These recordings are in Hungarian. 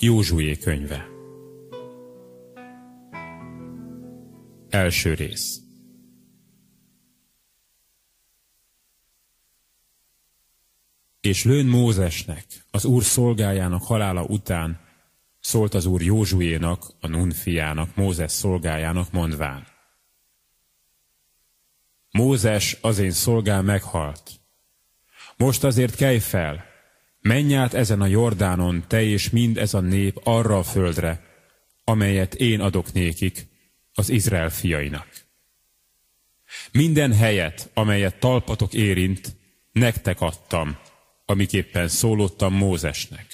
Józsué könyve Első rész És lőn Mózesnek, az úr szolgájának halála után, szólt az úr Józsuénak, a Nun fiának, Mózes szolgájának mondván. Mózes, az én szolgál meghalt. Most azért kelj fel, menj át ezen a Jordánon, te és mind ez a nép arra a földre, amelyet én adok nékik, az Izrael fiainak. Minden helyet, amelyet talpatok érint, nektek adtam, amiképpen szólottam Mózesnek.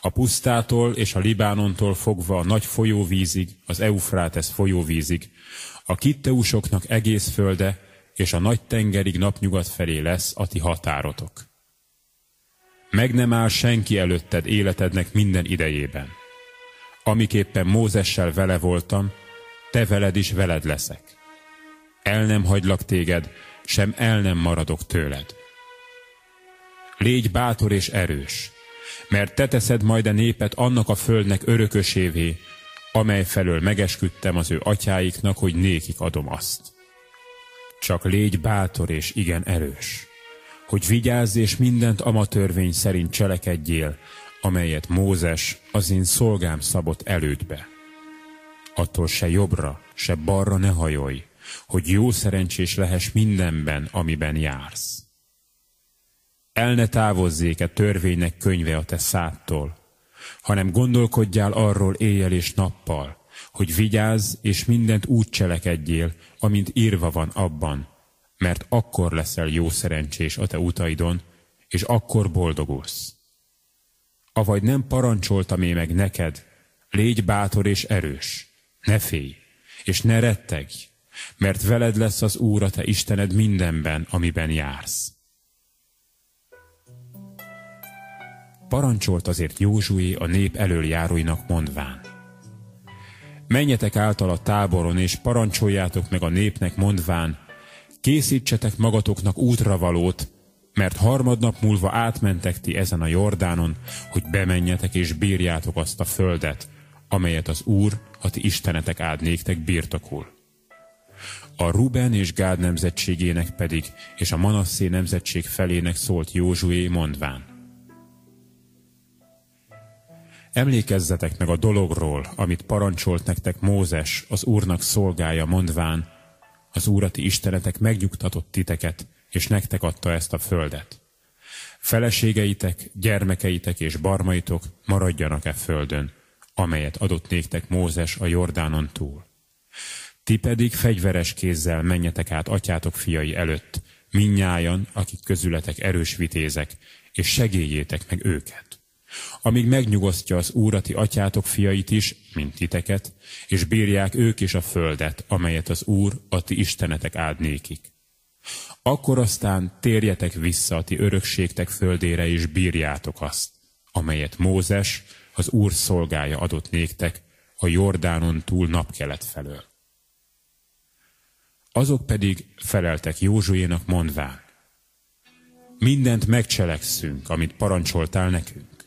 A pusztától és a Libánontól fogva a nagy folyóvízig, az Eufrátesz folyóvízig, a kitteusoknak egész földe, és a nagy tengerig napnyugat felé lesz a ti határotok. Meg nem áll senki előtted életednek minden idejében. Amiképpen Mózessel vele voltam, te veled is veled leszek. El nem hagylak téged, sem el nem maradok tőled. Légy bátor és erős, mert te teszed majd a népet annak a földnek örökösévé, amely felől megesküdtem az ő atyáiknak, hogy nékik adom azt. Csak légy bátor és igen erős, hogy vigyázz és mindent amatörvény szerint cselekedjél, amelyet Mózes, az én szolgám szabott elődbe. Attól se jobbra, se balra ne hajolj, hogy jó szerencsés lehess mindenben, amiben jársz. El ne távozzék-e törvénynek könyve a te szától, hanem gondolkodjál arról éjjel és nappal, hogy vigyázz és mindent úgy cselekedjél, amint írva van abban, mert akkor leszel jó szerencsés a te utaidon, és akkor boldogulsz. Avagy nem parancsoltam én meg neked, légy bátor és erős, ne félj, és ne rettegj, mert veled lesz az Úr a te Istened mindenben, amiben jársz. Parancsolt azért Józsué a nép elöljáróinak mondván. Menjetek által a táboron, és parancsoljátok meg a népnek mondván, készítsetek magatoknak útravalót, mert harmadnap múlva átmentek ti ezen a Jordánon, hogy bemenjetek és bírjátok azt a földet, amelyet az Úr, a ti istenetek áld néktek birtokul. A Ruben és Gád nemzetségének pedig, és a Manasszé nemzetség felének szólt Józsué mondván. Emlékezzetek meg a dologról, amit parancsolt nektek Mózes, az Úrnak szolgája, mondván, az Úrati Istenetek megnyugtatott titeket, és nektek adta ezt a földet. Feleségeitek, gyermekeitek és barmaitok maradjanak e földön, amelyet adott néktek Mózes a Jordánon túl. Ti pedig fegyveres kézzel menjetek át atyátok fiai előtt, minnyájan, akik közületek erős vitézek, és segéljétek meg őket amíg megnyugosztja az Úr a ti atyátok fiait is, mint titeket, és bírják ők is a földet, amelyet az Úr a ti istenetek áld. Akkor aztán térjetek vissza a ti örökségtek földére, és bírjátok azt, amelyet Mózes, az Úr szolgája adott néktek, a Jordánon túl napkelet felől. Azok pedig feleltek Józsuénak mondván, mindent megcselekszünk, amit parancsoltál nekünk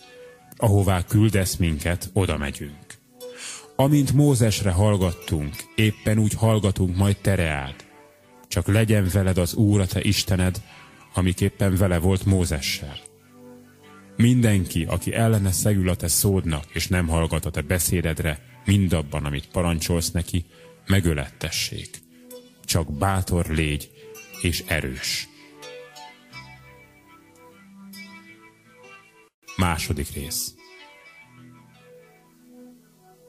ahová küldesz minket, oda megyünk. Amint Mózesre hallgattunk, éppen úgy hallgatunk majd tereád. Csak legyen veled az Úr, a te Istened, amiképpen vele volt Mózessel. Mindenki, aki ellene szegül a te szódnak, és nem hallgat a te beszédedre, mindabban, amit parancsolsz neki, megölettessék. Csak bátor légy, és erős. Második rész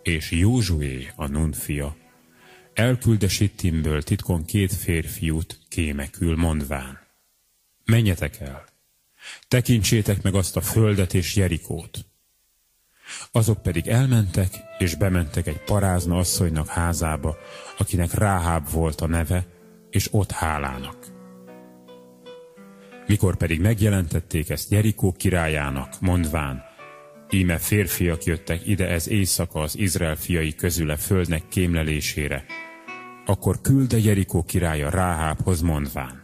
És Józsué, a Nun fia, elkülde Sittimből titkon két férfiút kémekül mondván. Menjetek el, tekintsétek meg azt a földet és Jerikót. Azok pedig elmentek, és bementek egy parázna asszonynak házába, akinek Ráháb volt a neve, és ott hálának. Mikor pedig megjelentették ezt Jerikó királyának, mondván, íme férfiak jöttek ide ez éjszaka az Izrael fiai közüle földnek kémlelésére, akkor külde Jerikó királya Ráhábhoz mondván,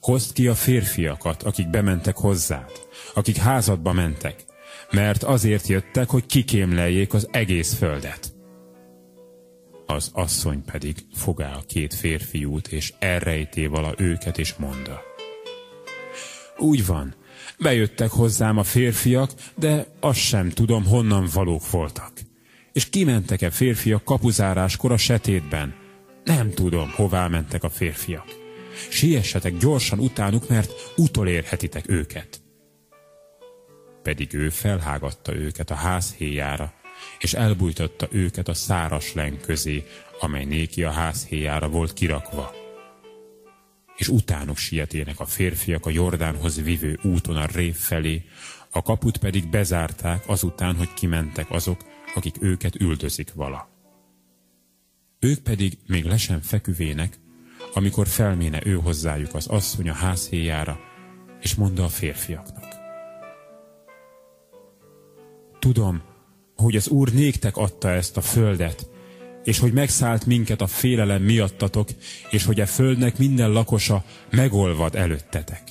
hozd ki a férfiakat, akik bementek hozzád, akik házadba mentek, mert azért jöttek, hogy kikémleljék az egész földet. Az asszony pedig fogá a két férfiút, és elrejté vala őket, és mondta. Úgy van, bejöttek hozzám a férfiak, de azt sem tudom, honnan valók voltak. És kimentek-e férfiak kapuzáráskor a setétben? Nem tudom, hová mentek a férfiak. Siessetek gyorsan utánuk, mert utolérhetitek őket. Pedig ő felhágatta őket a házhéjára, és elbújtatta őket a száras len közé, amely néki a házhéjára volt kirakva. És utánuk sietének a férfiak a Jordánhoz vivő úton a rév felé, a kaput pedig bezárták azután, hogy kimentek azok, akik őket üldözik vala. Ők pedig még lesen feküvének, amikor felméne ő hozzájuk az asszony a házhéjára, és mondta a férfiaknak. Tudom, hogy az Úr néktek adta ezt a földet, és hogy megszállt minket a félelem miattatok, és hogy a földnek minden lakosa megolvad előttetek.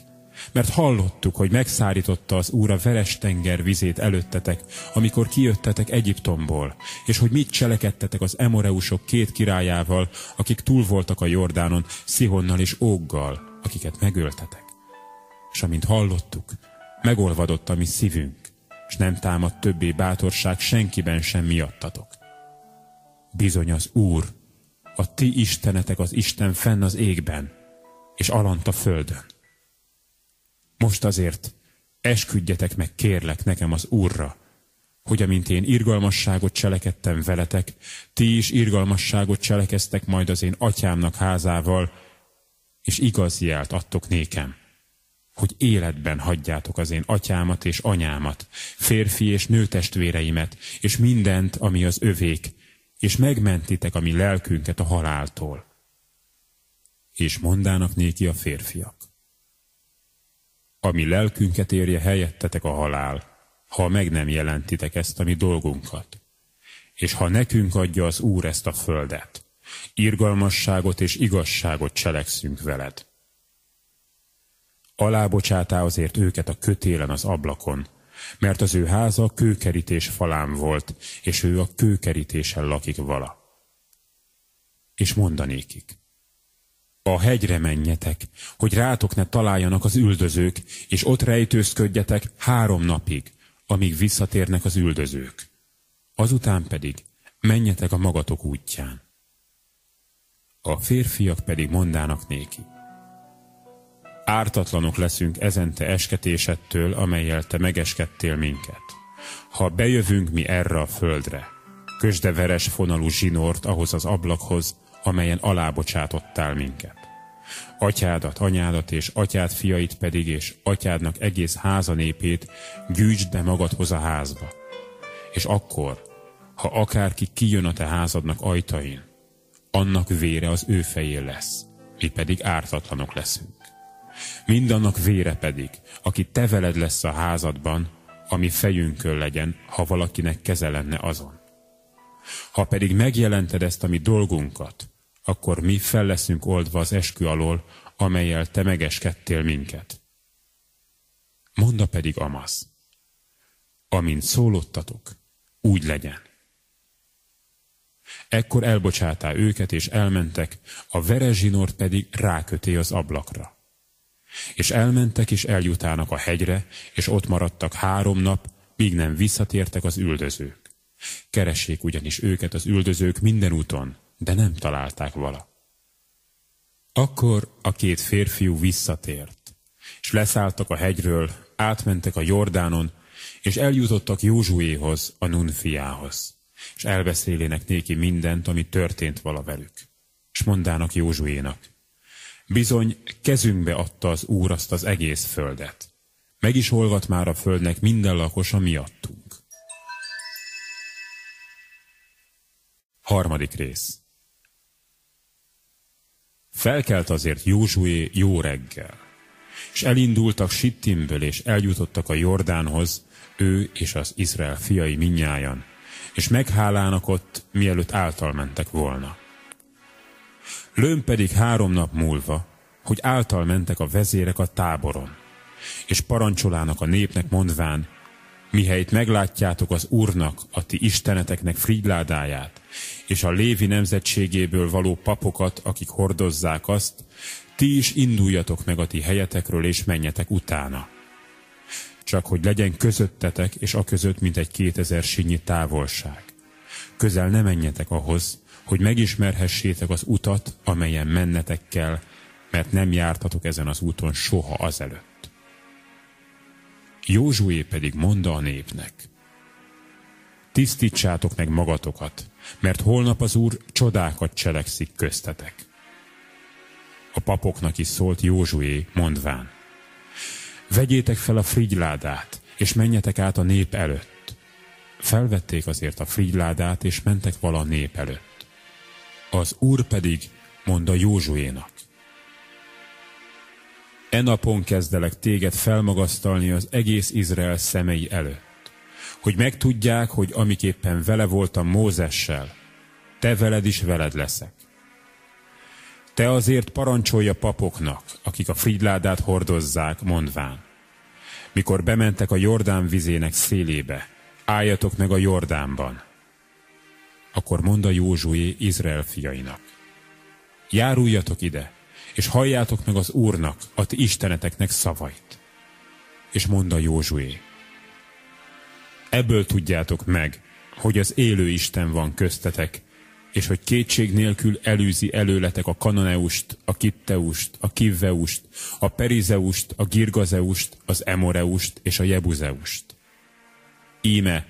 Mert hallottuk, hogy megszárította az Úr a veres tenger vizét előttetek, amikor kijöttetek Egyiptomból, és hogy mit cselekedtetek az emoreusok két királyával, akik túl voltak a Jordánon, Szihonnal és Óggal, akiket megöltetek. És amint hallottuk, megolvadott a mi szívünk, és nem támad többé bátorság senkiben sem miattatok. Bizony az Úr, a ti istenetek az Isten fenn az égben, és alant a földön. Most azért esküdjetek meg kérlek nekem az Úrra, hogy amint én irgalmasságot cselekedtem veletek, ti is irgalmasságot cselekeztek majd az én atyámnak házával, és igaz adtok nékem hogy életben hagyjátok az én atyámat és anyámat, férfi és nőtestvéreimet, és mindent, ami az övék, és megmentitek a mi lelkünket a haláltól. És mondának néki a férfiak. Ami lelkünket érje helyettetek a halál, ha meg nem jelentitek ezt a mi dolgunkat. És ha nekünk adja az Úr ezt a földet, irgalmasságot és igazságot cselekszünk veled Alábocsátá azért őket a kötélen az ablakon, mert az ő háza kőkerítés falán volt, és ő a kőkerítésen lakik vala. És mondanékik. A hegyre menjetek, hogy rátok ne találjanak az üldözők, és ott rejtőzködjetek három napig, amíg visszatérnek az üldözők. Azután pedig menjetek a magatok útján. A férfiak pedig mondának néki ártatlanok leszünk ezen te esketésettől, amelyel te megeskedtél minket. Ha bejövünk mi erre a földre, kösde veres fonalú zsinort ahhoz az ablakhoz, amelyen alábocsátottál minket. Atyádat, anyádat és atyád fiait pedig, és atyádnak egész háza népét gyűjtsd be magadhoz a házba. És akkor, ha akárki kijön a te házadnak ajtain, annak vére az ő fején lesz, mi pedig ártatlanok leszünk. Mindannak vére pedig, aki te veled lesz a házadban, ami fejünkön legyen, ha valakinek keze lenne azon. Ha pedig megjelented ezt a mi dolgunkat, akkor mi fel leszünk oldva az eskü alól, amelyel te megeskedtél minket. Monda pedig Amasz, amint szólottatok, úgy legyen. Ekkor elbocsátá őket, és elmentek, a verezsinort pedig ráköté az ablakra. És elmentek és eljutának a hegyre, és ott maradtak három nap, míg nem visszatértek az üldözők. Keressék ugyanis őket az üldözők minden úton, de nem találták vala. Akkor a két férfiú visszatért, és leszálltak a hegyről, átmentek a Jordánon, és eljutottak Józsuéhoz, a Nun fiához, és elbeszélének néki mindent, ami történt vala velük. És mondának Józsuénak, Bizony kezünkbe adta az Úr azt az egész földet. Meg is olvat már a földnek minden lakosa miattunk. Harmadik rész. Felkelt azért Józsué jó reggel, és elindultak Sittimből, és eljutottak a Jordánhoz, ő és az Izrael fiai minnyájan, és meghálának ott, mielőtt által mentek volna. Lőn pedig három nap múlva, hogy által mentek a vezérek a táboron, és parancsolának a népnek mondván, mihelyt meglátjátok az Úrnak, a ti isteneteknek frigyládáját, és a Lévi nemzetségéből való papokat, akik hordozzák azt, ti is induljatok meg a ti helyetekről, és menjetek utána. Csak hogy legyen közöttetek, és a között, mint egy kétezer sinnyi távolság. Közel ne menjetek ahhoz, hogy megismerhessétek az utat, amelyen mennetek kell, mert nem jártatok ezen az úton soha azelőtt. Józsué pedig mondta a népnek, tisztítsátok meg magatokat, mert holnap az Úr csodákat cselekszik köztetek. A papoknak is szólt Józsué, mondván, vegyétek fel a frigyládát, és menjetek át a nép előtt. Felvették azért a frigyládát, és mentek vala a nép előtt. Az Úr pedig mondta Józsuénak, E napon kezdelek téged felmagasztalni az egész Izrael szemei előtt, hogy megtudják, hogy amiképpen vele voltam Mózessel, te veled is veled leszek. Te azért parancsolja papoknak, akik a frigyládát hordozzák, mondván. Mikor bementek a Jordán vizének szélébe, álljatok meg a Jordánban. Akkor mondta Józsué Izrael fiainak. Járuljatok ide, és halljátok meg az Úrnak, a ti isteneteknek szavait. És mondta Józsué, ebből tudjátok meg, hogy az élő Isten van köztetek, és hogy kétség nélkül elűzi előletek a kanoneust, a kitteust, a kivveust, a perizeust, a girgazeust, az emoreust és a jebuzeust. Íme,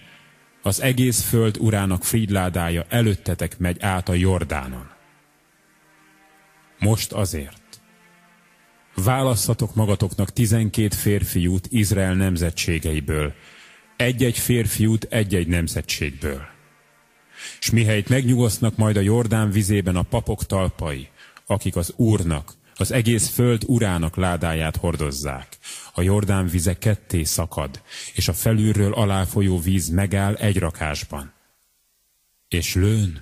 az egész föld urának frídládája előttetek megy át a Jordánon. Most azért. Válasszatok magatoknak tizenkét férfiút Izrael nemzetségeiből, egy-egy férfiút egy-egy nemzetségből. S mihelyt megnyugosznak majd a Jordán vizében a papok talpai, akik az Úrnak, az egész föld urának ládáját hordozzák. A Jordán vize ketté szakad, és a felülről aláfolyó víz megáll egy rakásban. És lőn,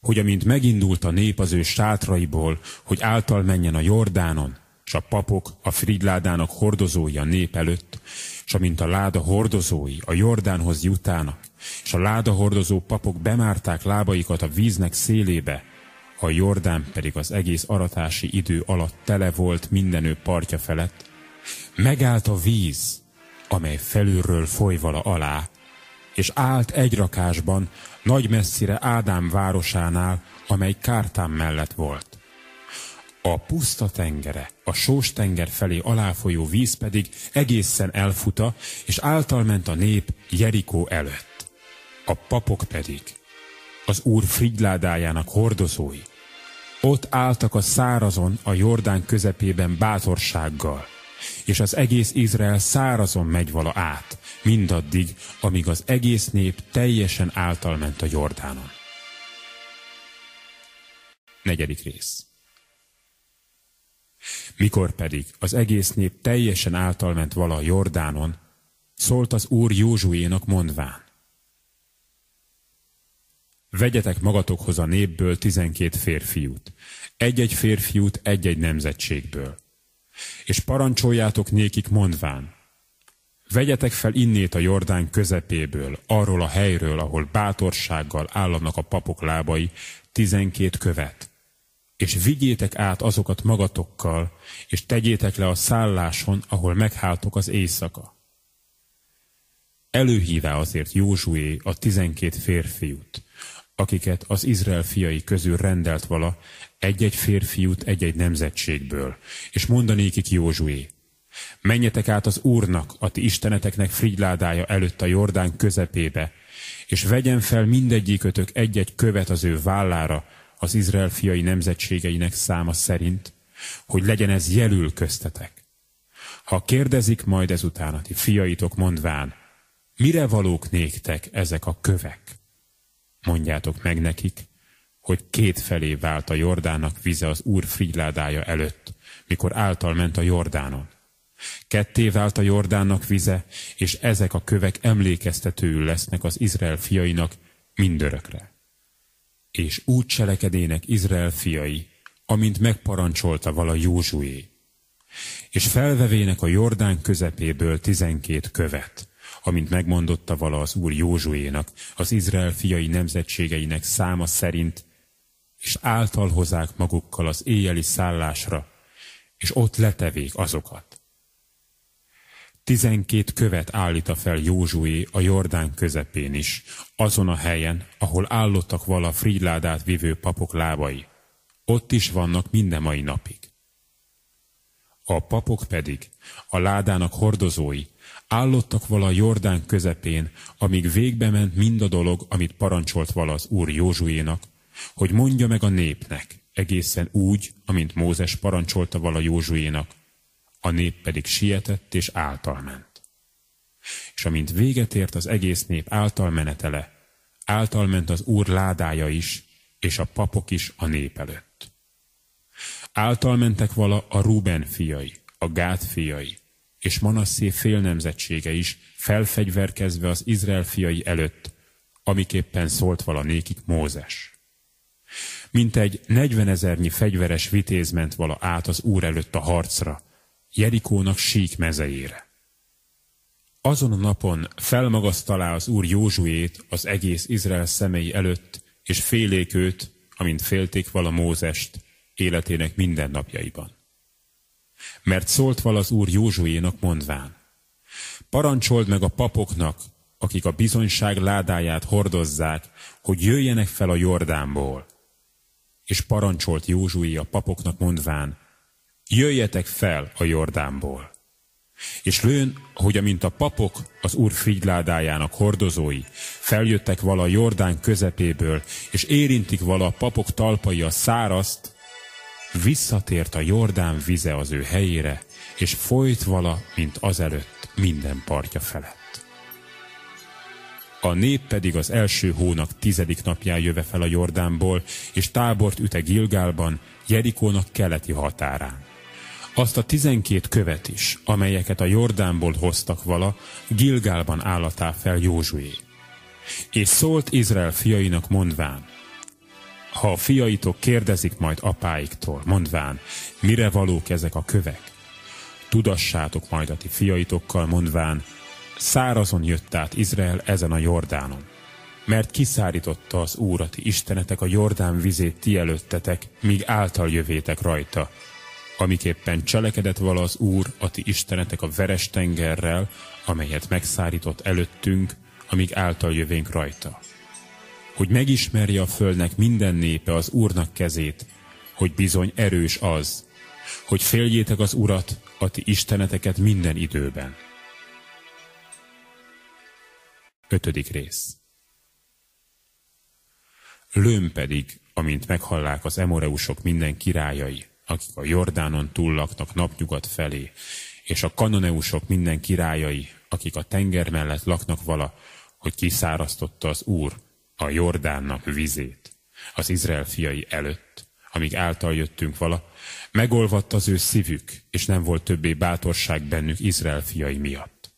hogy amint megindult a nép az ő sátraiból, hogy által menjen a Jordánon, és a papok a fridládának hordozói a nép előtt, és amint a láda hordozói a Jordánhoz jutának, és a láda hordozó papok bemárták lábaikat a víznek szélébe, a Jordán pedig az egész aratási idő alatt tele volt mindenő partja felett, megállt a víz, amely felülről folyvala alá, és állt egy rakásban, nagy messzire Ádám városánál, amely Kártán mellett volt. A puszta tengere, a sós tenger felé aláfolyó víz pedig egészen elfuta, és által ment a nép Jerikó előtt. A papok pedig, az úr frigyládájának hordozói, ott álltak a szárazon a Jordán közepében bátorsággal, és az egész Izrael szárazon megy vala át, mindaddig, amíg az egész nép teljesen által ment a Jordánon. Negyedik rész. Mikor pedig az egész nép teljesen által ment vala a Jordánon, szólt az Úr Józsuénak mondván. Vegyetek magatokhoz a népből tizenkét férfiút, egy-egy férfiút egy-egy nemzetségből, és parancsoljátok nékik mondván, Vegyetek fel innét a Jordán közepéből, arról a helyről, ahol bátorsággal államnak a papok lábai, tizenkét követ. És vigyétek át azokat magatokkal, és tegyétek le a szálláson, ahol megháltok az éjszaka. Előhívá azért Józsué a tizenkét férfiút, akiket az Izrael fiai közül rendelt vala, egy-egy férfiút egy-egy nemzetségből, és mondanékik Józsué, Menjetek át az Úrnak, a ti isteneteknek frigyládája előtt a Jordán közepébe, és vegyen fel mindegyikötök egy-egy követ az ő vállára, az Izrael fiai nemzetségeinek száma szerint, hogy legyen ez jelül köztetek. Ha kérdezik majd ezután a ti fiaitok mondván, mire valók néktek ezek a kövek? Mondjátok meg nekik, hogy két felé vált a Jordának vize az Úr frigyládája előtt, mikor által ment a Jordánon. Ketté vált a Jordánnak vize, és ezek a kövek emlékeztetőül lesznek az Izrael fiainak mindörökre. És úgy cselekedének Izrael fiai, amint megparancsolta vala Józsué. És felvevének a Jordán közepéből tizenkét követ, amint megmondotta vala az Úr Józsuénak, az Izrael fiai nemzetségeinek száma szerint, és által hozák magukkal az éjjeli szállásra, és ott letevék azokat. Tizenkét követ állita fel Józsué a Jordán közepén is, azon a helyen, ahol állottak vala frídládát vivő papok lábai. Ott is vannak minden mai napig. A papok pedig, a ládának hordozói, állottak vala Jordán közepén, amíg végbe ment mind a dolog, amit parancsolt vala az úr Józsuénak, hogy mondja meg a népnek, egészen úgy, amint Mózes parancsolta vala Józsuénak, a nép pedig sietett és által ment. És amint véget ért az egész nép által menetele, által ment az úr ládája is, és a papok is a nép előtt. Által mentek vala a Ruben fiai, a Gát fiai, és Manasszé félnemzetsége is felfegyverkezve az Izrael fiai előtt, amiképpen szólt vala nékik Mózes. Mint egy negyvenezernyi fegyveres vitéz ment vala át az úr előtt a harcra, Jerikónak sík mezejére. Azon a napon felmagasztalá az úr Józsuét az egész Izrael szemei előtt, és félék őt, amint félték vala Mózest, életének minden napjaiban. Mert szólt val az úr Józsuénak mondván, parancsold meg a papoknak, akik a bizonyság ládáját hordozzák, hogy jöjjenek fel a Jordánból. És parancsolt Józsué a papoknak mondván, jöjjetek fel a Jordánból. És lőn, hogy amint a papok az úr figyládájának hordozói feljöttek vala Jordán közepéből, és érintik vala a papok talpai a száraszt, visszatért a Jordán vize az ő helyére, és folyt vala, mint azelőtt minden partja felett. A nép pedig az első hónak tizedik napján jöve fel a Jordánból, és tábort üte Gilgálban, Jerikónak keleti határán. Azt a tizenkét követ is, amelyeket a Jordánból hoztak vala, Gilgálban állatá fel Józsué. És szólt Izrael fiainak mondván, ha a fiaitok kérdezik majd apáiktól, mondván, mire valók ezek a kövek, tudassátok majd a ti fiaitokkal, mondván, szárazon jött át Izrael ezen a Jordánon. Mert kiszárította az Úr a ti istenetek a Jordán vizét ti előttetek, míg által jövétek rajta, amiképpen cselekedett vala az Úr a ti istenetek a veres tengerrel, amelyet megszárított előttünk, amíg által jövénk rajta hogy megismerje a földnek minden népe az Úrnak kezét, hogy bizony erős az, hogy féljétek az Urat, a ti isteneteket minden időben. Ötödik rész Lőm pedig, amint meghallák az emoreusok minden királyai, akik a Jordánon túl laknak napnyugat felé, és a kanoneusok minden királyai, akik a tenger mellett laknak vala, hogy kiszárasztotta az Úr, a Jordánnak vizét az Izrael fiai előtt, amíg által jöttünk vala, megolvadt az ő szívük, és nem volt többé bátorság bennük Izrael fiai miatt.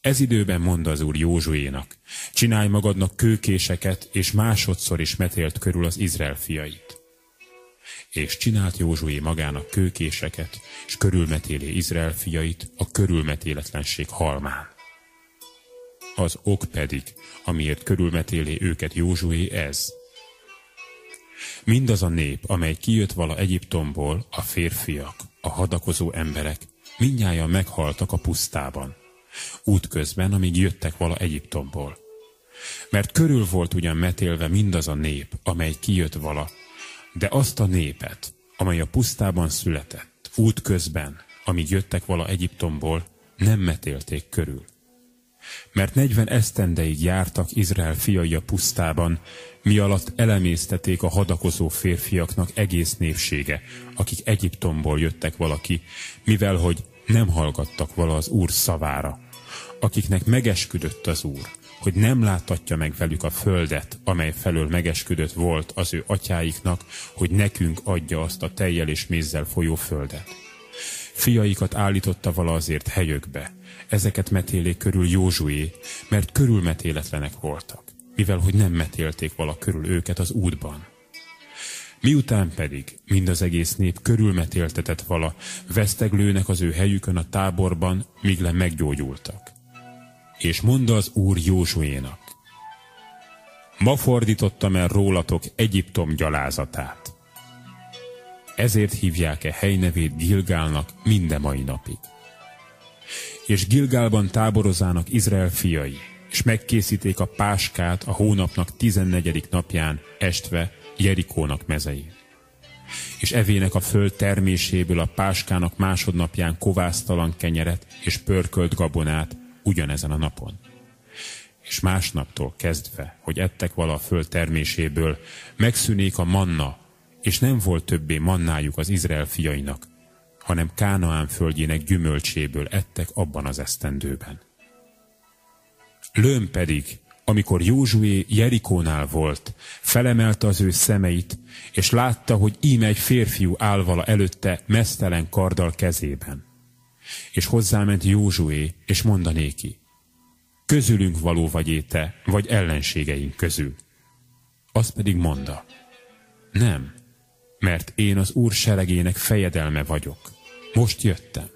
Ez időben mond az úr Józsuénak, csinálj magadnak kőkéseket, és másodszor is metélt körül az Izrael fiait. És csinált Józsué magának kőkéseket, és körülmetélé Izrael fiait a körülmetéletlenség halmán. Az ok pedig, amiért körülmetélé őket Józsué ez. Mindaz a nép, amely kijött vala Egyiptomból, a férfiak, a hadakozó emberek, mindnyájan meghaltak a pusztában, útközben, amíg jöttek vala Egyiptomból. Mert körül volt ugyan metélve mindaz a nép, amely kijött vala, de azt a népet, amely a pusztában született, útközben, amíg jöttek vala Egyiptomból, nem metélték körül mert negyven esztendeig jártak Izrael fiai a pusztában, mi alatt elemésztették a hadakozó férfiaknak egész népsége, akik Egyiptomból jöttek valaki, mivel hogy nem hallgattak vala az Úr szavára, akiknek megesküdött az Úr, hogy nem láthatja meg velük a földet, amely felől megesküdött volt az ő atyáiknak, hogy nekünk adja azt a tejjel és mézzel folyó földet. Fiaikat állította vala azért helyökbe, ezeket metélék körül Józsué, mert körülmetéletlenek voltak, mivel hogy nem metélték vala körül őket az útban. Miután pedig mind az egész nép körülmetéltetett vala, veszteglőnek az ő helyükön a táborban, míg le meggyógyultak. És mondta az Úr Józsuénak, ma fordítottam el rólatok Egyiptom gyalázatát. Ezért hívják-e helynevét Gilgálnak minden mai napig. És Gilgálban táborozának Izrael fiai, és megkészíték a páskát a hónapnak tizennegyedik napján estve Jerikónak mezején. És evének a föld terméséből a páskának másodnapján kovásztalan kenyeret és pörkölt gabonát ugyanezen a napon. És másnaptól kezdve, hogy ettek vala a föld terméséből, megszűnék a manna, és nem volt többé mannájuk az Izrael fiainak, hanem Kánaán földjének gyümölcséből ettek abban az esztendőben. Lőm pedig, amikor Józsué Jerikónál volt, felemelte az ő szemeit, és látta, hogy íme egy férfiú áll előtte mesztelen kardal kezében. És hozzáment Józsué, és mondanéki, közülünk való vagy éte, vagy ellenségeink közül. Az pedig monda, nem, mert én az Úr seregének fejedelme vagyok. Most jöttem.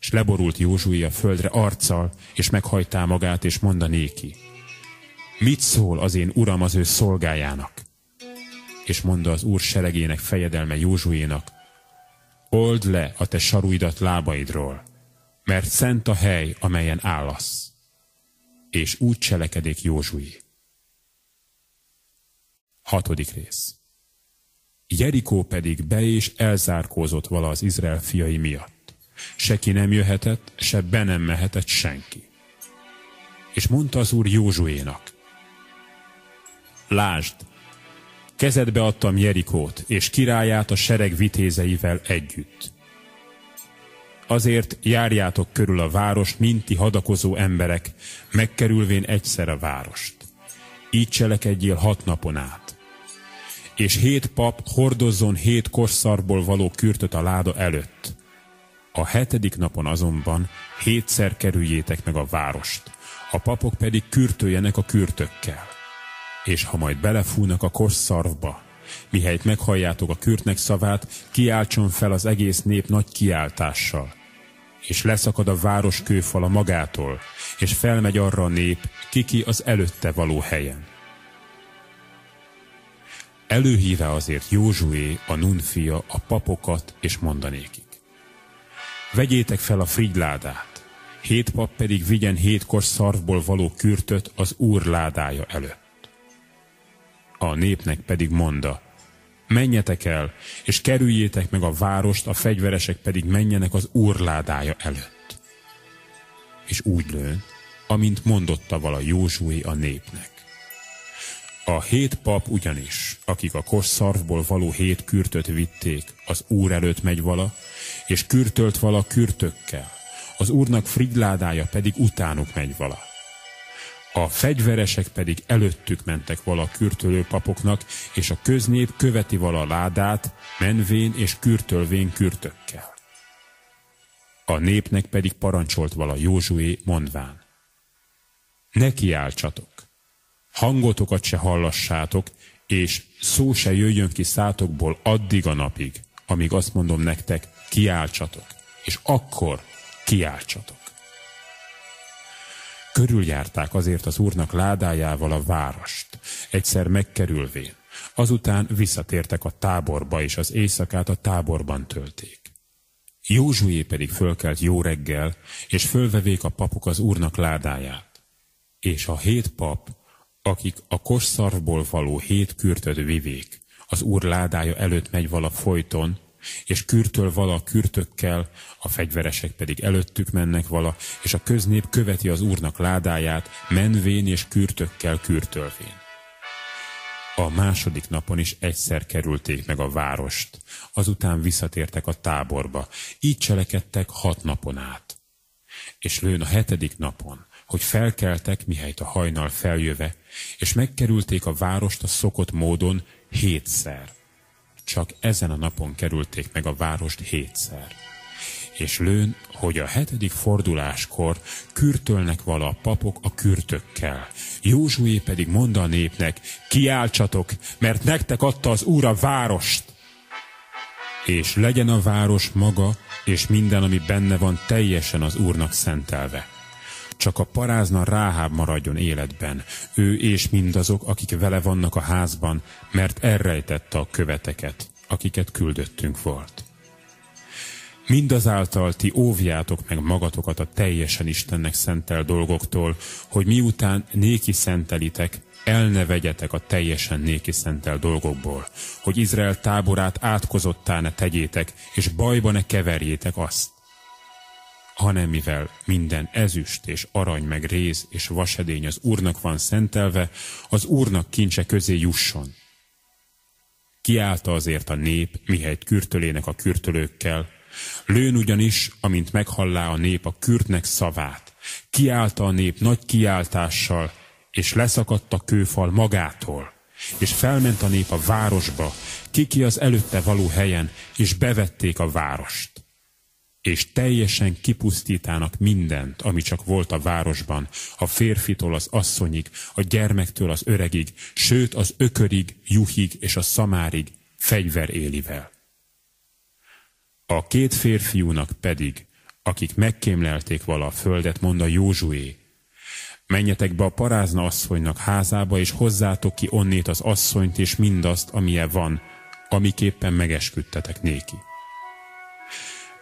És leborult Józsué a földre arccal, és meghajtá magát, és mondanéki, mit szól az én uram az ő szolgájának? És mondta az Úr seregének fejedelme Józsuénak, old le a te saruidat lábaidról, mert szent a hely, amelyen állasz. És úgy cselekedik Józsué. Hatodik rész. Jerikó pedig be és elzárkózott vala az Izrael fiai miatt. Se ki nem jöhetett, se be nem mehetett senki. És mondta az úr Józsuénak, Lásd, kezedbe adtam Jerikót, és királyát a sereg vitézeivel együtt. Azért járjátok körül a várost, minti hadakozó emberek, megkerülvén egyszer a várost. Így cselekedjél hat napon át. És hét pap hordozzon hét korszarból való kürtöt a láda előtt. A hetedik napon azonban hétszer kerüljétek meg a várost, a papok pedig kürtöljenek a kürtökkel és ha majd belefújnak a korszarvba, mihelyt meghalljátok a kürtnek szavát, kiáltson fel az egész nép nagy kiáltással. És leszakad a város kőfala magától, és felmegy arra a nép, kiki az előtte való helyen. Előhíve azért Józsué, a Nun fia, a papokat, és mondanékik. Vegyétek fel a frigyládát, hét pap pedig vigyen hétkor szarvból való kürtöt az úr ládája előtt. A népnek pedig monda, menjetek el, és kerüljétek meg a várost, a fegyveresek pedig menjenek az úrládája előtt. És úgy lőn, amint mondotta vala Józsué a népnek. A hét pap ugyanis, akik a kosszarvból való hét kürtöt vitték, az úr előtt megy vala, és kürtölt vala kürtökkel, az úrnak frigyládája pedig utánuk megy vala. A fegyveresek pedig előttük mentek vala kürtölő papoknak, és a köznép követi vala ládát, menvén és kürtölvén kürtökkel. A népnek pedig parancsolt vala Józsué mondván. Ne kiáltsatok, hangotokat se hallassátok, és szó se jöjjön ki szátokból addig a napig, amíg azt mondom nektek, kiáltsatok, és akkor kiáltsatok. Körüljárták azért az úrnak ládájával a várost, egyszer megkerülvén. Azután visszatértek a táborba, és az éjszakát a táborban tölték. Józsué pedig fölkelt jó reggel, és fölvevék a papok az úrnak ládáját. És a hét pap, akik a kosszarvból való hét kürtöt vivék, az úr ládája előtt megy vala folyton, és kürtöl vala kürtökkel, a fegyveresek pedig előttük mennek vala, és a köznép követi az úrnak ládáját, menvén és kürtökkel kürtölvén. A második napon is egyszer kerülték meg a várost, azután visszatértek a táborba, így cselekedtek hat napon át. És lőn a hetedik napon, hogy felkeltek, mihelyt a hajnal feljöve, és megkerülték a várost a szokott módon hétszer csak ezen a napon kerülték meg a várost hétszer. És lőn, hogy a hetedik forduláskor kürtölnek vala a papok a kürtökkel. Józsué pedig mondta a népnek, kiáltsatok, mert nektek adta az Úr a várost. És legyen a város maga, és minden, ami benne van, teljesen az Úrnak szentelve. Csak a parázna Ráháb maradjon életben, ő és mindazok, akik vele vannak a házban, mert elrejtette a követeket, akiket küldöttünk volt. Mindazáltal ti óvjátok meg magatokat a teljesen Istennek szentel dolgoktól, hogy miután néki szentelitek, el ne vegyetek a teljesen néki szentel dolgokból, hogy Izrael táborát átkozottá ne tegyétek, és bajba ne keverjétek azt hanem mivel minden ezüst és arany meg réz és vasedény az Úrnak van szentelve, az Úrnak kincse közé jusson. Kiállta azért a nép, mihelyt kürtölének a kürtölőkkel, lőn ugyanis, amint meghallá a nép a kürtnek szavát, kiállta a nép nagy kiáltással, és leszakadt a kőfal magától, és felment a nép a városba, kiki az előtte való helyen, és bevették a várost és teljesen kipusztítának mindent, ami csak volt a városban, a férfitól az asszonyig, a gyermektől az öregig, sőt az ökörig, juhig és a szamárig, fegyver élivel. A két férfiúnak pedig, akik megkémlelték vala a földet, mondta Józsué, menjetek be a parázna asszonynak házába, és hozzátok ki onnét az asszonyt és mindazt, amilyen van, amiképpen megesküdtetek néki.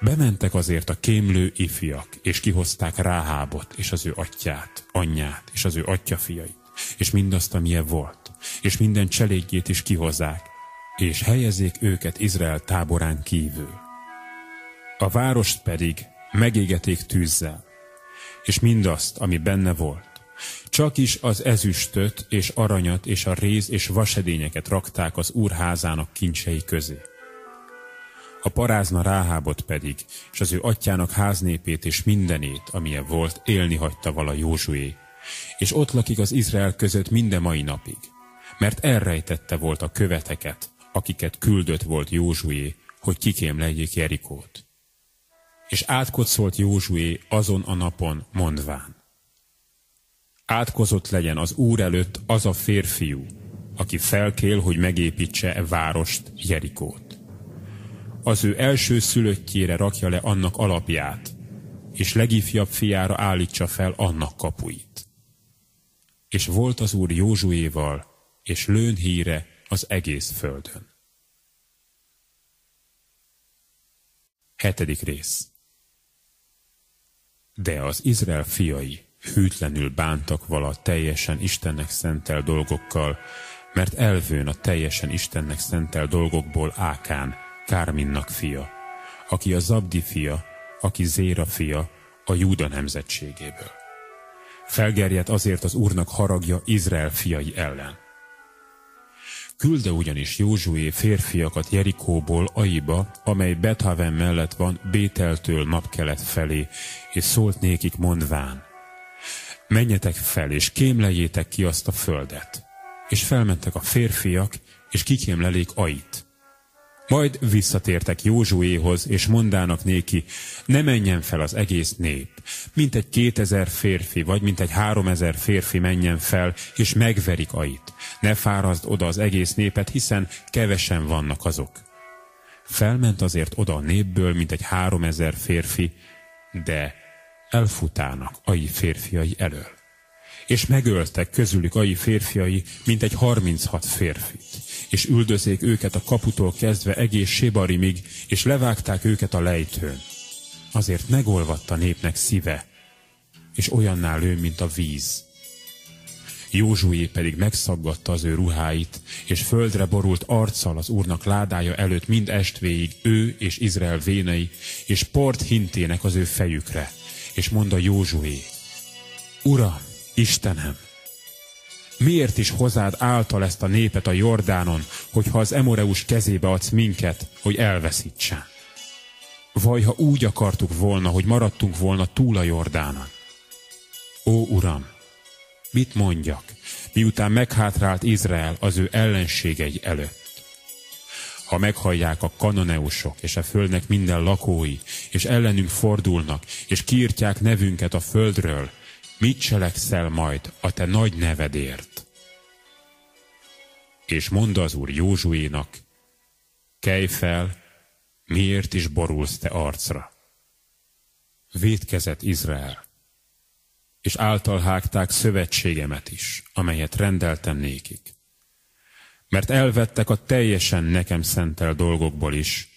Bementek azért a kémlő ifjak, és kihozták Ráhábot, és az ő atyát, anyját, és az ő atyafiait, és mindazt, amilyen volt, és minden cselédjét is kihozzák, és helyezzék őket Izrael táborán kívül. A várost pedig megégeték tűzzel, és mindazt, ami benne volt. Csak is az ezüstöt és aranyat és a réz és vasedényeket rakták az úrházának kincsei közé. A parázna Ráhábot pedig, és az ő atyának háznépét és mindenét, amilyen volt, élni hagyta vala Józsué, és ott lakik az Izrael között minden mai napig, mert elrejtette volt a követeket, akiket küldött volt Józsué, hogy kikém legyék Jerikót. És átkotszolt Józsué azon a napon, mondván. Átkozott legyen az Úr előtt az a férfiú, aki felkél, hogy megépítse e várost, Jerikót az ő első szülöttjére rakja le annak alapját, és legifjabb fiára állítsa fel annak kapuit. És volt az úr Józsuéval, és lőn híre az egész földön. Hetedik rész De az Izrael fiai hűtlenül bántak vala teljesen Istennek szentel dolgokkal, mert elvőn a teljesen Istennek szentel dolgokból Ákán, Kárminnak fia, aki a Zabdi fia, aki Zéra fia, a Júda nemzetségéből. Felgerjedt azért az Úrnak haragja Izrael fiai ellen. Külde ugyanis Józsué férfiakat Jerikóból Aiba, amely Bethaven mellett van Bételtől napkelet felé, és szólt nékik mondván. Menjetek fel, és kémlejétek ki azt a földet. És felmentek a férfiak, és kikémlelék Ait. Majd visszatértek Józsuéhoz, és mondának néki, ne menjen fel az egész nép, mint egy kétezer férfi, vagy mint egy háromezer férfi menjen fel, és megverik ait. Ne fárazd oda az egész népet, hiszen kevesen vannak azok. Felment azért oda a népből, mint egy háromezer férfi, de elfutának ai férfiai elől. És megöltek közülük ai férfiai, mint egy harminchat férfit és üldözék őket a kaputól kezdve egész Sébarimig, és levágták őket a lejtőn. Azért megolvadt a népnek szíve, és olyanná lő, mint a víz. Józsué pedig megszaggatta az ő ruháit, és földre borult arccal az úrnak ládája előtt mind estvéig ő és Izrael vénei, és port hintének az ő fejükre, és mondta Józsué, Uram, Istenem, Miért is hozád által ezt a népet a Jordánon, hogyha az Emoreus kezébe adsz minket, hogy elveszítsen? Vaj, ha úgy akartuk volna, hogy maradtunk volna túl a Jordánon. Ó, Uram, mit mondjak, miután meghátrált Izrael az ő ellenségei előtt? Ha meghallják a kanoneusok és a földnek minden lakói, és ellenünk fordulnak, és kiirtják nevünket a földről, mit cselekszel majd a te nagy nevedért? És mondta az úr Józsuénak, kelj fel, miért is borulsz te arcra? Védkezett Izrael. és által hágták szövetségemet is, amelyet rendeltem nékik. Mert elvettek a teljesen nekem szentel dolgokból is,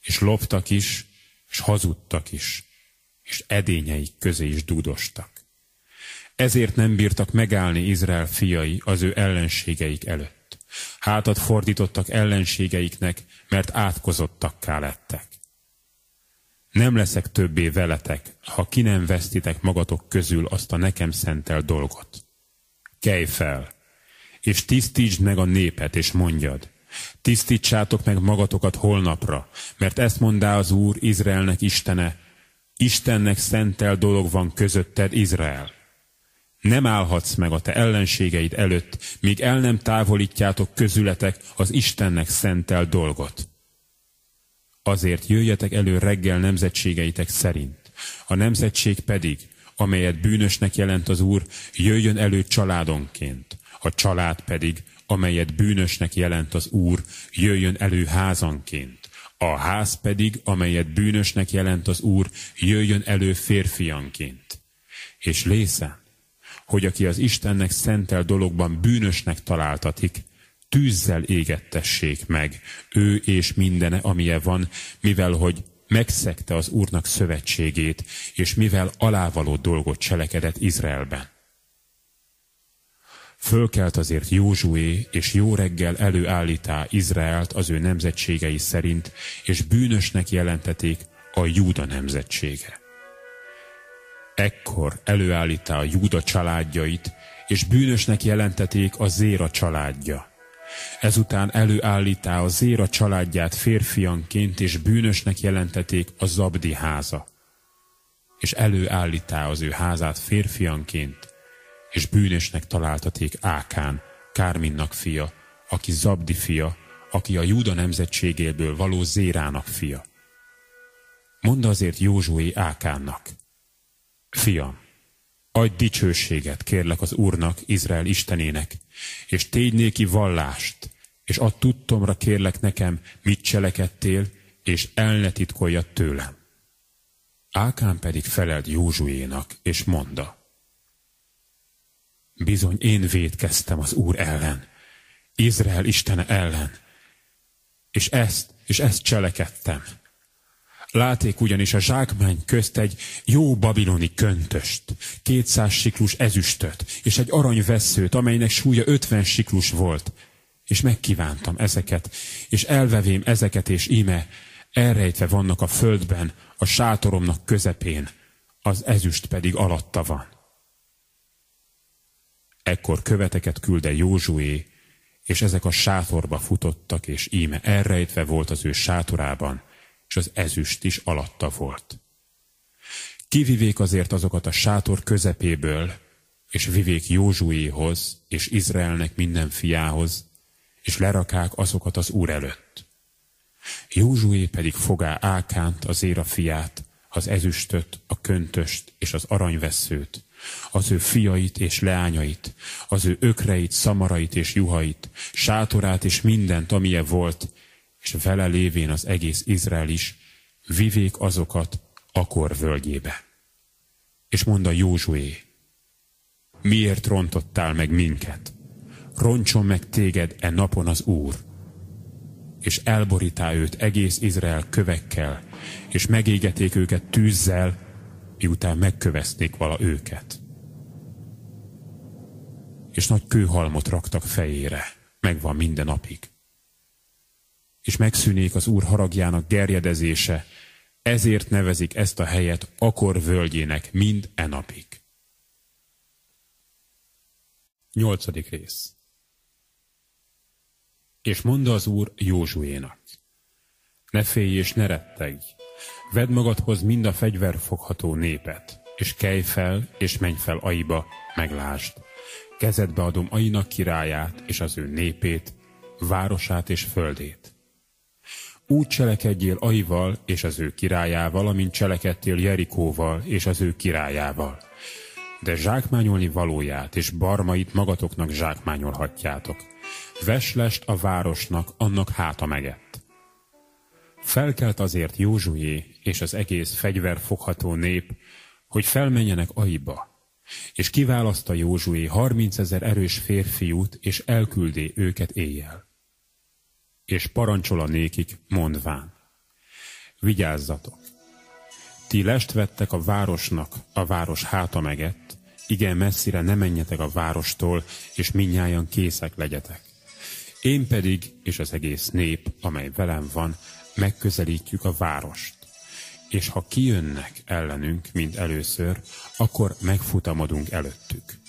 és loptak is, és hazudtak is, és edényeik közé is dúdostak. Ezért nem bírtak megállni Izrael fiai az ő ellenségeik előtt. Hátat fordítottak ellenségeiknek, mert átkozottakká lettek. Nem leszek többé veletek, ha ki nem vesztitek magatok közül azt a nekem szentel dolgot. Kelj fel, és tisztítsd meg a népet, és mondjad, tisztítsátok meg magatokat holnapra, mert ezt mondá az Úr Izraelnek Istene, Istennek szentel dolog van közötted, Izrael. Nem állhatsz meg a te ellenségeid előtt, míg el nem távolítjátok közületek az Istennek szentel dolgot. Azért jöjjetek elő reggel nemzetségeitek szerint. A nemzetség pedig, amelyet bűnösnek jelent az Úr, jöjjön elő családonként. A család pedig, amelyet bűnösnek jelent az Úr, jöjjön elő házanként. A ház pedig, amelyet bűnösnek jelent az Úr, jöjjön elő férfianként. És lészen, hogy aki az Istennek szentel dologban bűnösnek találtatik, tűzzel égettessék meg, ő és mindene, amilyen van, mivel hogy megszegte az Úrnak szövetségét, és mivel alávaló dolgot cselekedett Izraelben. Fölkelt azért Józsué, és jó reggel előállítá Izraelt az ő nemzetségei szerint, és bűnösnek jelenteték a Júda nemzetsége. Ekkor előállítá a Júda családjait, és bűnösnek jelenteték a Zéra családja. Ezután előállítá a Zéra családját férfianként, és bűnösnek jelenteték a Zabdi háza. És előállítá az ő házát férfianként, és bűnösnek találtaték Ákán, Kárminnak fia, aki Zabdi fia, aki a Júda nemzetségéből való Zérának fia. Mondd azért Józsué Ákánnak, Fiam, adj dicsőséget, kérlek az Úrnak, Izrael Istenének, és tégy néki vallást, és add tudtomra kérlek nekem, mit cselekedtél, és el ne titkolja tőlem. Ákán pedig felelt Józsuénak, és mondta, Bizony én védkeztem az Úr ellen, Izrael Istene ellen, és ezt, és ezt cselekedtem. Láték ugyanis a zsákmány közt egy jó babiloni köntöst, kétszáz siklus ezüstöt, és egy aranyveszőt, amelynek súlya ötven siklus volt. És megkívántam ezeket, és elvevém ezeket, és íme, elrejtve vannak a földben, a sátoromnak közepén, az ezüst pedig alatta van. Ekkor követeket külde Józsué, és ezek a sátorba futottak, és íme elrejtve volt az ő sátorában, és az ezüst is alatta volt. Kivivék azért azokat a sátor közepéből, és vivék Józsuéhoz, és Izraelnek minden fiához, és lerakák azokat az Úr előtt. Józsué pedig fogá Ákánt, az Éra fiát, az ezüstöt, a köntöst és az aranyveszőt, az ő fiait és leányait, az ő ökreit, szamarait és juhait, sátorát és mindent, amilyen volt, és vele lévén az egész Izrael is, vivék azokat Akor völgyébe. És mondta Józsué, miért rontottál meg minket? Roncson meg téged e napon az Úr. És elborítá őt egész Izrael kövekkel, és megégeték őket tűzzel, miután megkövezték vala őket. És nagy kőhalmot raktak fejére, megvan minden napig és megszűnék az Úr haragjának gerjedezése, ezért nevezik ezt a helyet Akor völgyének mind e. Nyolcadik rész És mondta az Úr Józsuénak, ne félj és ne rettegj, vedd magadhoz mind a fegyverfogható népet, és kelj fel, és menj fel Aiba, meglásd. Kezedbe adom Ainak királyát, és az ő népét, városát és földét úgy cselekedjél Aival és az ő királyával, amint cselekedtél Jerikóval és az ő királyával. De zsákmányolni valóját és barmait magatoknak zsákmányolhatjátok. Veslest a városnak, annak háta megett. Felkelt azért Józsué és az egész fegyverfogható nép, hogy felmenjenek Aiba, És kiválaszta Józsué harminc ezer erős férfiút, és elküldé őket éjjel. És parancsola nékik, mondván, vigyázzatok, ti lest vettek a városnak, a város háta megett, igen messzire ne menjetek a várostól, és minnyáján készek legyetek. Én pedig, és az egész nép, amely velem van, megközelítjük a várost. És ha kijönnek ellenünk, mint először, akkor megfutamodunk előttük.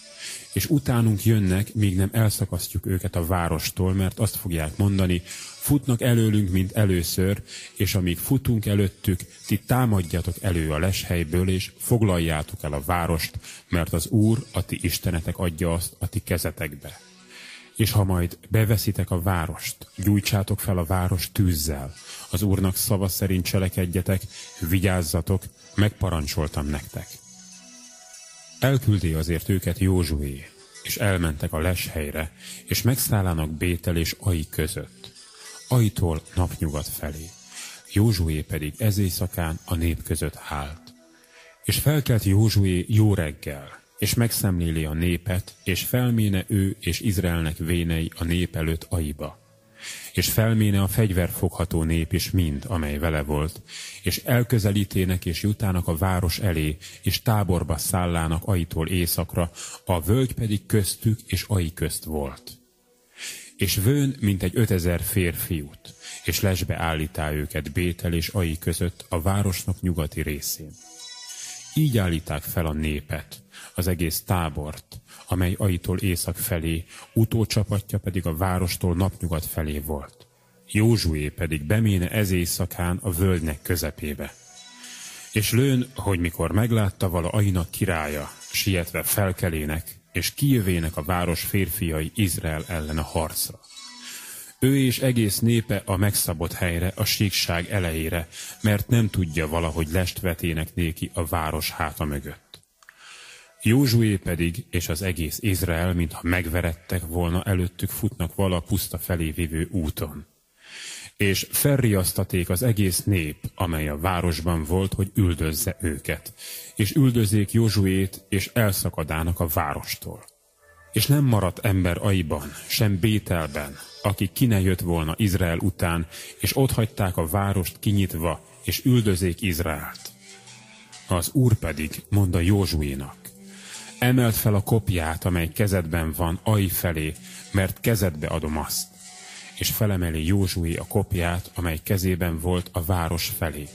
És utánunk jönnek, míg nem elszakasztjuk őket a várostól, mert azt fogják mondani, futnak előlünk, mint először, és amíg futunk előttük, ti támadjatok elő a leshelyből, és foglaljátok el a várost, mert az Úr, a ti istenetek adja azt a ti kezetekbe. És ha majd beveszitek a várost, gyújtsátok fel a város tűzzel, az Úrnak szava szerint cselekedjetek, vigyázzatok, megparancsoltam nektek. Elküldi azért őket Józsué, és elmentek a leshelyre, és megszállának Bétel és Ai között. Aitól napnyugat felé. Józsué pedig ez éjszakán a nép között állt. És felkelt Józsué jó reggel, és megszemléli a népet, és felméne ő és Izraelnek vénei a nép előtt Aiba. És felméne a fegyverfogható nép is mind, amely vele volt, és elközelítének és jutának a város elé, és táborba szállának Aitól északra, a völgy pedig köztük és Ai közt volt. És vőn, mint egy ötezer férfiút, és lesbe állítá őket Bétel és Ai között a városnak nyugati részén. Így állíták fel a népet, az egész tábort, amely Aitól észak felé, utócsapatja pedig a várostól napnyugat felé volt. Józsué pedig beméne ez éjszakán a völgynek közepébe. És lőn, hogy mikor meglátta vala Ainak királya, sietve felkelének, és kijövének a város férfiai Izrael ellen a harcra. Ő és egész népe a megszabott helyre, a síkság elejére, mert nem tudja valahogy lest vetének néki a város háta mögött. Józsué pedig, és az egész Izrael, mintha megverettek volna, előttük futnak vala puszta felé vívő úton. És felriasztaték az egész nép, amely a városban volt, hogy üldözze őket, és üldözék Józsuét, és elszakadának a várostól. És nem maradt ember aiban, sem Bételben, aki ki ne jött volna Izrael után, és ott hagyták a várost kinyitva, és üldözék Izraelt. Az úr pedig mondta Józsuénak, emelt fel a kopját, amely kezedben van, Ai felé, mert kezedbe adom azt. És felemeli Józsué a kopját, amely kezében volt a város felé.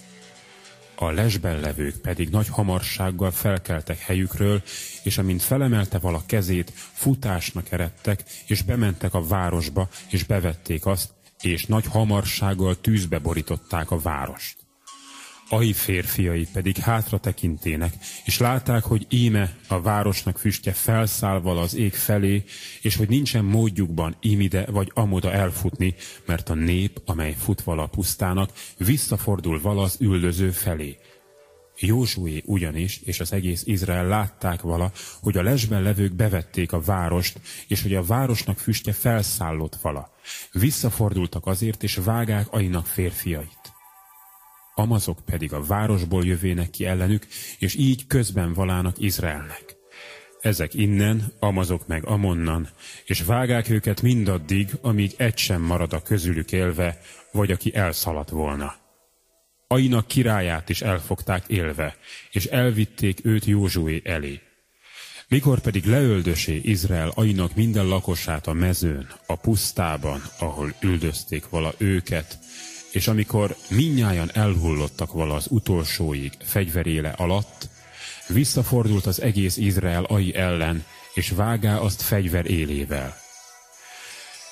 A lesben levők pedig nagy hamarsággal felkeltek helyükről, és amint felemelte vala kezét, futásnak eredtek, és bementek a városba, és bevették azt, és nagy hamarsággal tűzbe borították a várost. Ai férfiai pedig hátra tekintének, és látták, hogy íme a városnak füstje felszáll vala az ég felé, és hogy nincsen módjukban imide vagy amoda elfutni, mert a nép, amely fut vala pusztának, visszafordul vala az üldöző felé. Józsué ugyanis, és az egész Izrael látták vala, hogy a lesben levők bevették a várost, és hogy a városnak füstje felszállott vala. Visszafordultak azért, és vágák Ainak férfiait. Amazok pedig a városból jövének ki ellenük, és így közben valának Izraelnek. Ezek innen, Amazok meg Amonnan, és vágák őket mindaddig, amíg egy sem marad a közülük élve, vagy aki elszaladt volna. Ainak királyát is elfogták élve, és elvitték őt Józsué elé. Mikor pedig leöldösé Izrael Ainak minden lakosát a mezőn, a pusztában, ahol üldözték vala őket, és amikor minnyájan elhullottak vala az utolsóig fegyveréle alatt, visszafordult az egész Izrael ai ellen, és vágá azt fegyver élével.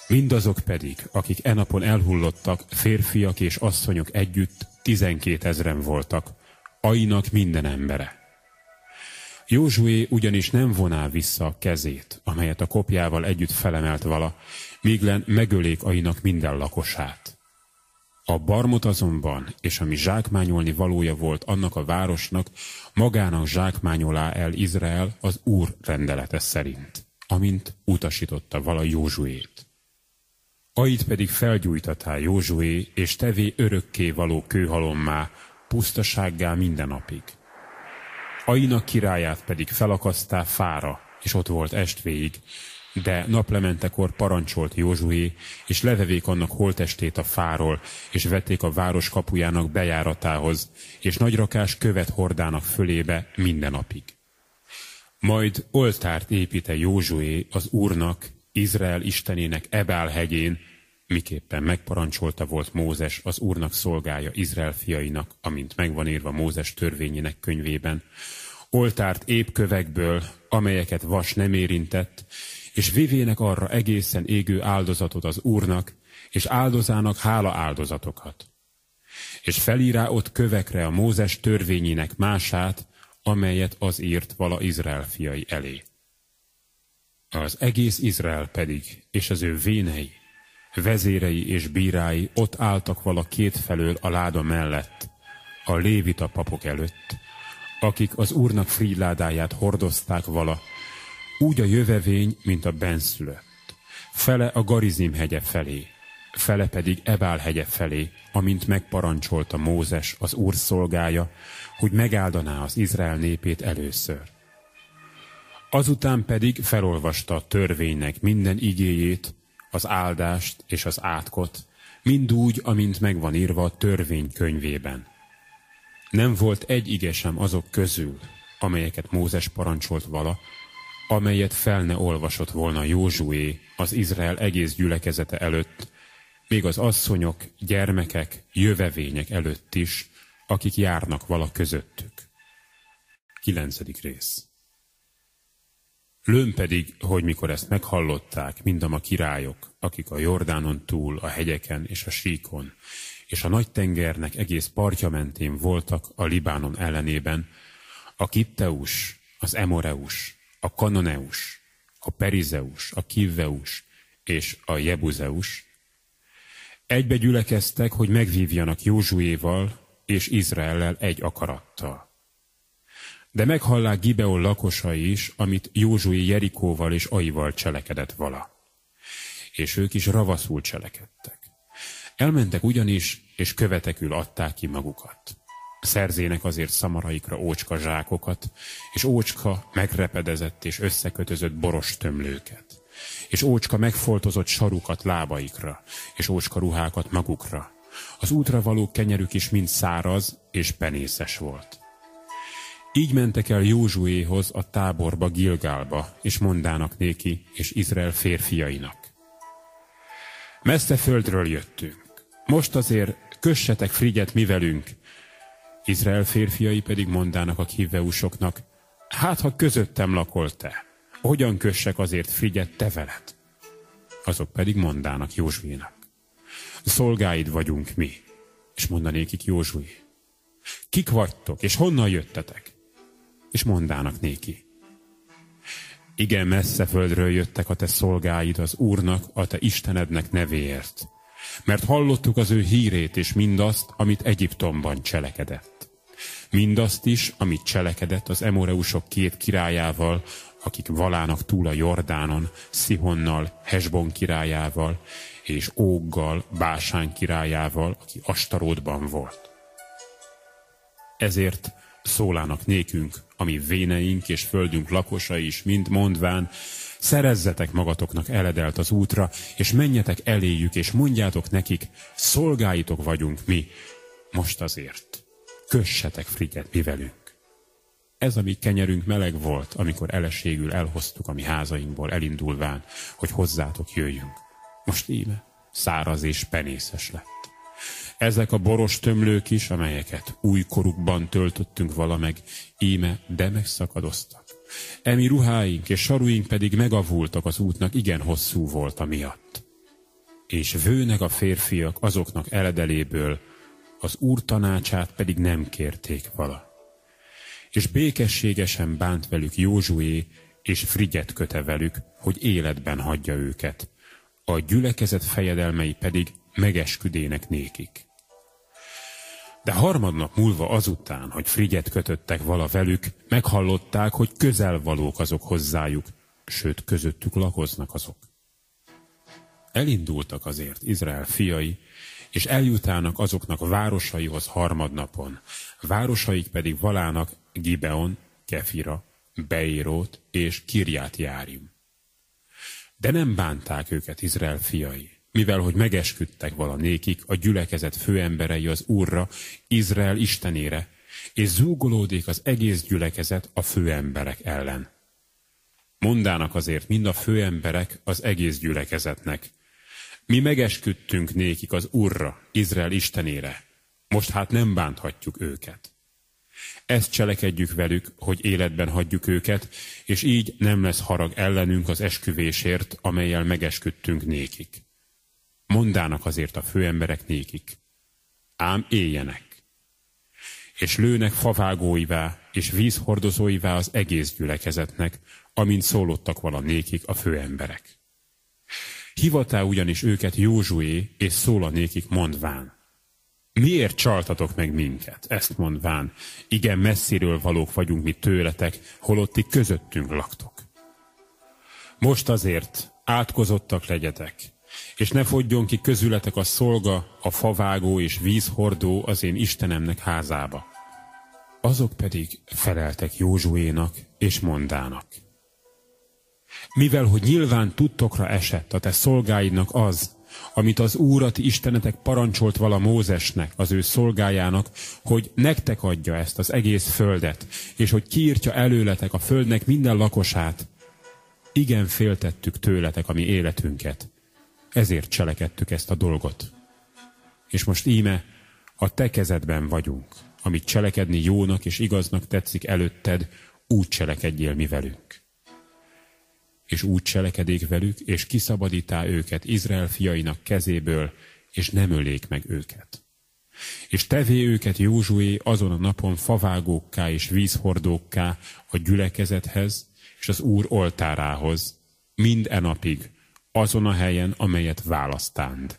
Mindazok pedig, akik enapon elhullottak, férfiak és asszonyok együtt, tizenkét ezren voltak, ainak minden embere. Józsué ugyanis nem voná vissza a kezét, amelyet a kopjával együtt felemelt vala, míglen megölék ainak minden lakosát. A barmot azonban, és ami zsákmányolni valója volt annak a városnak, magának zsákmányolá el Izrael az Úr rendelete szerint, amint utasította vala Józsuét. Ait pedig felgyújtatá Józsué, és tevé örökké való kőhalommá, pusztasággá minden napig. Ainak királyát pedig felakasztá fára, és ott volt estvégig, de naplementekor parancsolt Józsué, és levevék annak holtestét a fáról, és vették a város kapujának bejáratához, és nagyrakás követ hordának fölébe minden napig. Majd oltárt építe Józsué az Úrnak, Izrael istenének Ebál hegyén, miképpen megparancsolta volt Mózes az Úrnak szolgája Izrael fiainak, amint megvan írva Mózes törvényének könyvében, oltárt épkövekből, amelyeket vas nem érintett, és vivének arra egészen égő áldozatot az Úrnak, és áldozának hála áldozatokat. És felírá ott kövekre a Mózes törvényének mását, amelyet az írt vala Izrael fiai elé. Az egész Izrael pedig, és az ő vénei, vezérei és bírái ott álltak vala két felől a láda mellett, a lévita papok előtt, akik az úrnak fríládáját hordozták vala, úgy a jövevény, mint a benszülött. Fele a Garizim hegye felé, fele pedig Ebál hegye felé, amint megparancsolta Mózes, az úr szolgája, hogy megáldaná az Izrael népét először. Azután pedig felolvasta a törvénynek minden igéjét, az áldást és az átkot, mind úgy, amint megvan írva a törvény könyvében. Nem volt egy ige sem azok közül, amelyeket Mózes parancsolt vala, amelyet fel ne olvasott volna Józsué az Izrael egész gyülekezete előtt, még az asszonyok, gyermekek, jövevények előtt is, akik járnak vala közöttük. Kilencedik rész. Lőn pedig, hogy mikor ezt meghallották, mindam a királyok, akik a Jordánon túl, a hegyeken és a síkon, és a nagy tengernek egész partja mentén voltak a Libánon ellenében, a Kitteus, az Emoreus, a Kanoneus, a Perizeus, a Kivveus és a Jebuzeus, egybe gyülekeztek, hogy megvívjanak Józsuéval és Izraellel egy akarattal. De meghallák Gibeon lakosai is, amit Józsué Jerikóval és Aival cselekedett vala. És ők is ravaszul cselekedtek. Elmentek ugyanis, és követekül adták ki magukat. Szerzének azért szamaraikra ócska zsákokat, és ócska megrepedezett és összekötözött boros tömlőket. És ócska megfoltozott sarukat lábaikra, és ócska ruhákat magukra. Az útra való kenyerük is mind száraz és penészes volt. Így mentek el Józsuéhoz a táborba Gilgálba, és mondának néki és Izrael férfiainak. Messze földről jöttünk. Most azért kössetek frigyet mi velünk. Izrael férfiai pedig mondának a hívveusoknak, hát ha közöttem lakol te, hogyan kössek azért frigyet te veled? Azok pedig mondának Józsuénak. Szolgáid vagyunk mi, és mondanékik Józsué. Kik vagytok, és honnan jöttetek? és mondának néki. Igen, messze földről jöttek a te szolgáid az Úrnak, a te Istenednek nevéért. Mert hallottuk az ő hírét és mindazt, amit Egyiptomban cselekedett. Mindazt is, amit cselekedett az Emoreusok két királyával, akik valának túl a Jordánon, Szihonnal, Hesbon királyával, és Óggal, Básán királyával, aki Astaródban volt. Ezért szólának nékünk, ami véneink és földünk lakosai is mind mondván, szerezzetek magatoknak eledelt az útra, és menjetek eléjük, és mondjátok nekik, szolgáitok vagyunk mi, most azért. Kössetek frigyet mi velünk. Ez a mi kenyerünk meleg volt, amikor eleségül elhoztuk a mi házainkból elindulván, hogy hozzátok jöjjünk. Most íme, száraz és penészes lett. Ezek a boros tömlők is, amelyeket újkorukban töltöttünk valameg, íme, de megszakadoztak. Emi ruháink és saruink pedig megavultak az útnak, igen hosszú volt a miatt. És vőnek a férfiak azoknak eledeléből, az úr tanácsát pedig nem kérték vala. És békességesen bánt velük Józsué, és frigyet köte velük, hogy életben hagyja őket. A gyülekezet fejedelmei pedig megesküdének nékik. De harmadnap múlva azután, hogy Frigyet kötöttek vala velük, meghallották, hogy közel valók azok hozzájuk, sőt közöttük lakoznak azok. Elindultak azért Izrael fiai, és eljutának azoknak városaihoz harmadnapon, városaik pedig valának Gibeon, Kefira, Beirót és Kirját Járim. De nem bánták őket Izrael fiai, mivel hogy megesküdtek valanékik a gyülekezet főemberei az Úrra, Izrael istenére, és zúgolódik az egész gyülekezet a főemberek ellen. Mondának azért mind a főemberek az egész gyülekezetnek. Mi megesküdtünk nékik az Urra, Izrael istenére, most hát nem bánthatjuk őket. Ezt cselekedjük velük, hogy életben hagyjuk őket, és így nem lesz harag ellenünk az esküvésért, amelyel megesküdtünk nékik. Mondának azért a főemberek nékik. Ám éljenek. És lőnek favágóivá és vízhordozóivá az egész gyülekezetnek, amint szólottak vala nékik a főemberek. Hivatá ugyanis őket Józsué, és szól a nékik mondván. Miért csaltatok meg minket? Ezt mondván, igen messziről valók vagyunk mi tőletek, holott ti közöttünk laktok. Most azért átkozottak legyetek, és ne fogjon ki közületek a szolga, a favágó és vízhordó az én Istenemnek házába. Azok pedig feleltek Józsuénak és mondának. Mivel, hogy nyilván tudtokra esett a te szolgáidnak az, amit az Úrat Istenetek parancsolt vala Mózesnek, az ő szolgájának, hogy nektek adja ezt az egész földet, és hogy kiírtja előletek a földnek minden lakosát. Igen féltettük tőletek a mi életünket, ezért cselekedtük ezt a dolgot. És most íme, a te kezedben vagyunk, amit cselekedni jónak és igaznak tetszik előtted, úgy cselekedjél mi velünk és úgy cselekedék velük, és kiszabadítá őket Izrael fiainak kezéből, és nem ölék meg őket. És tevé őket Józsué azon a napon favágókká és vízhordókká a gyülekezethez, és az Úr oltárához, mind e napig, azon a helyen, amelyet választánd.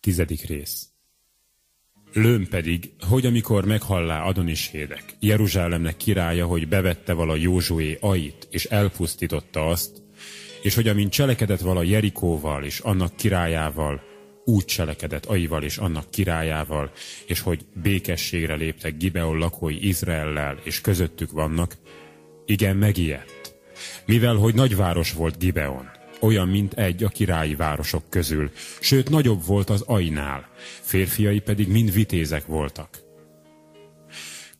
Tizedik rész Lőm pedig, hogy amikor meghallá Adonishédek, Jeruzsálemnek királya, hogy bevette vala Józsué Ait, és elpusztította azt, és hogy amint cselekedett vala Jerikóval és annak királyával, úgy cselekedett Aival és annak királyával, és hogy békességre léptek Gibeon lakói Izraellel, és közöttük vannak, igen, megijedt. Mivel, hogy nagyváros volt Gibeon, olyan, mint egy a királyi városok közül, sőt nagyobb volt az Ainál, férfiai pedig mind vitézek voltak.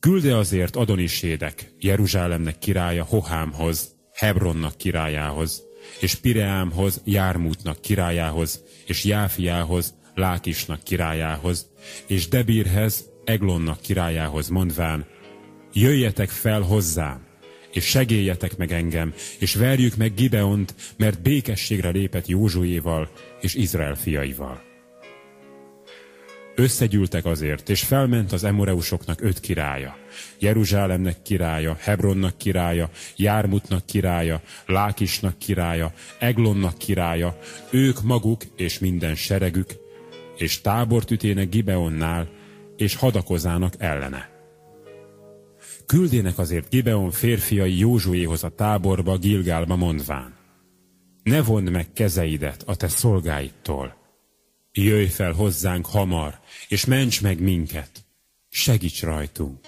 Külde azért Adonisédek, Jeruzsálemnek királya Hohámhoz, Hebronnak királyához, és Pireámhoz, Jármútnak királyához, és Jáfiához, Lákisnak királyához, és Debírhez, Eglonnak királyához mondván, jöjjetek fel hozzám, és segéljetek meg engem, és verjük meg Gibeont, mert békességre lépett Józsuéval és Izrael fiaival. Összegyűltek azért, és felment az emoreusoknak öt királya. Jeruzsálemnek királya, Hebronnak királya, Jármutnak királya, Lákisnak királya, Eglonnak királya, ők maguk és minden seregük, és tábort ütének Gibeonnál, és hadakozának ellene. Küldének azért Gibeon férfiai Józsuéhoz a táborba, Gilgálba mondván. Ne vond meg kezeidet a te szolgáittól. Jöjj fel hozzánk hamar, és ments meg minket. Segíts rajtunk.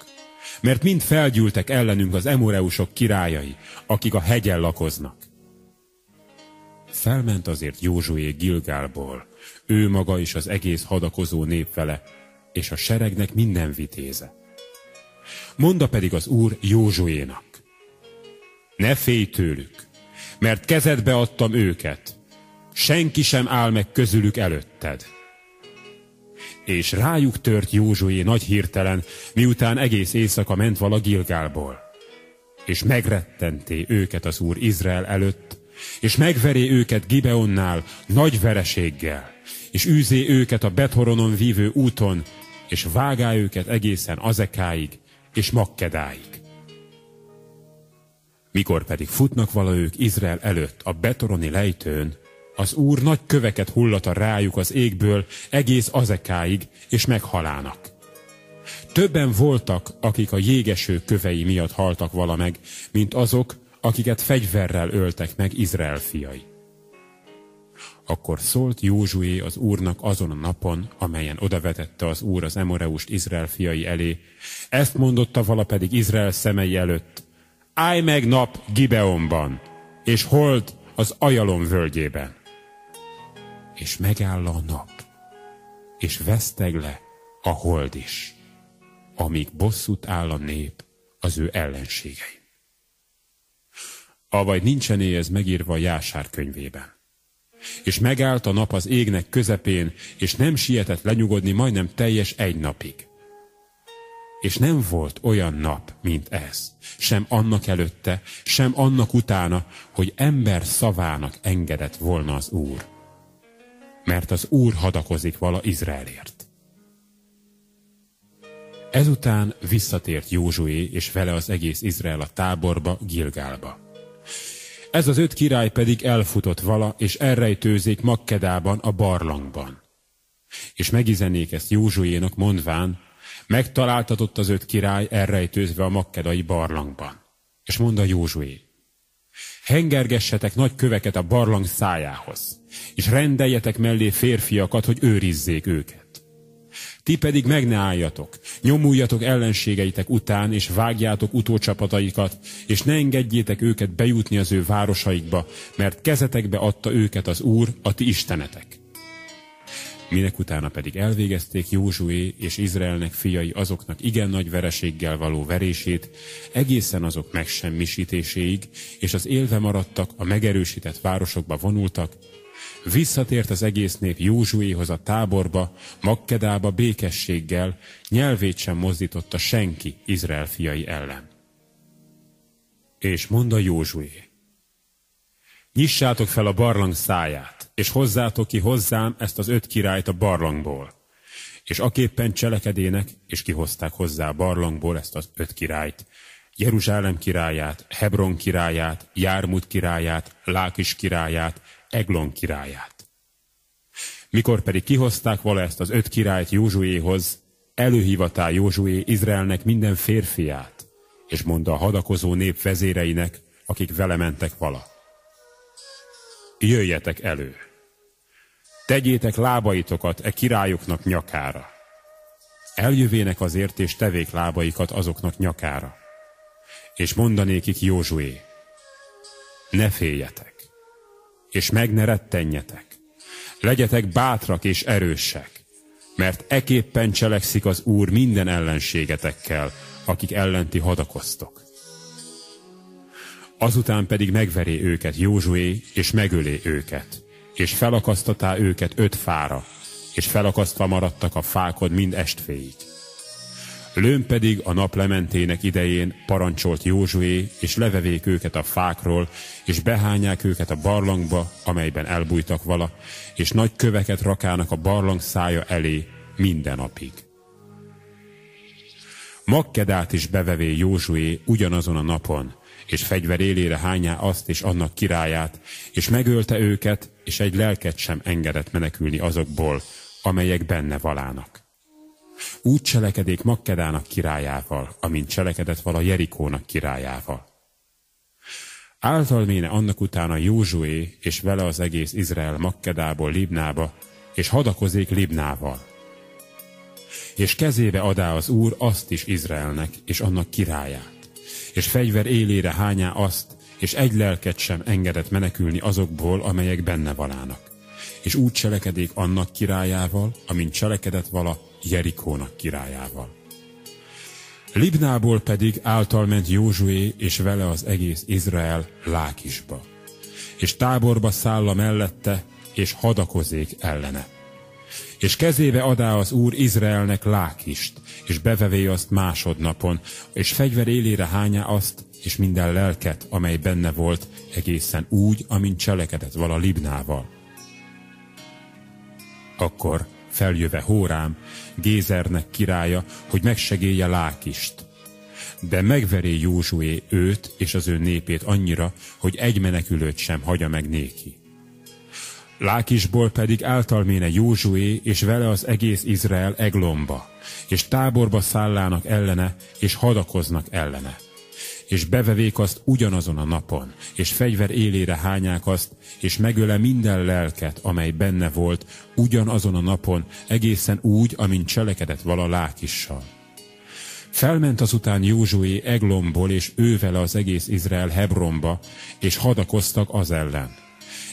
Mert mind felgyűltek ellenünk az emoreusok királyai, akik a hegyen lakoznak. Felment azért Józsué Gilgálból, ő maga is az egész hadakozó nép vele, és a seregnek minden vitéze. Monda pedig az Úr Józsuénak. Ne félj tőlük, mert kezedbe adtam őket, senki sem áll meg közülük előtted. És rájuk tört Józsué nagy hirtelen, miután egész éjszaka ment vala Gilgálból. És megrettenté őket az Úr Izrael előtt, és megveré őket Gibeonnál nagy vereséggel, és űzé őket a Bethoronon vívő úton, és vágá őket egészen azekáig, és Makkedáig. Mikor pedig futnak vala ők Izrael előtt a betoroni lejtőn, az Úr nagy köveket hullata rájuk az égből egész azekáig, és meghalának. Többen voltak, akik a jégeső kövei miatt haltak vala meg, mint azok, akiket fegyverrel öltek meg Izrael fiai. Akkor szólt Józsué az úrnak azon a napon, amelyen odavetette az úr az Emoreust Izrael fiai elé. Ezt mondotta vala pedig Izrael szemei előtt. Állj meg nap Gibeonban, és hold az Ajalon völgyében. És megáll a nap, és veszteg le a hold is, amíg bosszút áll a nép az ő ellenségei. Avagy nincsen ez megírva a Jásár könyvében. És megállt a nap az égnek közepén, és nem sietett lenyugodni majdnem teljes egy napig. És nem volt olyan nap, mint ez, sem annak előtte, sem annak utána, hogy ember szavának engedett volna az Úr. Mert az Úr hadakozik vala Izraelért. Ezután visszatért Józsué és vele az egész Izrael a táborba, Gilgálba. Ez az öt király pedig elfutott vala, és elrejtőzik Makkedában a barlangban. És megizenék ezt Józsuénak mondván, megtaláltatott az öt király elrejtőzve a makkedai barlangban. És mondta Józsué, hengergessetek nagy köveket a barlang szájához, és rendeljetek mellé férfiakat, hogy őrizzék őket. Ti pedig meg ne álljatok, nyomuljatok ellenségeitek után, és vágjátok utócsapataikat, és ne engedjétek őket bejutni az ő városaikba, mert kezetekbe adta őket az Úr, a ti istenetek. Minek utána pedig elvégezték Józsué és Izraelnek fiai azoknak igen nagy vereséggel való verését, egészen azok megsemmisítéséig, és az élve maradtak, a megerősített városokba vonultak, Visszatért az egész nép Józsuéhoz a táborba, Makkedába békességgel, nyelvét sem mozdította senki Izrael fiai ellen. És mondta Józsué, nyissátok fel a barlang száját, és hozzátok ki hozzám ezt az öt királyt a barlangból. És aképpen cselekedének, és kihozták hozzá a barlangból ezt az öt királyt, Jeruzsálem királyát, Hebron királyát, Jármut királyát, Lákis királyát, Eglon királyát. Mikor pedig kihozták vala ezt az öt királyt Józsuéhoz, előhívatá Józsué Izraelnek minden férfiát, és mondta a hadakozó nép vezéreinek, akik vele mentek vala. Jöjjetek elő! Tegyétek lábaitokat e királyoknak nyakára. Eljövének azért, és tevék lábaikat azoknak nyakára. És mondanékik Józsué, ne féljetek és meg ne rettenjetek. Legyetek bátrak és erősek, mert eképpen cselekszik az Úr minden ellenségetekkel, akik ellenti hadakoztok. Azután pedig megveré őket Józsué, és megölé őket, és felakasztatá őket öt fára, és felakasztva maradtak a fákod mind estféig. Lőn pedig a nap lementének idején parancsolt Józsué, és levevék őket a fákról, és behányák őket a barlangba, amelyben elbújtak vala, és nagy köveket rakának a barlang szája elé minden napig. Makkedát is bevevé Józsué ugyanazon a napon, és fegyver élére hányá azt és annak királyát, és megölte őket, és egy lelket sem engedett menekülni azokból, amelyek benne valának. Úgy cselekedék Makkedának királyával, amint cselekedett vala Jerikónak királyával. Általméne annak utána Józsué és vele az egész Izrael Makkedából Libnába, és hadakozék Libnával. És kezébe adá az Úr azt is Izraelnek, és annak királyát. És fegyver élére hányá azt, és egy lelket sem engedett menekülni azokból, amelyek benne valának. És úgy cselekedék annak királyával, amint cselekedett vala Jerikónak királyával. Libnából pedig által ment Józsué és vele az egész Izrael Lákisba, és táborba szálla mellette, és hadakozék ellene. És kezébe adá az Úr Izraelnek Lákist, és bevevé azt másodnapon, és fegyver élére hányá azt, és minden lelket, amely benne volt, egészen úgy, amint cselekedett vala Libnával. Akkor feljöve Hórám, Gézernek királya, hogy megsegélje Lákist. De megveré Józsué őt és az ő népét annyira, hogy egy menekülőt sem hagyja meg néki. Lákisból pedig általméne Józsué és vele az egész Izrael Eglomba, és táborba szállának ellene, és hadakoznak ellene. És bevevék azt ugyanazon a napon, és fegyver élére hányák azt, és megöle minden lelket, amely benne volt, ugyanazon a napon, egészen úgy, amint cselekedett vala Lákissal. Felment azután Józsué Eglomból, és ő vele az egész Izrael Hebronba, és hadakoztak az ellen.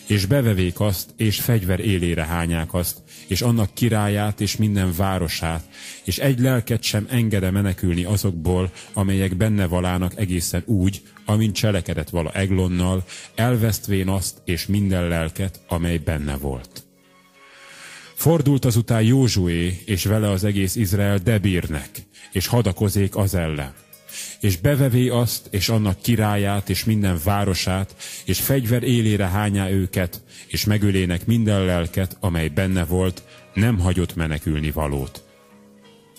És bevevék azt, és fegyver élére hányák azt, és annak királyát és minden városát, és egy lelket sem engede menekülni azokból, amelyek benne valának egészen úgy, amint cselekedett vala Eglonnal, elvesztvén azt és minden lelket, amely benne volt. Fordult azután Józsué, és vele az egész Izrael Debírnek, és hadakozék az ellen és bevevé azt, és annak királyát, és minden városát, és fegyver élére hányá őket, és megölének minden lelket, amely benne volt, nem hagyott menekülni valót.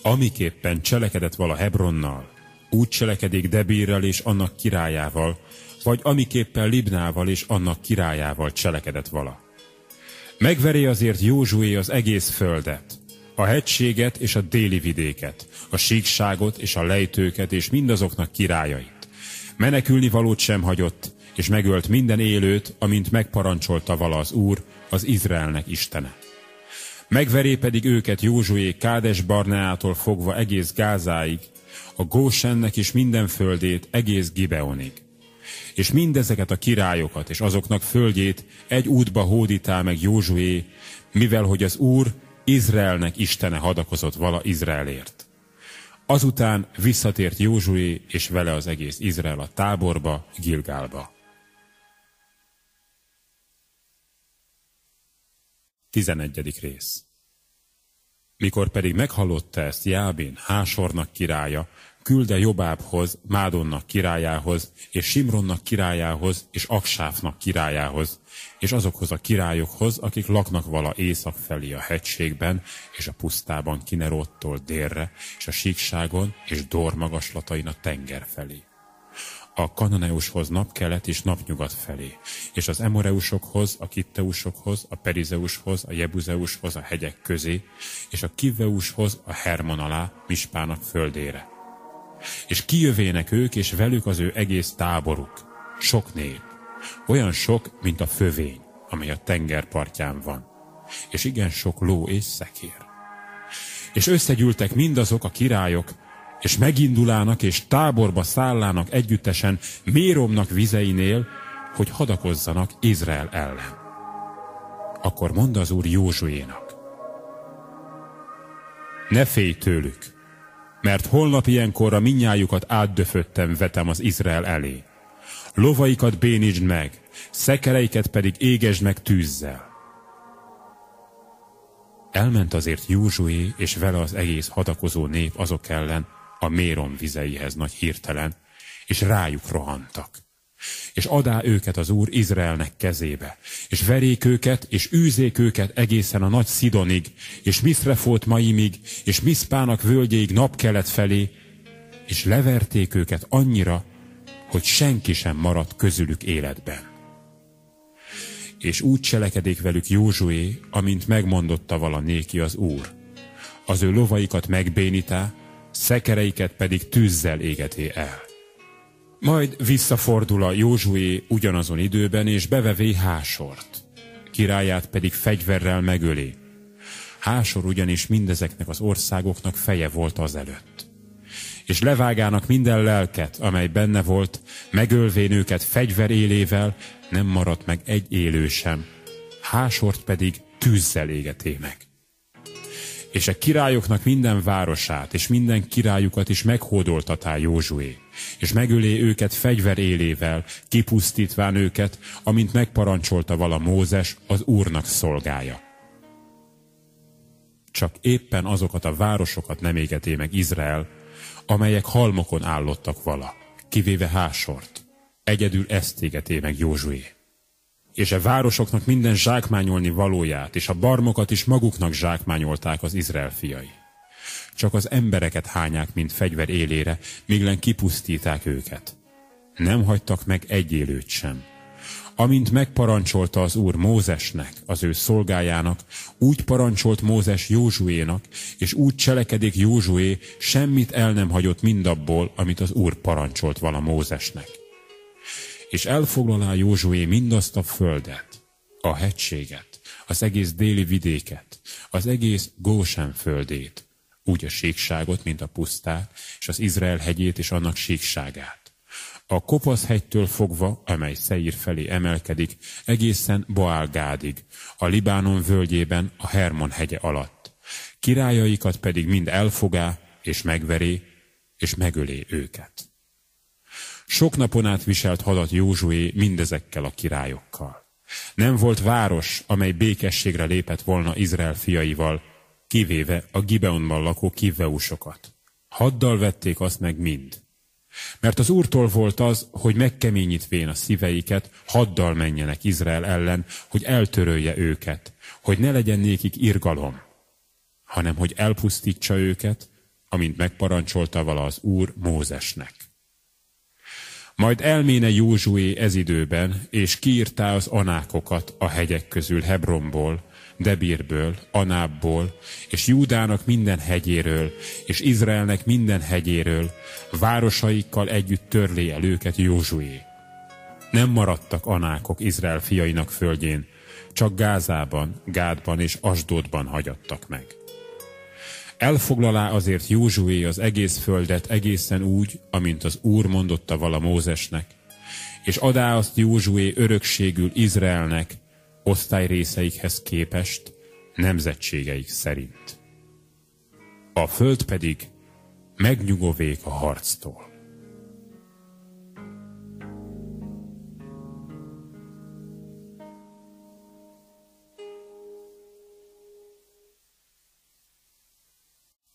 Amiképpen cselekedett vala Hebronnal, úgy cselekedik Debírrel és annak királyával, vagy amiképpen Libnával és annak királyával cselekedett vala. Megveri azért Józsué az egész földet, a hegységet és a déli vidéket, a síkságot és a lejtőket és mindazoknak királyait. Menekülni valót sem hagyott, és megölt minden élőt, amint megparancsolta vala az Úr, az Izraelnek Istene. Megveré pedig őket Józsué Kádes Barneától fogva egész Gázáig, a Gósennek és minden földét egész Gibeonig. És mindezeket a királyokat és azoknak földjét egy útba hódítál meg Józsué, mivel hogy az Úr Izraelnek Istene hadakozott vala Izraelért. Azután visszatért Józsué és vele az egész Izrael a táborba, Gilgálba. 11. rész Mikor pedig meghallotta ezt Jábin, Hásornak királya, külde Jobábhoz, Mádonnak királyához, és Simronnak királyához, és Aksáfnak királyához, és azokhoz a királyokhoz, akik laknak vala észak felé a hegységben, és a pusztában Kinerottól délre, és a síkságon, és Dor magaslatain a tenger felé. A kananeushoz napkelet és napnyugat felé, és az emoreusokhoz, a kitteusokhoz, a perizeushoz, a jebuzeushoz a hegyek közé, és a kiveushoz a Hermon alá, Mispának földére és kijövének ők, és velük az ő egész táboruk. Sok nép. Olyan sok, mint a fövény, amely a tengerpartján van. És igen sok ló és szekér. És összegyűltek mindazok a királyok, és megindulának és táborba szállának együttesen Méromnak vizeinél, hogy hadakozzanak Izrael ellen. Akkor mond az úr Józsuénak. Ne félj tőlük, mert holnap ilyenkorra minnyájukat átdöföttem vetem az Izrael elé. Lovaikat bénítsd meg, szekereiket pedig égesd meg tűzzel. Elment azért Józsué és vele az egész hadakozó nép azok ellen a mérom vizeihez nagy hirtelen, és rájuk rohantak és adá őket az Úr Izraelnek kezébe, és verék őket, és űzék őket egészen a nagy Szidonig, és Miszrefót maimig, és Miszpának völgyéig napkelet felé, és leverték őket annyira, hogy senki sem maradt közülük életben. És úgy cselekedik velük Józsué, amint megmondotta vala néki az Úr. Az ő lovaikat megbénítá, szekereiket pedig tűzzel égeté el. Majd visszafordul a Józsué ugyanazon időben, és bevevé Hásort. Királyát pedig fegyverrel megöli. Hásor ugyanis mindezeknek az országoknak feje volt azelőtt. És levágának minden lelket, amely benne volt, megölvén őket fegyver élével, nem maradt meg egy élő sem. Hásort pedig tűzzel égeté meg és a királyoknak minden városát, és minden királyukat is meghódoltatá Józsué, és megölé őket fegyver élével, kipusztítván őket, amint megparancsolta vala Mózes, az Úrnak szolgája. Csak éppen azokat a városokat nem égeté meg Izrael, amelyek halmokon állottak vala, kivéve Hásort. Egyedül ezt égeté meg Józsué és a városoknak minden zsákmányolni valóját, és a barmokat is maguknak zsákmányolták az Izrael fiai. Csak az embereket hányák, mint fegyver élére, míglen kipusztíták őket. Nem hagytak meg egy élőt sem. Amint megparancsolta az Úr Mózesnek, az ő szolgájának, úgy parancsolt Mózes Józsuénak, és úgy cselekedik Józsué, semmit el nem hagyott mindabból, amit az Úr parancsolt vala Mózesnek. És elfoglalá Józsué mindazt a földet, a hegységet, az egész déli vidéket, az egész Gósen földét, úgy a síkságot, mint a pusztát, és az Izrael hegyét és annak síkságát a kopasz hegytől fogva, amely Szeír felé emelkedik, egészen Boálgádig, a Libánon völgyében, a Hermon hegye alatt. Királyaikat pedig mind elfogá, és megveré, és megölé őket. Sok napon át viselt hadat Józsué mindezekkel a királyokkal. Nem volt város, amely békességre lépett volna Izrael fiaival, kivéve a Gibeonban lakó kiveusokat. Haddal vették azt meg mind. Mert az Úrtól volt az, hogy megkeményítvén a szíveiket, haddal menjenek Izrael ellen, hogy eltörölje őket, hogy ne legyen nékik irgalom, hanem hogy elpusztítsa őket, amint megparancsolta vala az Úr Mózesnek. Majd elméne Józsué ez időben, és kiírtá az anákokat a hegyek közül Hebronból, Debírből, Anábból, és Júdának minden hegyéről, és Izraelnek minden hegyéről, városaikkal együtt törlé el őket Józsué. Nem maradtak anákok Izrael fiainak földjén, csak Gázában, Gádban és Asdódban hagyattak meg. Elfoglalá azért Józsué az egész földet egészen úgy, amint az Úr mondotta vala Mózesnek, és adá azt Józsué örökségül Izraelnek, osztályrészeikhez képest, nemzetségeik szerint. A föld pedig megnyugovék a harctól.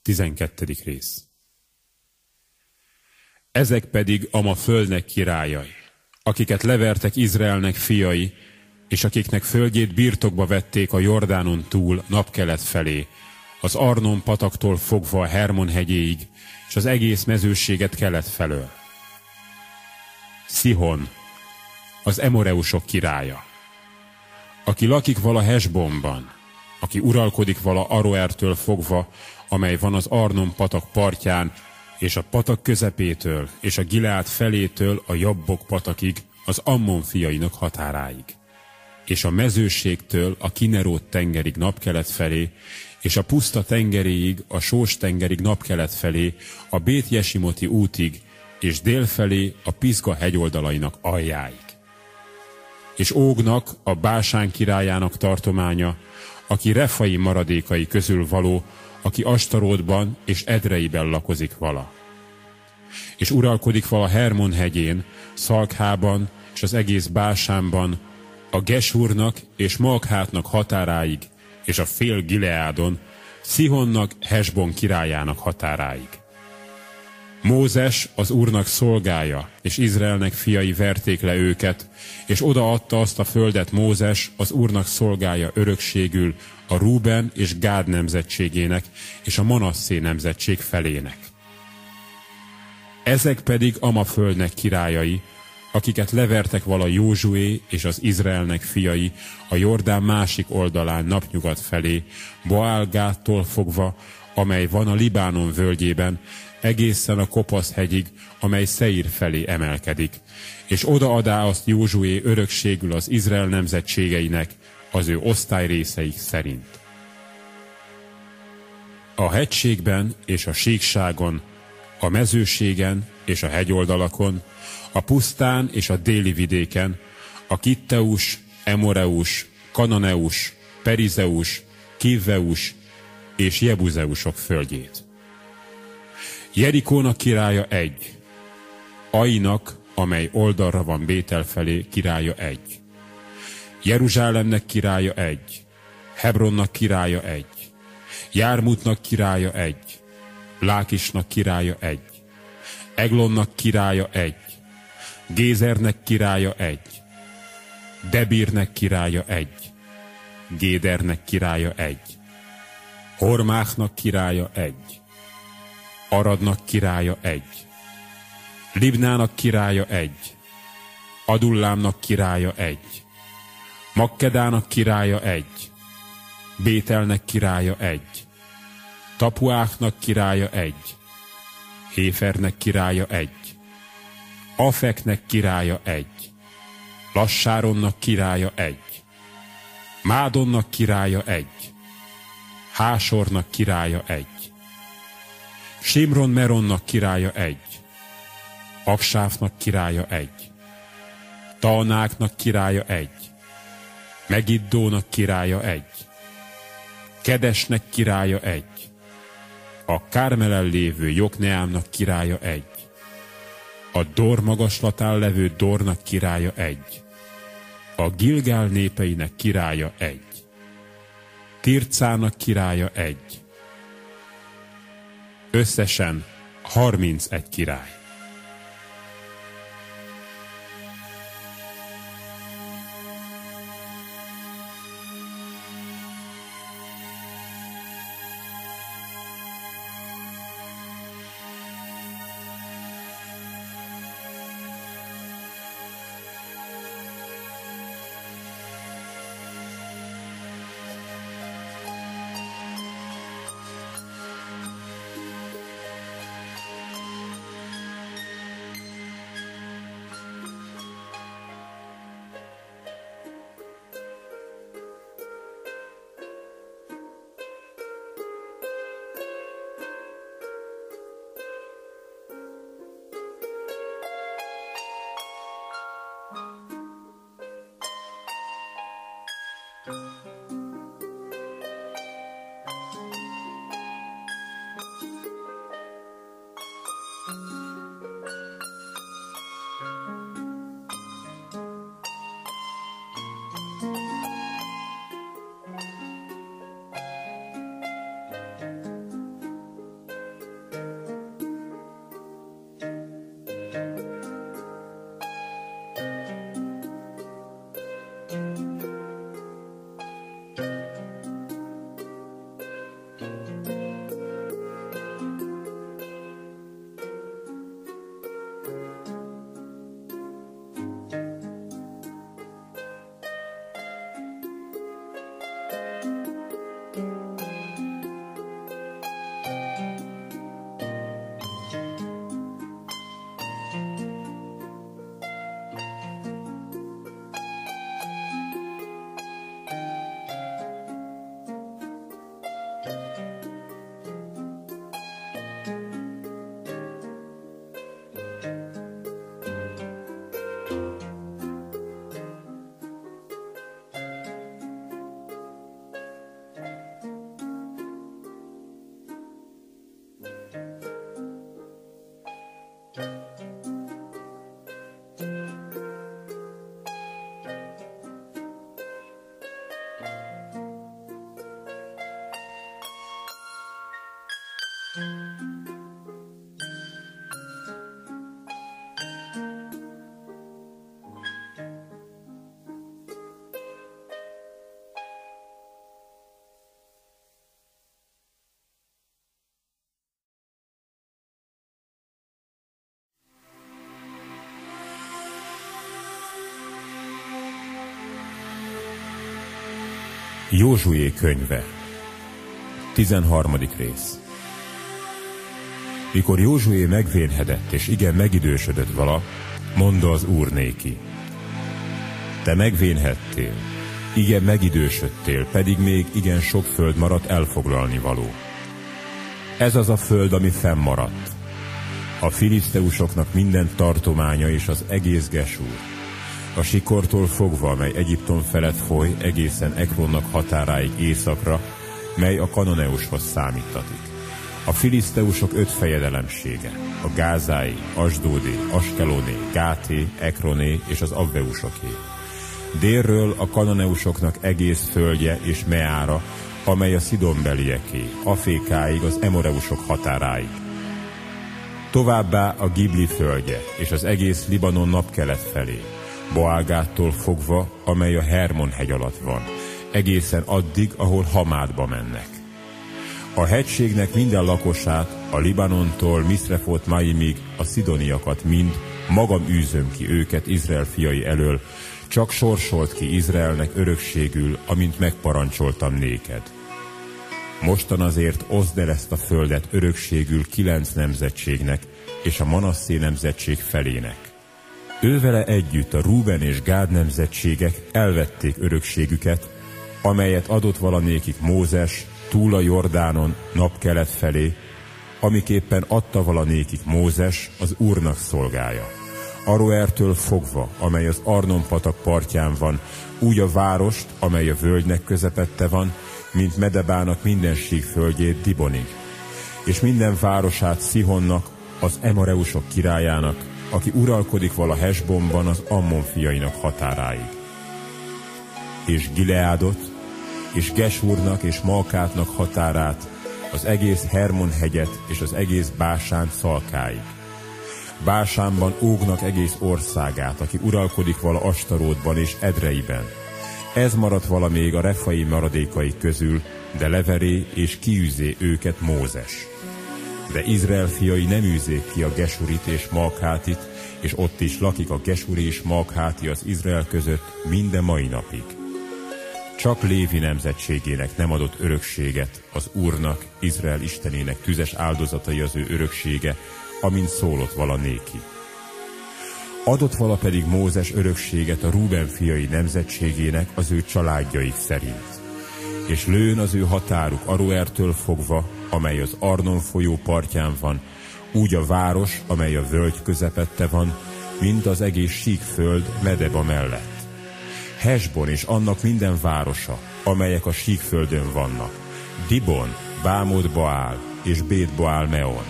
Tizenkettedik rész Ezek pedig ama földnek királyai, akiket levertek Izraelnek fiai, és akiknek földjét birtokba vették a Jordánon túl napkelet felé, az Arnon pataktól fogva a Hermon hegyéig, és az egész mezőséget kelet felől. Szihon, az Emoreusok királya, aki lakik vala Hesbomban, aki uralkodik vala Aroertől fogva, amely van az Arnon patak partján, és a patak közepétől, és a Gileát felétől a Jabbok patakig, az Ammon fiainak határáig és a mezőségtől a Kinerót tengerig napkelet felé, és a puszta tengeréig, a sós tengerig napkelet felé, a Bét Jesimoti útig, és délfelé a Pizga hegyoldalainak aljáig. És Ógnak, a Básán királyának tartománya, aki Refai maradékai közül való, aki Astaródban és Edreiben lakozik vala. És uralkodik vala Hermon hegyén, Szalkhában és az egész Básánban, a Geshurnak és Maghátnak határáig, és a fél Gileádon, Szihonnak, Hesbon királyának határáig. Mózes az Úrnak szolgája, és Izraelnek fiai verték le őket, és odaadta azt a földet Mózes az Úrnak szolgája örökségül a Rúben és Gád nemzetségének, és a Manasszé nemzetség felének. Ezek pedig Amaföldnek királyai, akiket levertek vala Józsué és az Izraelnek fiai a Jordán másik oldalán napnyugat felé, Boálgától fogva, amely van a Libánon völgyében, egészen a Kopasz hegyig, amely Szeír felé emelkedik, és odaadá azt Józsué örökségül az Izrael nemzetségeinek, az ő osztályrészeik szerint. A hegységben és a síkságon, a mezőségen és a hegyoldalakon, a pusztán és a déli vidéken, a Kitteus, Emoreus, Kananeus, Perizeus, Kivveus és Jebuzeusok földjét. Jerikónak királya egy, Ainak, amely oldalra van Bétel felé, királya egy. Jeruzsálemnek királya egy, Hebronnak királya egy, Jármutnak királya egy, Lákisnak királya egy, Eglonnak királya egy, Gézernek királya egy, Debírnek királya egy, Gédernek királya egy, Hormáknak királya egy, Aradnak királya egy, Libnának királya egy, Adullámnak királya egy, Makkedának királya egy, Bételnek királya egy, Tapuáknak királya egy, Héfernek királya egy, Afeknek királya egy, Lassáronnak királya egy, Mádonnak királya egy, Hásornak királya egy, Simron Meronnak királya egy, Aksáfnak királya egy, Taunáknak királya egy, Megiddónak királya egy, Kedesnek királya egy, a Kármelen lévő Jokneámnak királya egy, a Dor magaslatán levő Dornak királya egy, a Gilgál népeinek királya egy, Tircának királya egy, összesen 31 király. Józsué könyve 13. rész Mikor Józsué megvénhedett, és igen megidősödött vala, mondta az Úr néki. Te megvénhettél, igen megidősödtél, pedig még igen sok föld maradt elfoglalni való. Ez az a föld, ami fennmaradt. A filiszteusoknak minden tartománya és az egész Gesúr a sikortól fogva, mely Egyiptom felett foly egészen Ekronnak határáig északra, mely a Kanoneushoz számítatik. A filiszteusok öt fejedelemsége, a Gázái, Asdódé, Askelóné, Gáté, Ekroné és az Abbeusoké. Délről a kanoneusoknak egész földje és Meára, amely a Szidonbelieké, Afékáig az Emoreusok határáig. Továbbá a Gibli földje és az egész Libanon napkelet felé, Boágától fogva, amely a Hermon hegy alatt van, egészen addig, ahol Hamádba mennek. A hegységnek minden lakosát, a Libanontól Misrefot Maimig, a szidoniakat mind magam űzöm ki őket Izrael fiai elől, csak sorsolt ki Izraelnek örökségül, amint megparancsoltam néked. Mostan azért oszd el ezt a földet örökségül kilenc nemzetségnek, és a Manasszé nemzetség felének. Ővele együtt a Rúben és Gád nemzetségek elvették örökségüket, amelyet adott valanékik Mózes túl a Jordánon napkelet felé, amiképpen adta valanékik Mózes az Úrnak szolgája. Aroertől fogva, amely az Arnon patak partján van, úgy a várost, amely a völgynek közepette van, mint Medebának minden földjét Dibonig, és minden városát Szihonnak, az Emareusok királyának, aki uralkodik vala Hesbomban az Ammon fiainak határáig. És Gileádot, és Gesúrnak és Malkátnak határát, az egész Hermon hegyet és az egész Básán szalkáig. Básánban ógnak egész országát, aki uralkodik vala Astarótban és Edreiben. Ez maradt vala még a refai maradékai közül, de leveré és kiűzé őket Mózes. De Izrael fiai nem űzék ki a Gesurit és Malkátit, és ott is lakik a Gesuri és Malkáti az Izrael között minden mai napig. Csak Lévi nemzetségének nem adott örökséget az Úrnak, Izrael Istenének tüzes áldozatai az ő öröksége, amint szólott vala néki. Adott vala pedig Mózes örökséget a Rúben fiai nemzetségének az ő családjaik szerint. És lőn az ő határuk Aroertől fogva, amely az Arnon folyó partján van, úgy a város, amely a völgy közepette van, mint az egész sík föld Medeba mellett. Hesbon és annak minden városa, amelyek a síkföldön vannak. Dibon, Bámod Baál és Bét Baál Meon,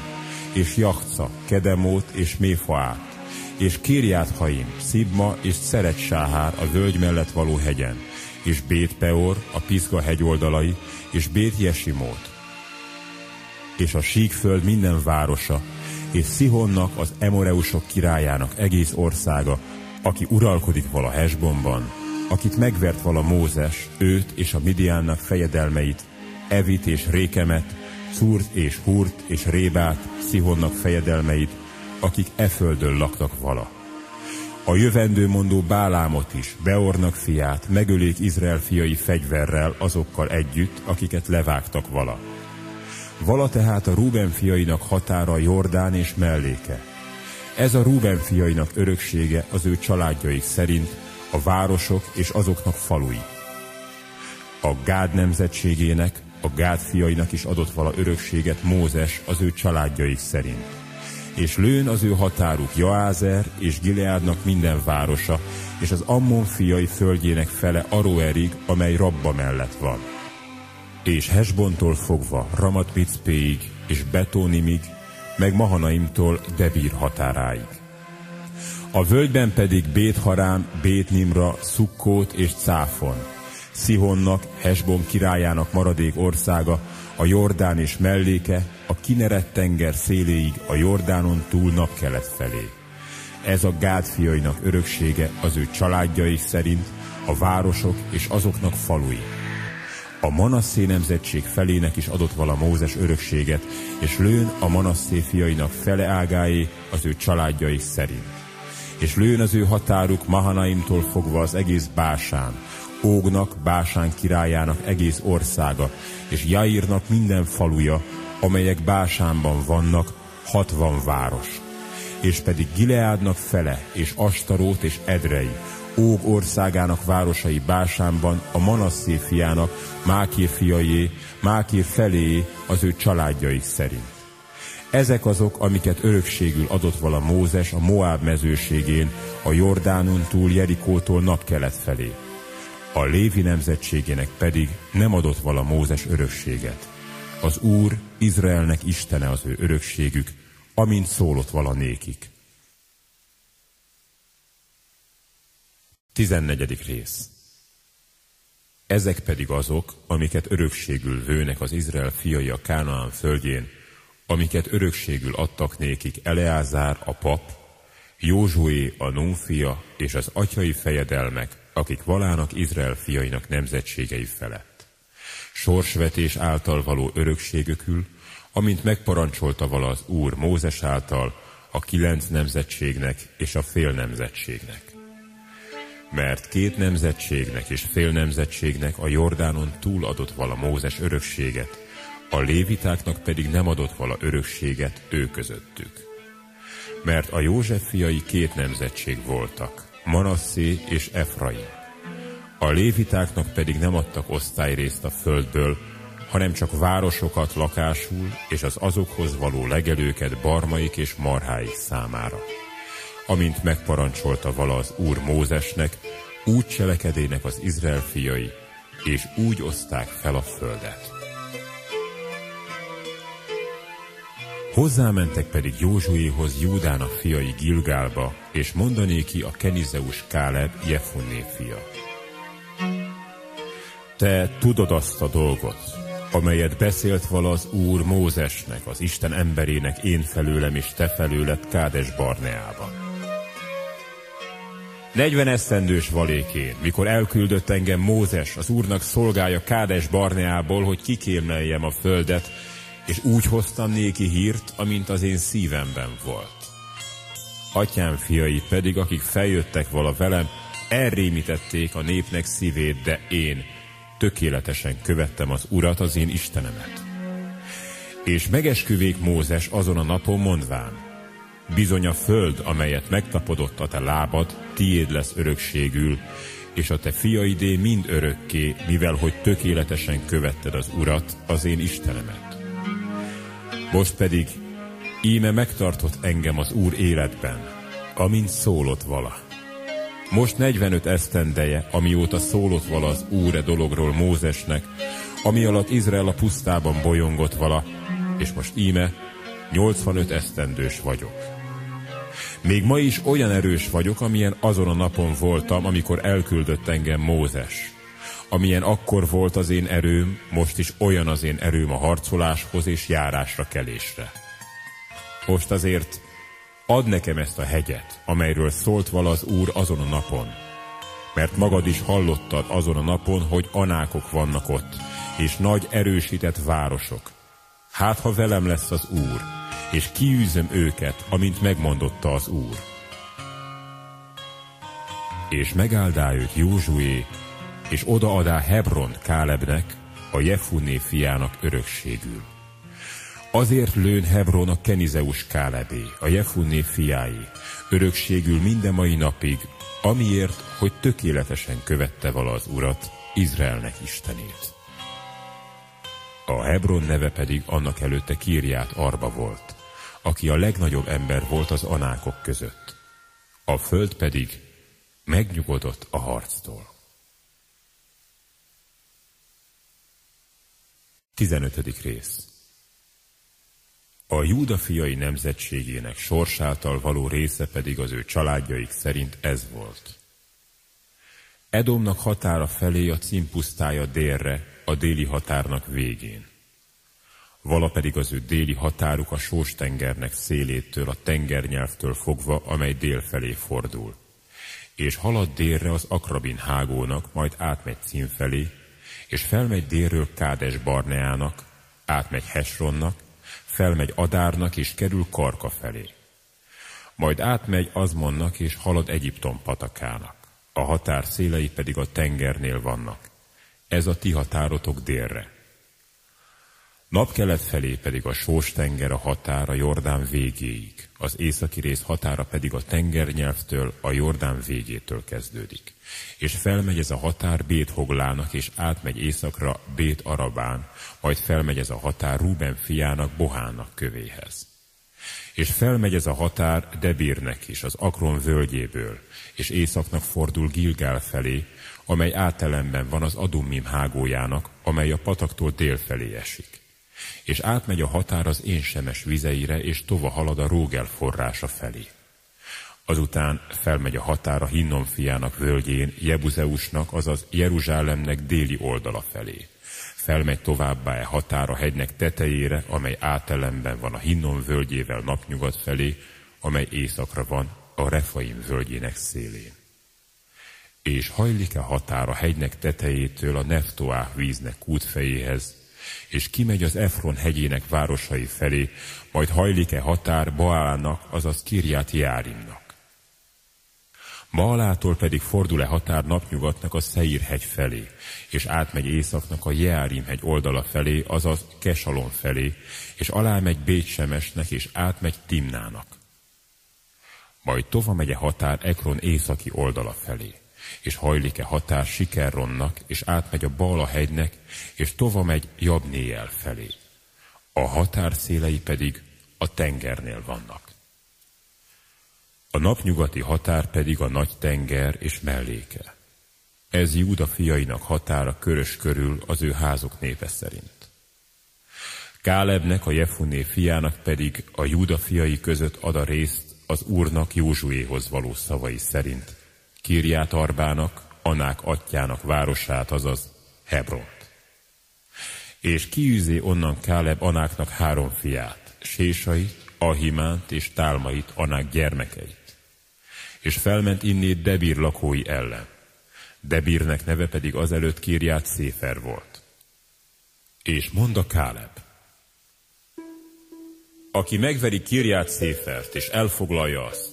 és Jachca, Kedemót és Méfaát, és Kirját Haim, Szibma és Szerecsáhár a völgy mellett való hegyen, és Bét Peor, a Pizga hegyoldalai, és Bét Jesimót, és a síkföld minden városa, és Szihonnak az Emoreusok királyának egész országa, aki uralkodik vala Hesbonban, akit megvert vala Mózes, őt és a Midiánnak fejedelmeit, Evit és Rékemet, Szúrt és Hurt és Rébát, Szihonnak fejedelmeit, akik e földön laktak vala. A jövendő mondó Bálámot is, Beornak fiát, megölék Izrael fiai fegyverrel azokkal együtt, akiket levágtak vala. Vala tehát a Rúben fiainak határa Jordán és melléke. Ez a Rúben fiainak öröksége az ő családjaik szerint, a városok és azoknak falui. A Gád nemzetségének, a Gád fiainak is adott vala örökséget Mózes az ő családjaik szerint. És lőn az ő határuk Jaázer és Gileádnak minden városa, és az Ammon fiai földjének fele Aroerig, amely Rabba mellett van. És Hesbontól fogva Ramat és Betónimig, meg Mahanaimtól Debír határáig a völgyben pedig Bétharám, Bétnimra, Szukkót és Cáfon, Szihonnak, Hesbon királyának maradék országa, a Jordán és melléke, a Kineret tenger széléig a Jordánon túl napkelet felé. Ez a Gád fiainak öröksége az ő családjai szerint, a városok és azoknak falui. A Manasszé nemzetség felének is adott vala Mózes örökséget, és lőn a Manasszé fiainak fele ágáé az ő családjai szerint és lőn az ő határuk Mahanaimtól fogva az egész Básán, Ógnak, Básán királyának egész országa, és Jairnak minden faluja, amelyek Básánban vannak, hatvan város. És pedig Gileádnak fele, és Astarót és Edrei, Óg országának városai Básánban a Manasszé fiának, Mákír fiaié, Mákír felé az ő családjai szerint. Ezek azok, amiket örökségül adott vala Mózes a Moáb mezőségén, a Jordánon túl Jerikótól napkelet felé. A Lévi nemzetségének pedig nem adott vala Mózes örökséget. Az Úr, Izraelnek Istene az ő örökségük, amint szólott vala nékik. 14. rész Ezek pedig azok, amiket örökségül vőnek az Izrael fiai a Kánaán földjén, amiket örökségül adtak nékik Eleázár a pap, Józsué a Nófia és az atyai fejedelmek, akik valának Izrael fiainak nemzetségei felett. Sorsvetés által való örökségökül, amint megparancsolta vala az Úr Mózes által, a kilenc nemzetségnek és a fél nemzetségnek. Mert két nemzetségnek és fél nemzetségnek a Jordánon túl adott vala Mózes örökséget, a lévitáknak pedig nem adott vala örökséget ő közöttük. Mert a József fiai két nemzetség voltak, Manasszé és Efraim. A lévitáknak pedig nem adtak osztályrészt a földből, hanem csak városokat lakásul, és az azokhoz való legelőket barmaik és marháik számára. Amint megparancsolta vala az Úr Mózesnek, úgy cselekedének az Izrael fiai, és úgy oszták fel a földet. Hozzámentek pedig Józsuéhoz Júdának fiai Gilgálba, és mondané ki a Kenizeus Káleb Jefunné fia. Te tudod azt a dolgot, amelyet beszélt vala az Úr Mózesnek, az Isten emberének én felőlem és te felőled Kádes Barneában. Negyven esztendős valékén, mikor elküldött engem Mózes, az Úrnak szolgája Kádes Barneából, hogy kikémleljem a földet, és úgy hoztam néki hírt, amint az én szívemben volt. Atyám fiai pedig, akik feljöttek vala velem, elrémítették a népnek szívét, de én tökéletesen követtem az Urat, az én Istenemet. És megesküvék Mózes azon a napon mondván, bizony a föld, amelyet megtapodott a te lábad, tiéd lesz örökségül, és a te fiaidé mind örökké, mivel hogy tökéletesen követted az Urat, az én Istenemet. Most pedig íme megtartott engem az Úr életben, amint szólott vala. Most 45 esztendeje, amióta szólott vala az e dologról Mózesnek, ami alatt Izrael a pusztában bolyongott vala, és most íme 85 esztendős vagyok. Még ma is olyan erős vagyok, amilyen azon a napon voltam, amikor elküldött engem Mózes. Amilyen akkor volt az én erőm, most is olyan az én erőm a harcoláshoz és járásra kelésre. Most azért Add nekem ezt a hegyet, amelyről szólt vala az Úr azon a napon. Mert magad is hallottad azon a napon, hogy anákok vannak ott, és nagy erősített városok. Hát, ha velem lesz az Úr, és kiűzöm őket, amint megmondotta az Úr. És megáldá őt Józsué, és odaadá Hebron Kálebnek, a Jefuné fiának örökségül. Azért lőn Hebron a Kenizeus Kálebé, a Jefunné fiái, örökségül minden mai napig, amiért, hogy tökéletesen követte vala az Urat, Izraelnek Istenét. A Hebron neve pedig annak előtte Kírját Arba volt, aki a legnagyobb ember volt az anákok között. A föld pedig megnyugodott a harctól. 15. rész a Júda fiai nemzetségének sorsáltal való része pedig az ő családjaik szerint ez volt. Edomnak határa felé a címpusztája délre, a déli határnak végén. Vala pedig az ő déli határuk a Sós-tengernek szélétől, a tengernyelvtől fogva, amely dél felé fordul. És halad délre az Akrabin hágónak, majd átmegy cím felé, és felmegy délről Kádes Barneának, átmegy Hesronnak, felmegy Adárnak és kerül Karka felé. Majd átmegy Azmonnak és halad Egyiptom patakának. A határ szélei pedig a tengernél vannak. Ez a ti határotok délre. Napkelet felé pedig a Sós tenger a határ a Jordán végéig, az északi rész határa pedig a tengernyelvtől a Jordán végétől kezdődik. És felmegy ez a határ Bét Hoglának, és átmegy északra Bét Arabán, majd felmegy ez a határ Ruben fiának Bohának kövéhez. És felmegy ez a határ Debírnek is, az Akron völgyéből, és északnak fordul Gilgál felé, amely átelemben van az Adummim hágójának, amely a pataktól dél felé esik. És átmegy a határ az énsemes vizeire, és tova halad a Rógel forrása felé. Azután felmegy a határ a Hinnom fiának völgyén, Jebuzeusnak, azaz Jeruzsálemnek déli oldala felé felmegy továbbá e határ a hegynek tetejére, amely átelemben van a Hinnon völgyével napnyugat felé, amely északra van a Refaim völgyének szélén. És hajlik-e határ a hegynek tetejétől a Neftoá víznek kútfejéhez, és kimegy az Efron hegyének városai felé, majd hajlik-e határ Baálának, azaz Kirját Járimnak. Baalától pedig fordul-e határ napnyugatnak a Szeír hegy felé, és átmegy északnak a Jeárim hegy oldala felé, azaz Kesalon felé, és alámegy Bécsemesnek, és átmegy Timnának. Majd Tova megye határ Ekron északi oldala felé, és hajlik-e határ Sikerronnak, és átmegy a Bala hegynek, és Tova megy Jabnéjel felé. A határ szélei pedig a tengernél vannak. A napnyugati határ pedig a nagy tenger és melléke. Ez Júda fiainak határa körös körül az ő házok népe szerint. Kálebnek, a Jefuné fiának pedig a Júda fiai között ad a részt az úrnak Józsuéhoz való szavai szerint. Kirját Arbának, Anák atyának városát, azaz Hebront. És kiűzé onnan Káleb Anáknak három fiát, Sésait, Ahimánt és Tálmait, Anák gyermekeit és felment innét Debír lakói ellen. Debírnek neve pedig azelőtt kírját Széfer volt. És mondta Káleb, aki megveri Kirját Széfert, és elfoglalja azt,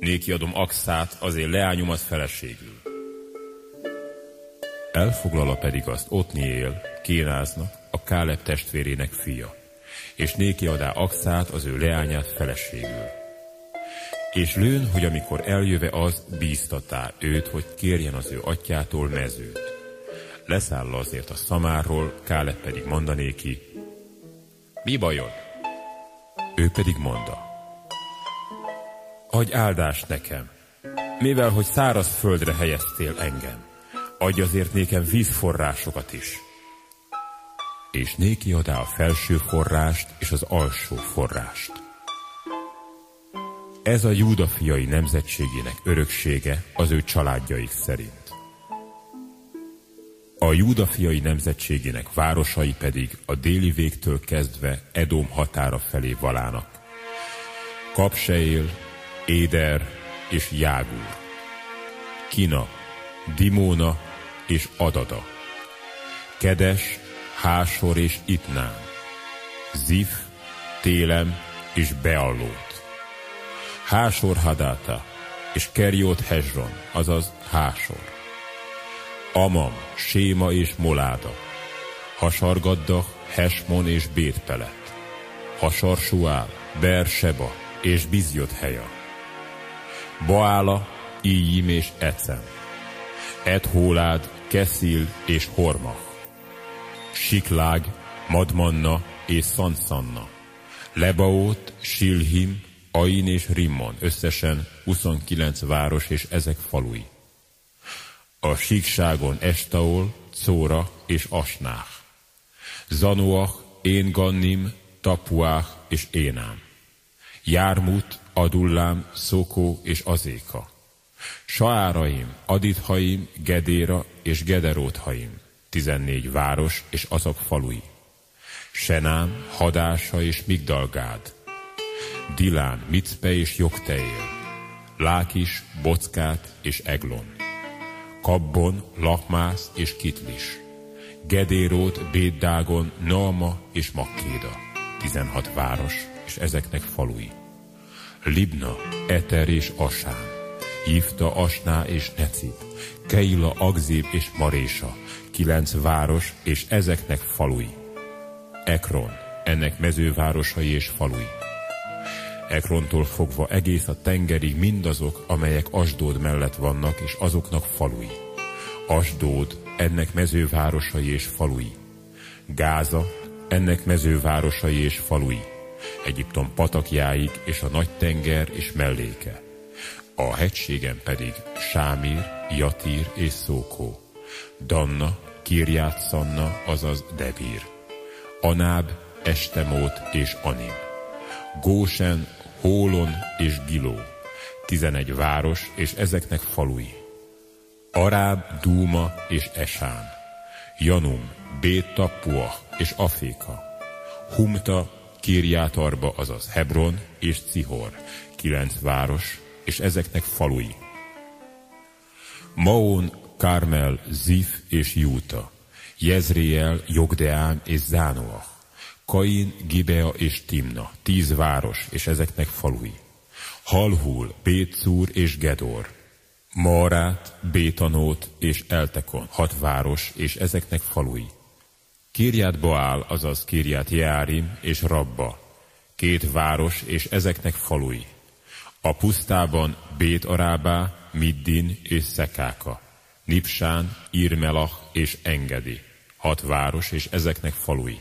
néki adom Axát, azért leányomat feleségül. Elfoglala pedig azt Otniél, Kénáznak, a Káleb testvérének fia, és néki adá Axát, az ő leányát feleségül. És lőn, hogy amikor eljöve az, bíztatá őt, hogy kérjen az ő atyától mezőt. Leszáll azért a szamáról, Káleb pedig mondanéki, mi bajod? Ő pedig mondta, adj áldást nekem, mivel hogy száraz földre helyeztél engem, adj azért nékem vízforrásokat is. És néki adá a felső forrást és az alsó forrást. Ez a Júda fiai nemzetségének öröksége az ő családjaik szerint. A Júda fiai nemzetségének városai pedig a déli végtől kezdve Edom határa felé valának. Kapseél, Éder és Jágúr, Kina, Dimóna és Adada, Kedes, Hásor és Itnán, Zif, Télem és Beallót. Hásor Hadáta és Keriót Hezron, azaz Hásor. Amam, Séma és Moláda, Hasargadda, Hesmon és Bétpelet, Hasarsuál, Berseba és Bizjot helya, Baála, Íjim és Ecem, Edhólád, Keszil és Hormach, Siklág, Madmanna és Szanszanna, Lebaót, Silhim Ain és Rimmon, összesen 29 város és ezek falui. A síkságon Estaol, Córa és Asnách. Zanoach, Éngannim, Tapuách és Énám. Jármut, Adullám, Szokó és Azéka. Saáraim, Adithaim, Gedéra és Gederóthaim, 14 város és azok falui. Senám, Hadása és Migdalgád, Dilán, Micpe és Jogteél, Lákis, Bockát és Eglon, Kabbon, Lakmász és Kitlis, Gedérót, Béddágon, Naama és Makkéda, 16 város és ezeknek falui. Libna, Eter és Asán, Ifta, Asná és Necib, Keila, Agzib és Marésa, kilenc város és ezeknek falui. Ekron, ennek mezővárosai és falui. Ekrontól fogva egész a tengerig mindazok, amelyek Asdód mellett vannak, és azoknak falui. Asdód, ennek mezővárosai és falui. Gáza, ennek mezővárosai és falui. Egyiptom patakjáig és a nagy tenger és melléke. A hegységen pedig Sámír, Jatír és Szókó. Danna, Kirját Szanna, azaz Debír. Anáb, Estemót és Anim. Gósen, Hólon és Giló, tizenegy város és ezeknek falui. Aráb, Dúma és Esán, Janum, Béta, Puach és Aféka, Humta, Kirjátarba, azaz Hebron és Cihor, kilenc város és ezeknek falui. Maón, Kármel, Zif és Júta, Jezreel, Jogdeán és Zánoach, Kain, Gibea és Timna, tíz város és ezeknek falui. Halhul, Bétszúr és Gedor, Marát, Bétanót és Eltekon, hat város és ezeknek falui. Kirját Baál, azaz Kirját Járim és Rabba, két város és ezeknek falui. A pusztában Bét Arábá, Middin és Szekáka, Nipsán, Irmelach és Engedi, hat város és ezeknek falui.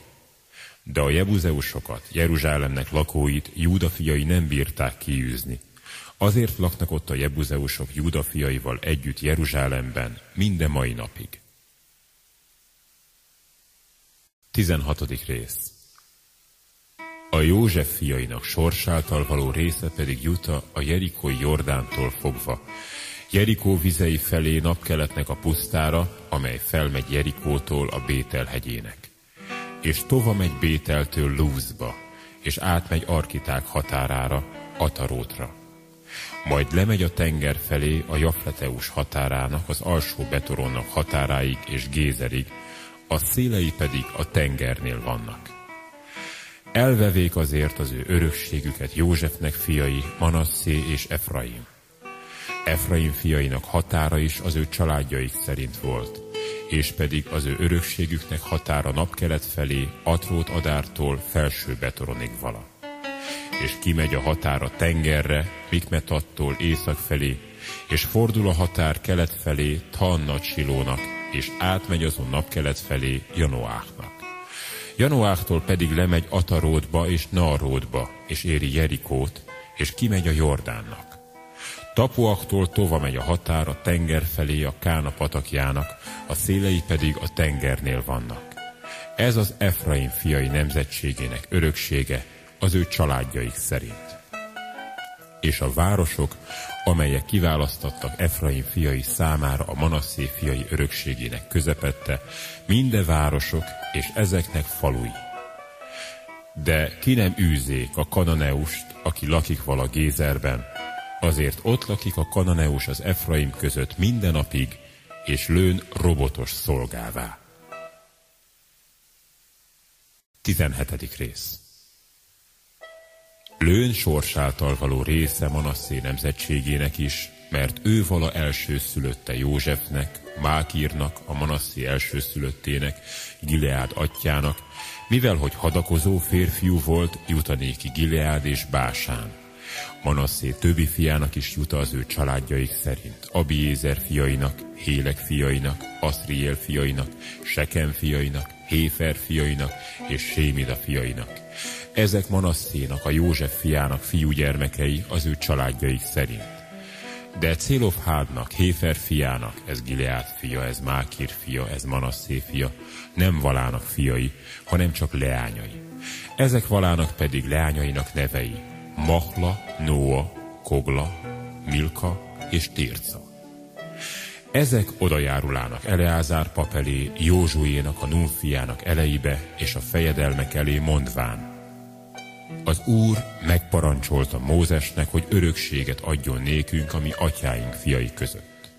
De a jebuzeusokat, Jeruzsálemnek lakóit Júda fiai nem bírták kiűzni. Azért laknak ott a jebuzeusok Júda fiaival együtt Jeruzsálemben minden mai napig. 16. rész A József fiainak sorsáltal való része pedig Juta a Jerikói Jordántól fogva, Jerikó vizei felé napkeletnek a pusztára, amely felmegy Jerikótól a Bétel hegyének. És tova megy Bételtől Lúzba, és átmegy Arkiták határára, Atarótra. Majd lemegy a tenger felé a Jafleteus határának, az alsó betoronnak határáig és Gézerig, a szélei pedig a tengernél vannak. Elvevék azért az ő örökségüket Józsefnek fiai, Manasszé és Efraim. Efraim fiainak határa is az ő családjaik szerint volt, és pedig az ő örökségüknek határa napkelet felé, Atrót Adártól felső Betoronig vala. És kimegy a határa tengerre, Mikmetattól észak felé, és fordul a határ kelet felé Tannat Silónak, és átmegy azon napkelet felé Janoáknak. Janoáktól pedig lemegy Ataródba és Naródba, és éri Jerikót, és kimegy a Jordánnak. Tapuaktól tova megy a határ a tenger felé a Kána patakjának, a szélei pedig a tengernél vannak. Ez az Efraim fiai nemzetségének öröksége az ő családjaik szerint. És a városok, amelyek kiválasztottak Efraim fiai számára a Manasszé fiai örökségének közepette, minde városok és ezeknek falui. De ki nem űzék a kananeust, aki lakik vala Gézerben, Azért ott lakik a kananeus az Efraim között minden napig, és lőn robotos szolgává. 17. rész Lőn sorsáltal való része Manasszé nemzetségének is, mert ő vala elsőszülötte Józsefnek, Mákírnak, a Manasszé elsőszülöttének, Gileád atyának, mivel hogy hadakozó férfiú volt, jutanéki Gileád és Básán. Manasszé többi fiának is jut az ő családjaik szerint. Abiézer fiainak, Hélek fiainak, Aszriel fiainak, Seken fiainak, Héfer fiainak és Sémida fiainak. Ezek Manasszénak, a József fiának fiúgyermekei az ő családjaik szerint. De Célofhádnak, Héfer fiának, ez Gileád fia, ez Mákir fia, ez Manasszé fia, nem valának fiai, hanem csak leányai. Ezek valának pedig leányainak nevei, Mahla, Noa, Kogla, Milka és Tirca. Ezek odajárulának Eleázár pap elé, Józsuénak, a Nunfiának elejébe és a fejedelmek elé mondván. Az Úr megparancsolta Mózesnek, hogy örökséget adjon nékünk, ami atyáink fiai között.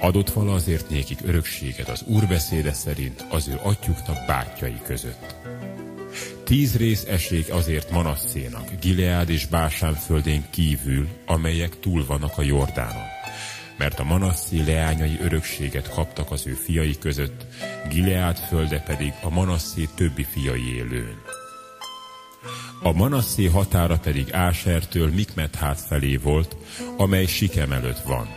Adott vala azért nékik örökséget az Úr beszéde szerint az ő atyuknak bátyjai között Tíz rész esik azért Manasszénak, Gileád és Básán földén kívül, amelyek túl vannak a Jordánon. Mert a Manasszé leányai örökséget kaptak az ő fiai között, Gileád földe pedig a Manasszé többi fiai élőn. A Manasszé határa pedig Ásertől Mikmethát felé volt, amely Sikem előtt van,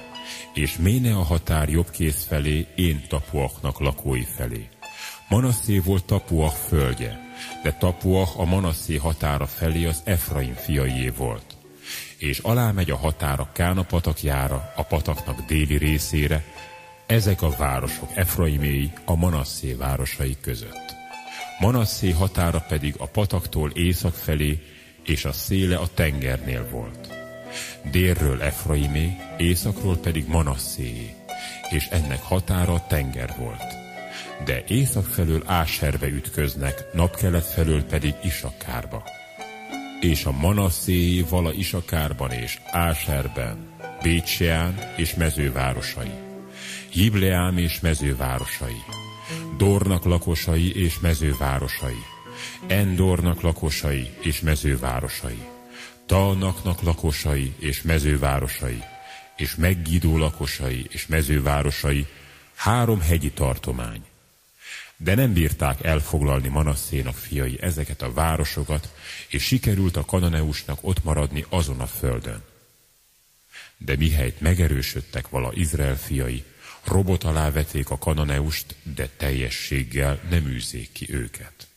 és Méne a határ jobb kész felé, én Tapuaknak lakói felé. Manasszé volt Tapuak földje, de Tapuach a Manasszé határa felé az Efraim fiaié volt. És alámegy a határa Kána patakjára, a pataknak déli részére, ezek a városok Efraiméi a Manasszé városai között. Manasszé határa pedig a pataktól észak felé, és a széle a tengernél volt. Délről Efraimé, északról pedig Manasszéé, és ennek határa a tenger volt de észak felől Áserbe ütköznek, napkelet felől pedig Isakárba. És a Manasszéi vala Isakárban és Áserben, Bécseán és mezővárosai, Jibleám és mezővárosai, Dornak lakosai és mezővárosai, Endornak lakosai és mezővárosai, Talnaknak lakosai és mezővárosai, és Meggidó lakosai és mezővárosai, három hegyi tartomány. De nem bírták elfoglalni Manasszénak fiai ezeket a városokat, és sikerült a kananeusnak ott maradni azon a földön. De mihelyt megerősödtek vala Izrael fiai, robot alá veték a kananeust, de teljességgel nem űzzék ki őket.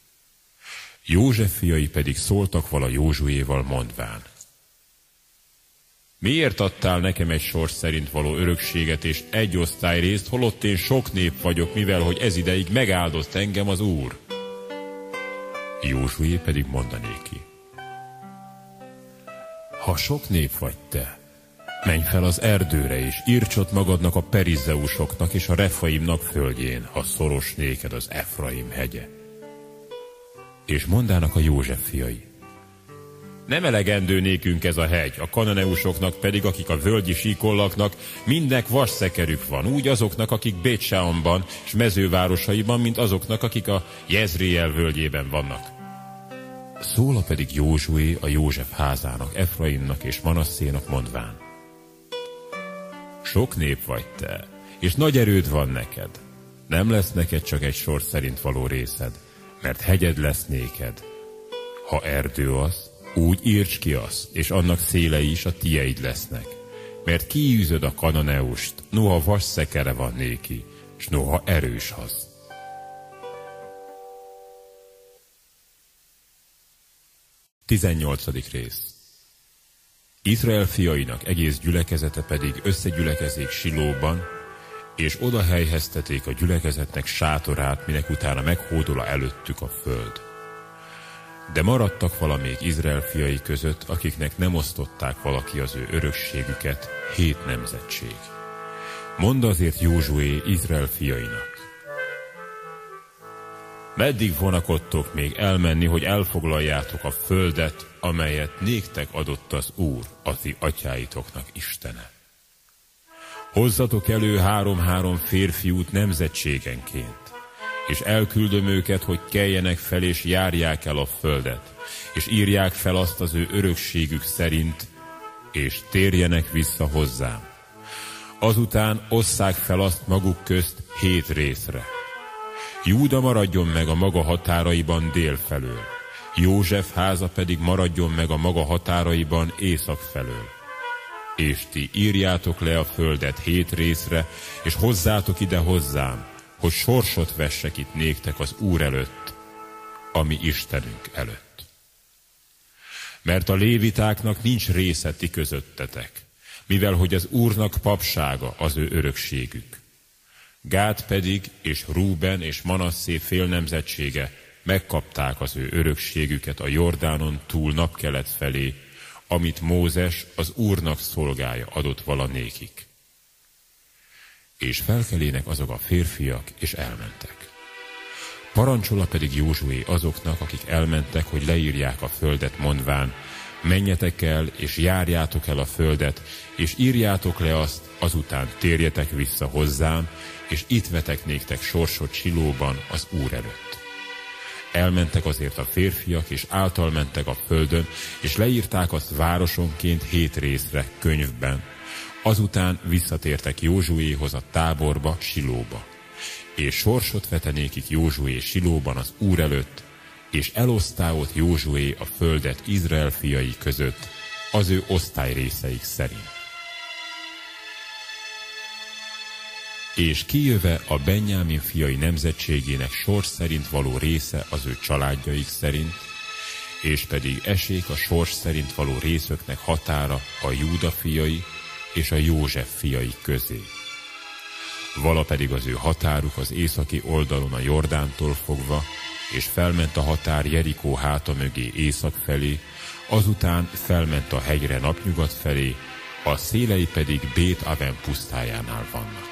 József fiai pedig szóltak vala Józsuéval mondván. Miért adtál nekem egy sors szerint való örökséget és egy osztály részt, holott én sok nép vagyok, mivel hogy ez ideig megáldozt engem az Úr? Józsué pedig mondanéki. Ha sok nép vagy te, menj fel az erdőre, és írtsot magadnak a perizeusoknak és a refaimnak földjén, ha szoros néked az Efraim hegye. És mondának a József fiai, nem elegendő nékünk ez a hegy, a kananeusoknak pedig, akik a völgyi síkollaknak, mindnek vasszekerük van, úgy azoknak, akik Bécsámban és mezővárosaiban, mint azoknak, akik a Jezriel völgyében vannak. Szóla pedig Józsué a József házának, Efraimnak és Manasszénak mondván. Sok nép vagy te, és nagy erőd van neked. Nem lesz neked csak egy sor szerint való részed, mert hegyed lesz néked. Ha erdő az, úgy írts ki azt, és annak szélei is a tieid lesznek. Mert kiűzöd a kananeust, noha vas szekere van néki, és noha erős az. Tizennyolcadik rész Izrael fiainak egész gyülekezete pedig összegyülekezik Silóban, és oda helyezteték a gyülekezetnek sátorát, minek utána meghódola előttük a föld. De maradtak valamelyik Izrael fiai között, akiknek nem osztották valaki az ő örökségüket, hét nemzetség. Mond azért Józsué Izrael fiainak. Meddig vonakodtok még elmenni, hogy elfoglaljátok a földet, amelyet néktek adott az Úr, a ti atyáitoknak Istene? Hozzatok elő három-három férfiút nemzetségenként, és elküldöm őket, hogy keljenek fel és járják el a földet, és írják fel azt az ő örökségük szerint, és térjenek vissza hozzám. Azután osszák fel azt maguk közt hét részre. Júda maradjon meg a maga határaiban dél felől, József háza pedig maradjon meg a maga határaiban észak felől. És ti írjátok le a földet hét részre, és hozzátok ide hozzám, hogy sorsot vessek itt néktek az Úr előtt, ami Istenünk előtt. Mert a lévitáknak nincs része ti közöttetek, mivel hogy az Úrnak papsága az ő örökségük. Gát pedig és Rúben és Manasszé félnemzetsége megkapták az ő örökségüket a Jordánon túl napkelet felé, amit Mózes az Úrnak szolgája adott valanékik és felkelének azok a férfiak, és elmentek. Parancsola pedig Józsué azoknak, akik elmentek, hogy leírják a földet, mondván, menjetek el, és járjátok el a földet, és írjátok le azt, azután térjetek vissza hozzám, és itt vetek néktek sorsot Silóban az Úr előtt. Elmentek azért a férfiak, és által mentek a földön, és leírták azt városonként hét részre könyvben, Azután visszatértek Józsuéhoz a táborba, Silóba. És sorsot vetenékik Józsué Silóban az Úr előtt, és elosztá ott Józsué a földet Izrael fiai között, az ő osztályrészeik szerint. És kijöve a Benyámin fiai nemzetségének sors szerint való része az ő családjaik szerint, és pedig esék a sors szerint való részöknek határa a Júda fiai, és a József fiai közé. Vala pedig az ő határuk az északi oldalon a Jordántól fogva, és felment a határ Jerikó háta mögé észak felé, azután felment a hegyre napnyugat felé, a szélei pedig Bét Aven pusztájánál vannak.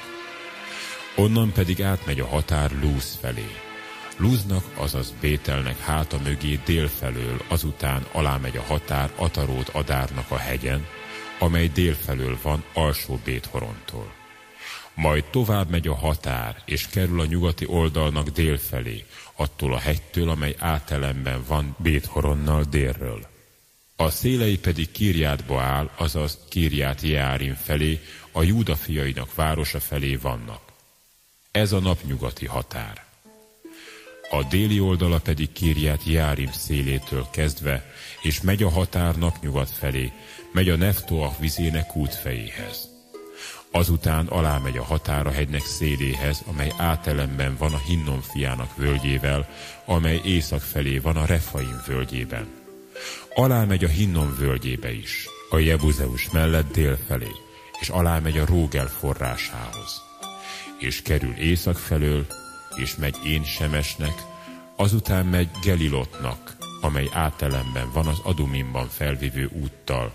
Onnan pedig átmegy a határ Lúz felé. Lúznak, azaz Bételnek háta mögé dél felől, azután alámegy a határ Atarót Adárnak a hegyen, amely délfelől van alsó Béthorontól. majd tovább megy a határ, és kerül a nyugati oldalnak dél felé, attól a hegytől, amely átelemben van Béthoronnal délről. A szélei pedig Kirjátba áll, azaz Kirját Járim felé, a Júda fiainak városa felé vannak. Ez a napnyugati határ. A déli oldala pedig Kirját Járim szélétől kezdve, és megy a határ napnyugat felé, megy a Neftoach vizének útfejéhez. Azután alámegy a határa hegynek széléhez, amely átelemben van a Hinnom fiának völgyével, amely észak felé van a Refaim völgyében. Alámegy a Hinnom völgyébe is, a Jebuzeus mellett dél felé, és alámegy a Rógel forrásához. És kerül észak felől, és megy én Semesnek, azután megy Gelilotnak, amely átelemben van az Adumimban felvívő úttal,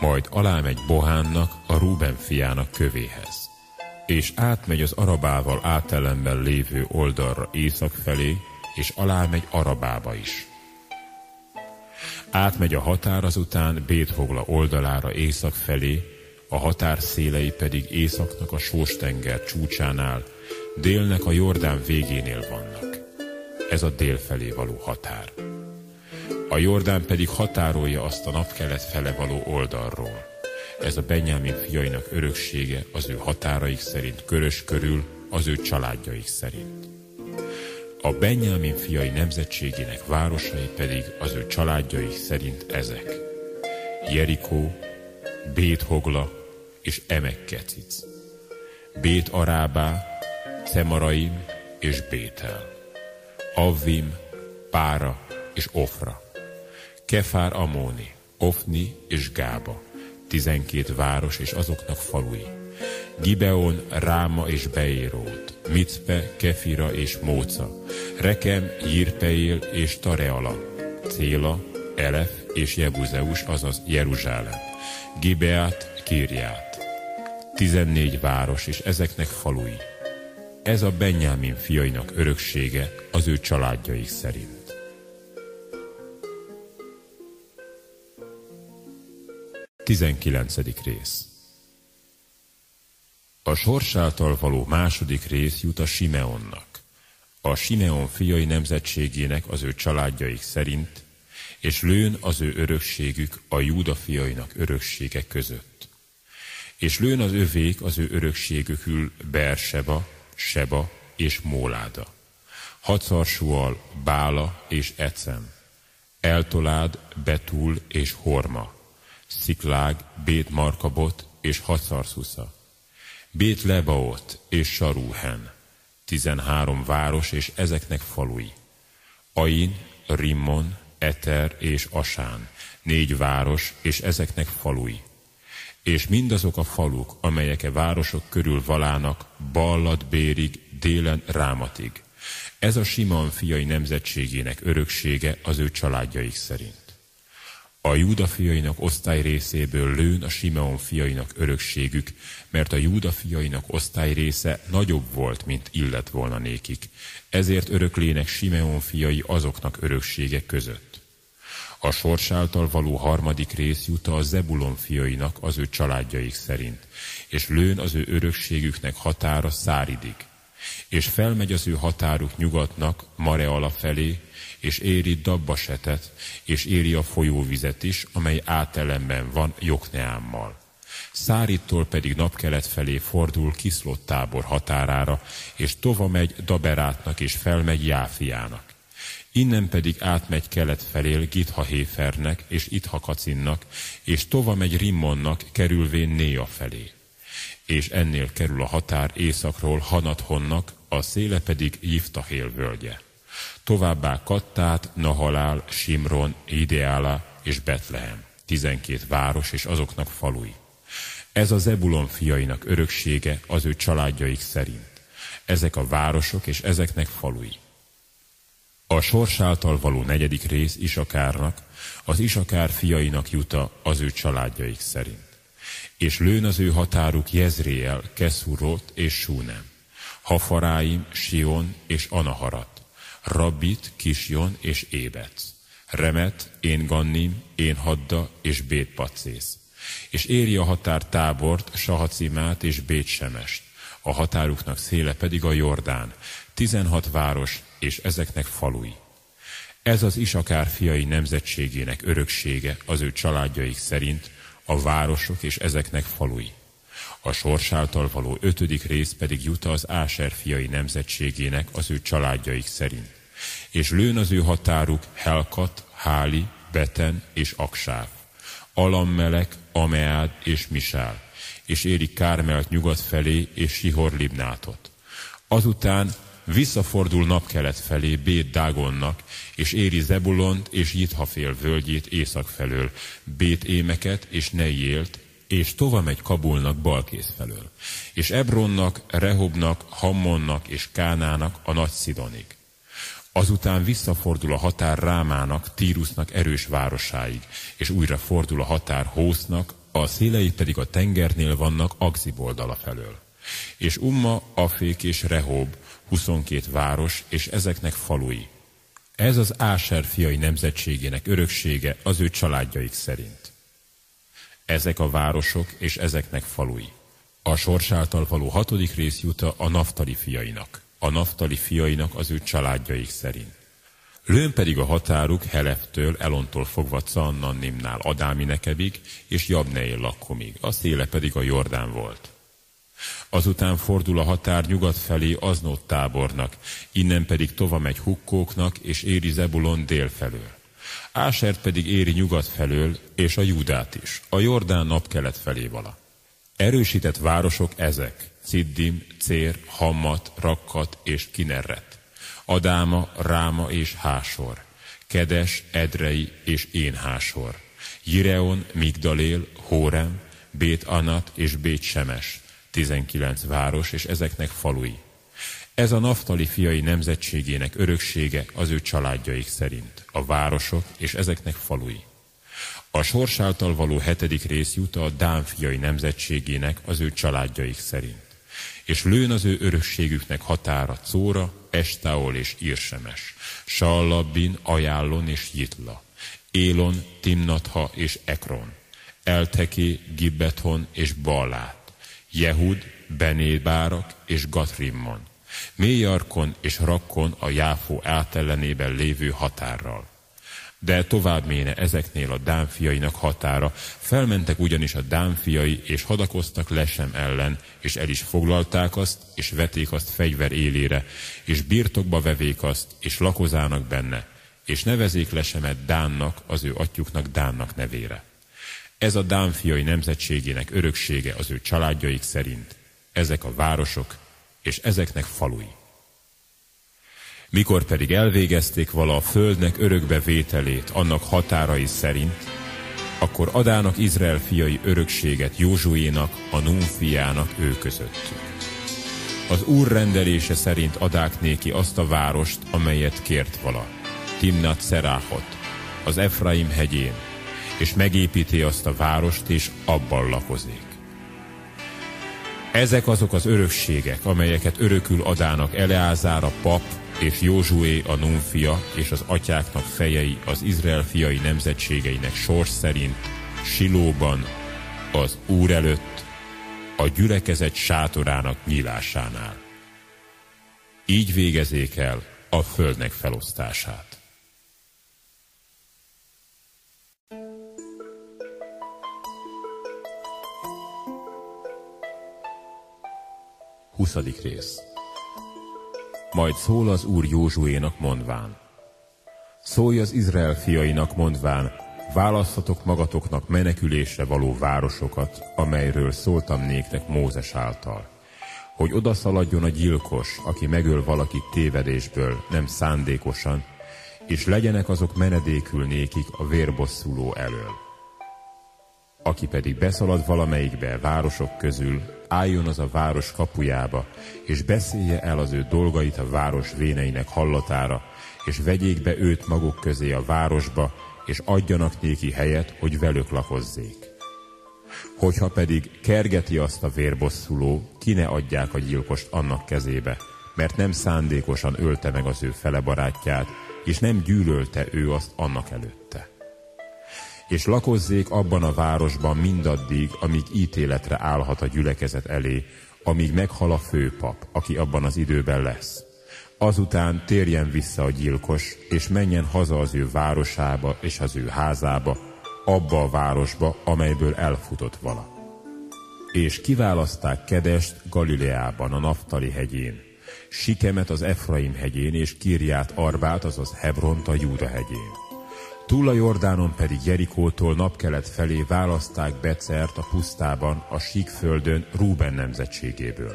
majd alámegy Bohánnak, a Ruben fiának kövéhez. És átmegy az Arabával átelemben lévő oldalra észak felé, és alámegy Arabába is. Átmegy a határ azután Béthogla oldalára észak felé, a határ szélei pedig északnak a Sóstenger csúcsánál, délnek a Jordán végénél vannak. Ez a dél felé való határ. A Jordán pedig határolja azt a napkelet fele való oldalról. Ez a Benyámin fiainak öröksége az ő határaik szerint körös körül, az ő családjaik szerint. A Benyámin fiai nemzetségének városai pedig az ő családjaik szerint ezek. Jerikó, Béthogla és Emekkecic. Bét Arábá, Szemaraim és Bétel. Avvim, Pára és Ofra. Kefár Amóni, Ofni és Gába, tizenkét város és azoknak falui. Gibeon, Ráma és Beérót, Micpe, Kefira és Móca, Rekem, Jirpeél és Tareala, Céla, Elef és Jebuzeus, azaz Jeruzsálem, Gibeát, Kirját. Tizennégy város és ezeknek falui. Ez a Benyámin fiainak öröksége az ő családjaik szerint. 19. rész A sors való második rész jut a Simeonnak, a Simeon fiai nemzetségének az ő családjaik szerint, és lőn az ő örökségük a Júda fiainak öröksége között. És lőn az övék az ő örökségükül Berseba, Seba és Móláda, Hacarsúal, Bála és Ecem, Eltolád, Betul és Horma, Sziklág, Bét Markabot és Hacarszusza, Bét Lebaot és Sarúhen, tizenhárom város és ezeknek falui, Ain, Rimmon, Eter és Asán, négy város és ezeknek falui, és mindazok a faluk, amelyek e városok körül valának, ballat bérig, délen Rámatig. Ez a Simon fiai nemzetségének öröksége az ő családjaik szerint. A Júda fiainak osztály részéből lőn a Simeon fiainak örökségük, mert a Júda fiainak osztály része nagyobb volt, mint illet volna nékik. Ezért öröklének Simeon fiai azoknak öröksége között. A sors által való harmadik rész jut a Zebulon fiainak az ő családjaik szerint, és lőn az ő örökségüknek határa Száridig. És felmegy az ő határuk nyugatnak Mareala felé, és éri Dabbasetet, és éri a folyóvizet is, amely átelemben van Jokneámmal. Szárittól pedig napkelet felé fordul Kiszlott tábor határára, és tova megy Daberátnak, és felmegy Jáfiának. Innen pedig átmegy kelet felél Githahéfernek és Ithakacinnak, és tova megy Rimmonnak, kerülvén Néa felé. És ennél kerül a határ északról Hanathonnak, a széle pedig Jiftahél völgye továbbá Kattát, Nahalál, Simron, Ideála és Betlehem, tizenkét város és azoknak falui. Ez a Zebulon fiainak öröksége az ő családjaik szerint. Ezek a városok és ezeknek falui. A sors által való negyedik rész Isakárnak, az Isakár fiainak juta az ő családjaik szerint. És lőn az ő határuk Jezréel, Keszurot és Súnem, Hafaráim, Sion és Anaharat, Rabbit, Kisjon és Ébec, Remet, én Gannim, én Hadda és Bétpacész. És éri a határ tábort, Sahacimát és Bétsemest, a határuknak széle pedig a Jordán, tizenhat város és ezeknek falui. Ez az Isakár fiai nemzetségének öröksége az ő családjaik szerint, a városok és ezeknek falui. A sors által való ötödik rész pedig jut az Áser fiai nemzetségének az ő családjaik szerint. És lőn az ő határuk Helkat, Háli, Beten és Aksáv, Alammelek, Ameád és Misál, és éri Kármelt nyugat felé és Sihor Libnátot. Azután visszafordul napkelet felé Bét Dágonnak, és éri Zebulont és Jithafél völgyét észak felől, Bét Émeket és Nejélt, és tova megy Kabulnak balkész felől, és Ebronnak, Rehobnak, Hammonnak és Kánának a nagy Szidonig. Azután visszafordul a határ Rámának, Tírusnak erős városáig, és újra fordul a határ Hósznak, a szélei pedig a tengernél vannak Agziboldala felől. És Umma, Afék és Rehob, 22 város, és ezeknek falui. Ez az Áser fiai nemzetségének öröksége az ő családjaik szerint. Ezek a városok és ezeknek falui. A sors való hatodik rész juta a naftali fiainak, a naftali fiainak az ő családjaik szerint. Lőn pedig a határuk Heleftől, Elontól fogva Cannannimnál Adámi nekebig, és Jabneél lakkomig, a széle pedig a Jordán volt. Azután fordul a határ nyugat felé Aznót tábornak, innen pedig tova megy Hukkóknak, és éri Zebulon dél felől. Ásert pedig éri nyugat felől, és a Júdát is, a Jordán napkelet felé vala. Erősített városok ezek, Ciddim, Cér, Hammat, Rakkat és Kinerret. Adáma, Ráma és Hásor, Kedes, Edrei és Énhásor, Jireon, Migdalél, Hórem, Bét Anat és Bét Semes, 19 város és ezeknek falui. Ez a naftali fiai nemzetségének öröksége az ő családjaik szerint, a városok és ezeknek falui. A sors által való hetedik rész jut a Dán fiai nemzetségének az ő családjaik szerint. És lőn az ő örökségüknek határa Córa, Estáol és Irsemes, Sallabbin, Ajánlon és Jitla, Élon, Timnatha és Ekron, Elteké, Gibbethon és Balát, Jehud, Benébárak és Gatrimmon, Mélyarkon és Rakkon a Jáfó átellenében lévő határral de tovább méne ezeknél a dámfiainak határa, felmentek ugyanis a dámfiai, és hadakoztak Lesem ellen, és el is foglalták azt, és veték azt fegyver élére, és birtokba vevék azt, és lakozának benne, és nevezék Lesemet Dánnak, az ő atyuknak Dánnak nevére. Ez a dámfiai nemzetségének öröksége az ő családjaik szerint, ezek a városok, és ezeknek falui. Mikor pedig elvégezték vala a földnek örökbe vételét annak határai szerint, akkor adának Izrael fiai örökséget Józsuénak, a Nun fiának ő közöttük. Az úr rendelése szerint adák néki azt a várost, amelyet kért vala, Timnat Szeráhot, az Efraim hegyén, és megépíti azt a várost, és abban lakozik. Ezek azok az örökségek, amelyeket örökül adának Eleázár a pap, és Józsué a Nun és az atyáknak fejei az Izrael fiai nemzetségeinek sors szerint Silóban, az Úr előtt, a gyülekezet sátorának nyílásánál. Így végezék el a földnek felosztását. Huszadik rész majd szól az Úr Józsuénak mondván. Szólj az Izrael fiainak mondván, választatok magatoknak menekülésre való városokat, amelyről szóltam néktek Mózes által, hogy odaszaladjon a gyilkos, aki megöl valakit tévedésből, nem szándékosan, és legyenek azok menedékül nékik a vérbosszuló elől. Aki pedig beszalad valamelyikbe városok közül, álljon az a város kapujába, és beszélje el az ő dolgait a város véneinek hallatára, és vegyék be őt maguk közé a városba, és adjanak néki helyet, hogy velük lakozzék. Hogyha pedig kergeti azt a vérbosszuló, ki ne adják a gyilkost annak kezébe, mert nem szándékosan ölte meg az ő fele barátját, és nem gyűlölte ő azt annak előtte és lakozzék abban a városban mindaddig, amíg ítéletre állhat a gyülekezet elé, amíg meghal a főpap, aki abban az időben lesz. Azután térjen vissza a gyilkos, és menjen haza az ő városába és az ő házába, abba a városba, amelyből elfutott vala. És kiválaszták Kedest Galileában, a Naftali hegyén, Sikemet az Efraim hegyén, és Kirját Arbát, azaz Hebront a Júda hegyén. Túl a Jordánon pedig Jerikótól napkelet felé választák Becert a pusztában, a síkföldön Rúben nemzetségéből.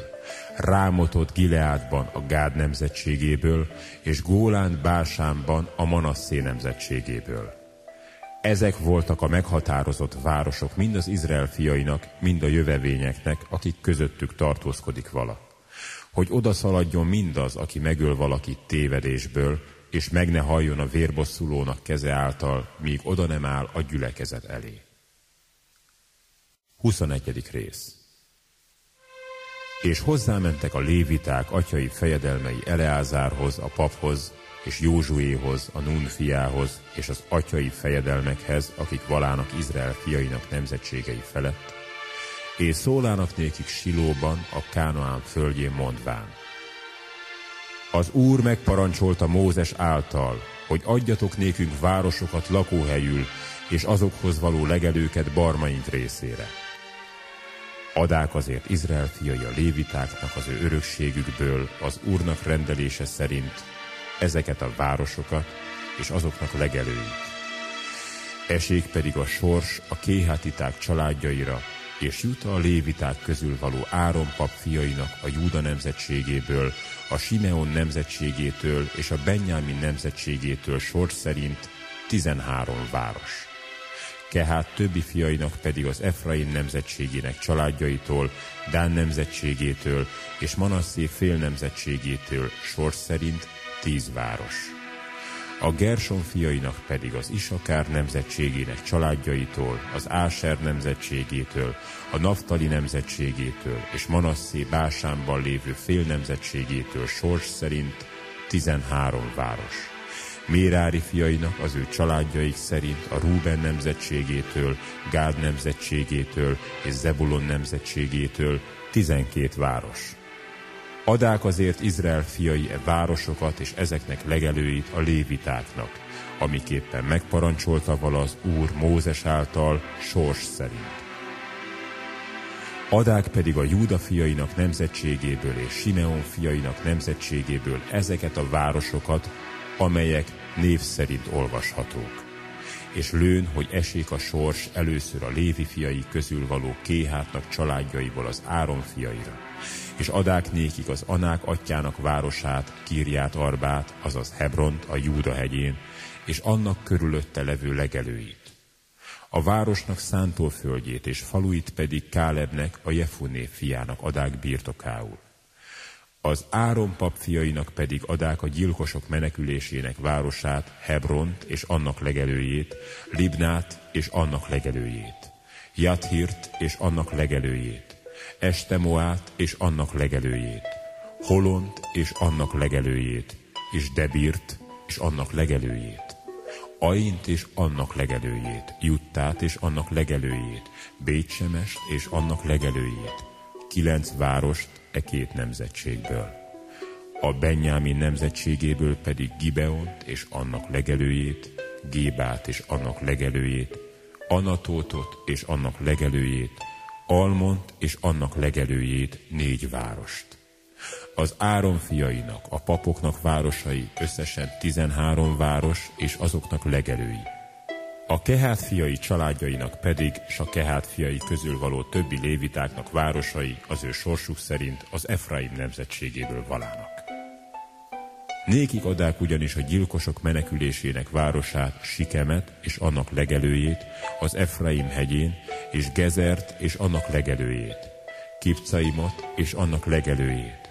Rámotot Gileádban a Gád nemzetségéből, és Gólán Básánban a Manasszé nemzetségéből. Ezek voltak a meghatározott városok mind az Izrael fiainak, mind a jövevényeknek, akik közöttük tartózkodik vala. Hogy odaszaladjon mindaz, aki megöl valakit tévedésből, és meg ne halljon a vérbosszulónak keze által, míg oda nem áll a gyülekezet elé. 21. rész És hozzámentek a léviták atyai fejedelmei Eleázárhoz, a paphoz, és Józsuéhoz, a Nun fiához, és az atyai fejedelmekhez, akik valának Izrael fiainak nemzetségei felett, és szólának nékik Silóban, a Kánoán földjén mondván. Az Úr megparancsolta Mózes által, hogy adjatok nékünk városokat lakóhelyül, és azokhoz való legelőket barmaink részére. Adák azért Izrael fiai a lévitáknak az ő örökségükből az Úrnak rendelése szerint ezeket a városokat és azoknak legelőit. Esék pedig a sors a kéhátiták családjaira, és jut a léviták közül való Áron pap fiainak a Júda nemzetségéből, a Simeon nemzetségétől és a Benjamin nemzetségétől sor szerint 13 város. Kehát többi fiainak pedig az Efraim nemzetségének családjaitól, Dán nemzetségétől és Manasszé fél nemzetségétől sor szerint 10 város a Gerson fiainak pedig az Isakár nemzetségének családjaitól, az Áser nemzetségétől, a Naftali nemzetségétől és Manasszé Básánban lévő fél nemzetségétől sors szerint 13 város. Mérári fiainak az ő családjaik szerint a Rúben nemzetségétől, Gád nemzetségétől és Zebulon nemzetségétől 12 város. Adák azért Izrael fiai e városokat és ezeknek legelőit a lévitáknak, amiképpen megparancsolta vala az Úr Mózes által sors szerint. Adák pedig a Júda fiainak nemzetségéből és Simeon fiainak nemzetségéből ezeket a városokat, amelyek név szerint olvashatók. És lőn, hogy esék a sors először a Lévi fiai közül való Kéhátnak családjaiból az Áron fiaira és adák nékik az Anák atyának városát, Kírját Arbát, azaz Hebront a Júda hegyén, és annak körülötte levő legelőit. A városnak szántóföldjét és faluit pedig Kálebnek, a Jefuné fiának adák birtokául. Az Áron pap fiainak pedig adák a gyilkosok menekülésének városát, Hebront és annak legelőjét, Libnát és annak legelőjét, Jathirt és annak legelőjét, Estemoát és annak legelőjét, Holont és annak legelőjét, és Debirt és annak legelőjét, Aint és annak legelőjét, Juttát és annak legelőjét, Bécsemest és annak legelőjét, kilenc várost e két nemzetségből. A Benyámin nemzetségéből pedig Gibeont és annak legelőjét, Gébát és annak legelőjét, Anatótot és annak legelőjét, Almont és annak legelőjét négy várost. Az Áron fiainak, a papoknak városai összesen 13 város és azoknak legelői. A Kehát fiai családjainak pedig, s a Kehát fiai közül való többi lévitáknak városai az ő sorsuk szerint az Efraim nemzetségéből valának. Nékik adák ugyanis a gyilkosok menekülésének városát, Sikemet és annak legelőjét, az Efraim hegyén, és Gezert és annak legelőjét, Kipcaimot és annak legelőjét,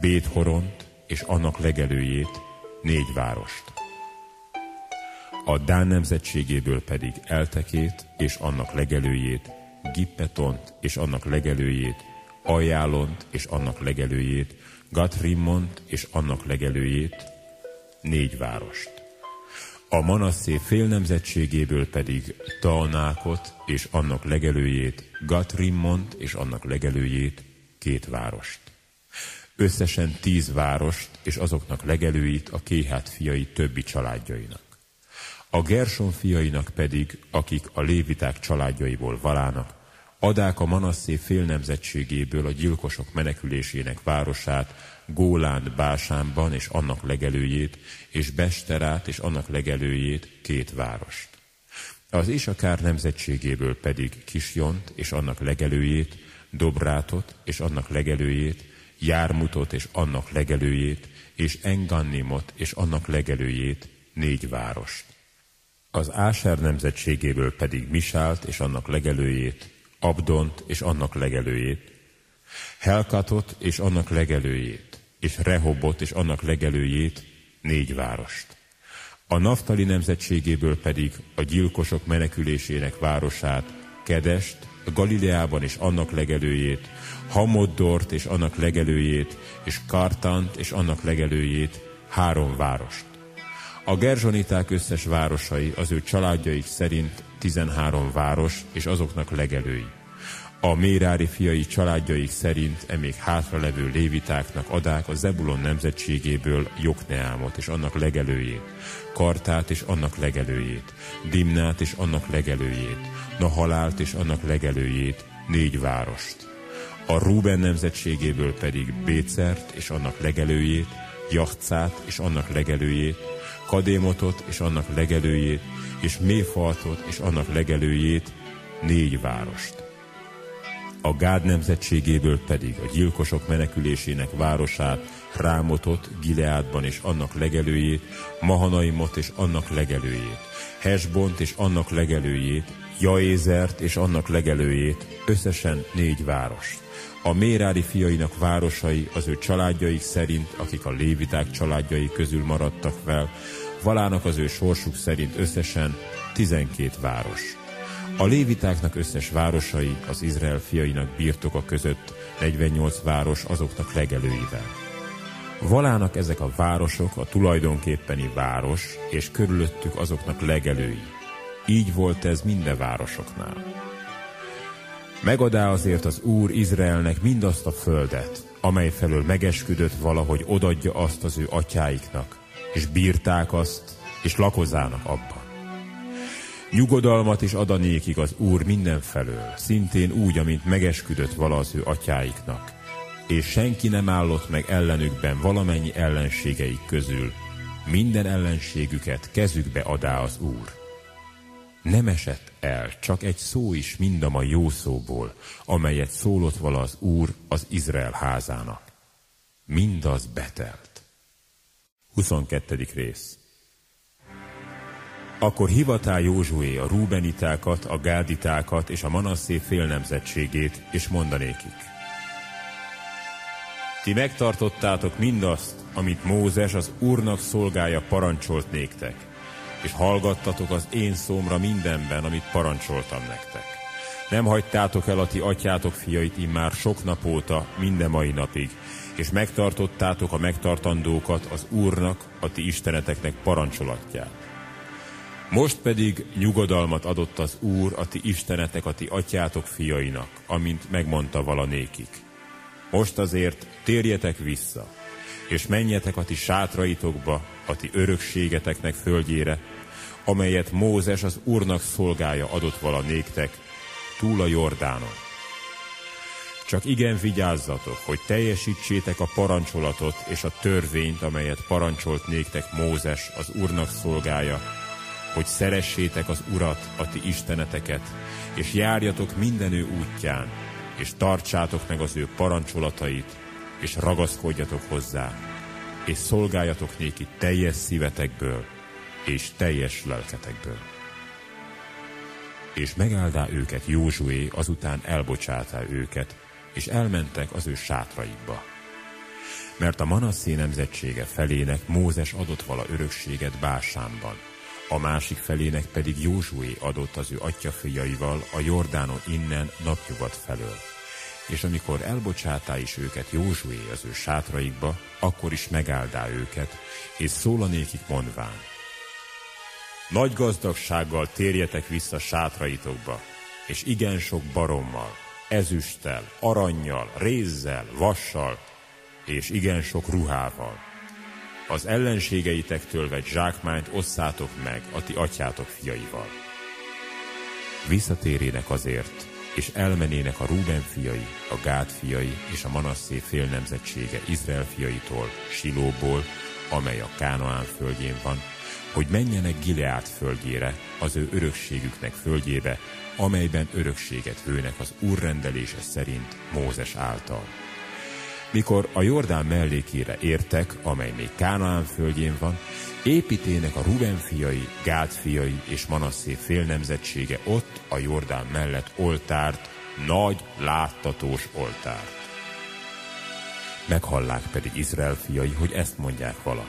Béthoront és annak legelőjét, négy várost. A Dán nemzetségéből pedig Eltekét és annak legelőjét, Gippetont és annak legelőjét, Ajálont és annak legelőjét, Gatrimmont és annak legelőjét, négy várost. A Manasszé fél nemzetségéből pedig Taanákot és annak legelőjét, Gatrimmont és annak legelőjét, két várost. Összesen tíz várost és azoknak legelőit a Kéhát fiai többi családjainak. A Gerson fiainak pedig, akik a léviták családjaiból valának, adák a Manasszé félnemzetségéből a gyilkosok menekülésének városát, Gólán Básánban és annak legelőjét, és Besterát és annak legelőjét, két várost. Az Isakár nemzetségéből pedig Kisjont és annak legelőjét, Dobrátot és annak legelőjét, Jármutot és annak legelőjét, és Engannimot és annak legelőjét, négy várost. Az Áser nemzetségéből pedig Misált és annak legelőjét, Abdont és annak legelőjét, Helkatot és annak legelőjét, és Rehobot és annak legelőjét, négy várost. A Naftali nemzetségéből pedig a gyilkosok menekülésének városát, Kedest, Galileában és annak legelőjét, Hamoddort és annak legelőjét, és Kartant és annak legelőjét, három várost. A gerzsoniták összes városai az ő családjaik szerint 13 város és azoknak legelői. A Mérári fiai családjaik szerint e még hátralevő lévitáknak adák a Zebulon nemzetségéből Jokneámot és annak legelőjét, Kartát és annak legelőjét, Dimnát és annak legelőjét, Nahalált és annak legelőjét, négy várost. A Rúben nemzetségéből pedig Bécert és annak legelőjét, Jachcát és annak legelőjét, Kadémotot és annak legelőjét, és Méfaltot és annak legelőjét, négy várost. A Gád nemzetségéből pedig a gyilkosok menekülésének városát, Rámotot, Gileádban és annak legelőjét, Mahanaimot és annak legelőjét, Hesbont és annak legelőjét, Jaézert és annak legelőjét, összesen négy várost. A Mérári fiainak városai az ő családjaik szerint, akik a léviták családjai közül maradtak fel, valának az ő sorsuk szerint összesen 12 város. A lévitáknak összes városai az Izrael fiainak birtoka között 48 város azoknak legelőivel. Valának ezek a városok a tulajdonképpeni város, és körülöttük azoknak legelői. Így volt ez minden városoknál. Megadá azért az Úr Izraelnek mindazt a földet, amely felől megesküdött valahogy odadja azt az ő atyáiknak, és bírták azt, és lakozának abban. Nyugodalmat is adanékig az Úr mindenfelől, szintén úgy, amint megesküdött vala az ő atyáiknak, és senki nem állott meg ellenükben valamennyi ellenségeik közül, minden ellenségüket kezükbe adá az Úr. Nem esett el csak egy szó is mindam a jó szóból, amelyet szólott vala az Úr az Izrael házának. Mindaz betelt. 22. rész Akkor hivatál Józsué a Rúbenitákat, a Gáditákat és a Manasszé félnemzetségét, és mondanékik. Ti megtartottátok mindazt, amit Mózes az Úrnak szolgája parancsolt néktek, és hallgattatok az én szómra mindenben, amit parancsoltam nektek. Nem hagytátok el a ti atyátok fiait immár sok nap óta, minden mai napig, és megtartottátok a megtartandókat az Úrnak, a ti isteneteknek parancsolatját. Most pedig nyugodalmat adott az Úr a ti istenetek a ti atyátok fiainak, amint megmondta valanékik. Most azért térjetek vissza, és menjetek a ti sátraitokba, a ti örökségeteknek földjére, amelyet Mózes az Úrnak szolgája adott vala néktek, túl a Jordánon. Csak igen vigyázzatok, hogy teljesítsétek a parancsolatot és a törvényt, amelyet parancsolt néktek Mózes, az Úrnak szolgája, hogy szeressétek az Urat, a ti isteneteket, és járjatok minden ő útján, és tartsátok meg az ő parancsolatait, és ragaszkodjatok hozzá, és szolgáljatok néki teljes szívetekből, és teljes lelketekből. És megáldá őket Józsué, azután elbocsátá őket, és elmentek az ő sátraikba. Mert a Manasszé nemzetsége felének Mózes adott vala örökséget Básánban, a másik felének pedig Józsué adott az ő atyafiaival a Jordánon innen napnyugat felől. És amikor elbocsátá is őket Józsué az ő sátraikba, akkor is megáldá őket, és szólanékik mondván, nagy gazdagsággal térjetek vissza sátraitokba, és igen sok barommal, ezüsttel, aranyjal, rézzel, vassal, és igen sok ruhával. Az ellenségeitektől vett zsákmányt osszátok meg a ti atyátok fiaival. Visszatérének azért, és elmenének a Rúben fiai, a Gád fiai és a Manasszé fél nemzetsége Izrael fiaitól, Silóból, amely a Kánoán földjén van, hogy menjenek Gileát földjére, az ő örökségüknek földjébe, amelyben örökséget vőnek az Úr rendelése szerint Mózes által. Mikor a Jordán mellékére értek, amely még Kánaán földjén van, építének a Ruben fiai, Gád fiai és Manasszé félnemzetsége ott a Jordán mellett oltárt, nagy, láttatós oltárt. Meghallák pedig Izrael fiai, hogy ezt mondják vala.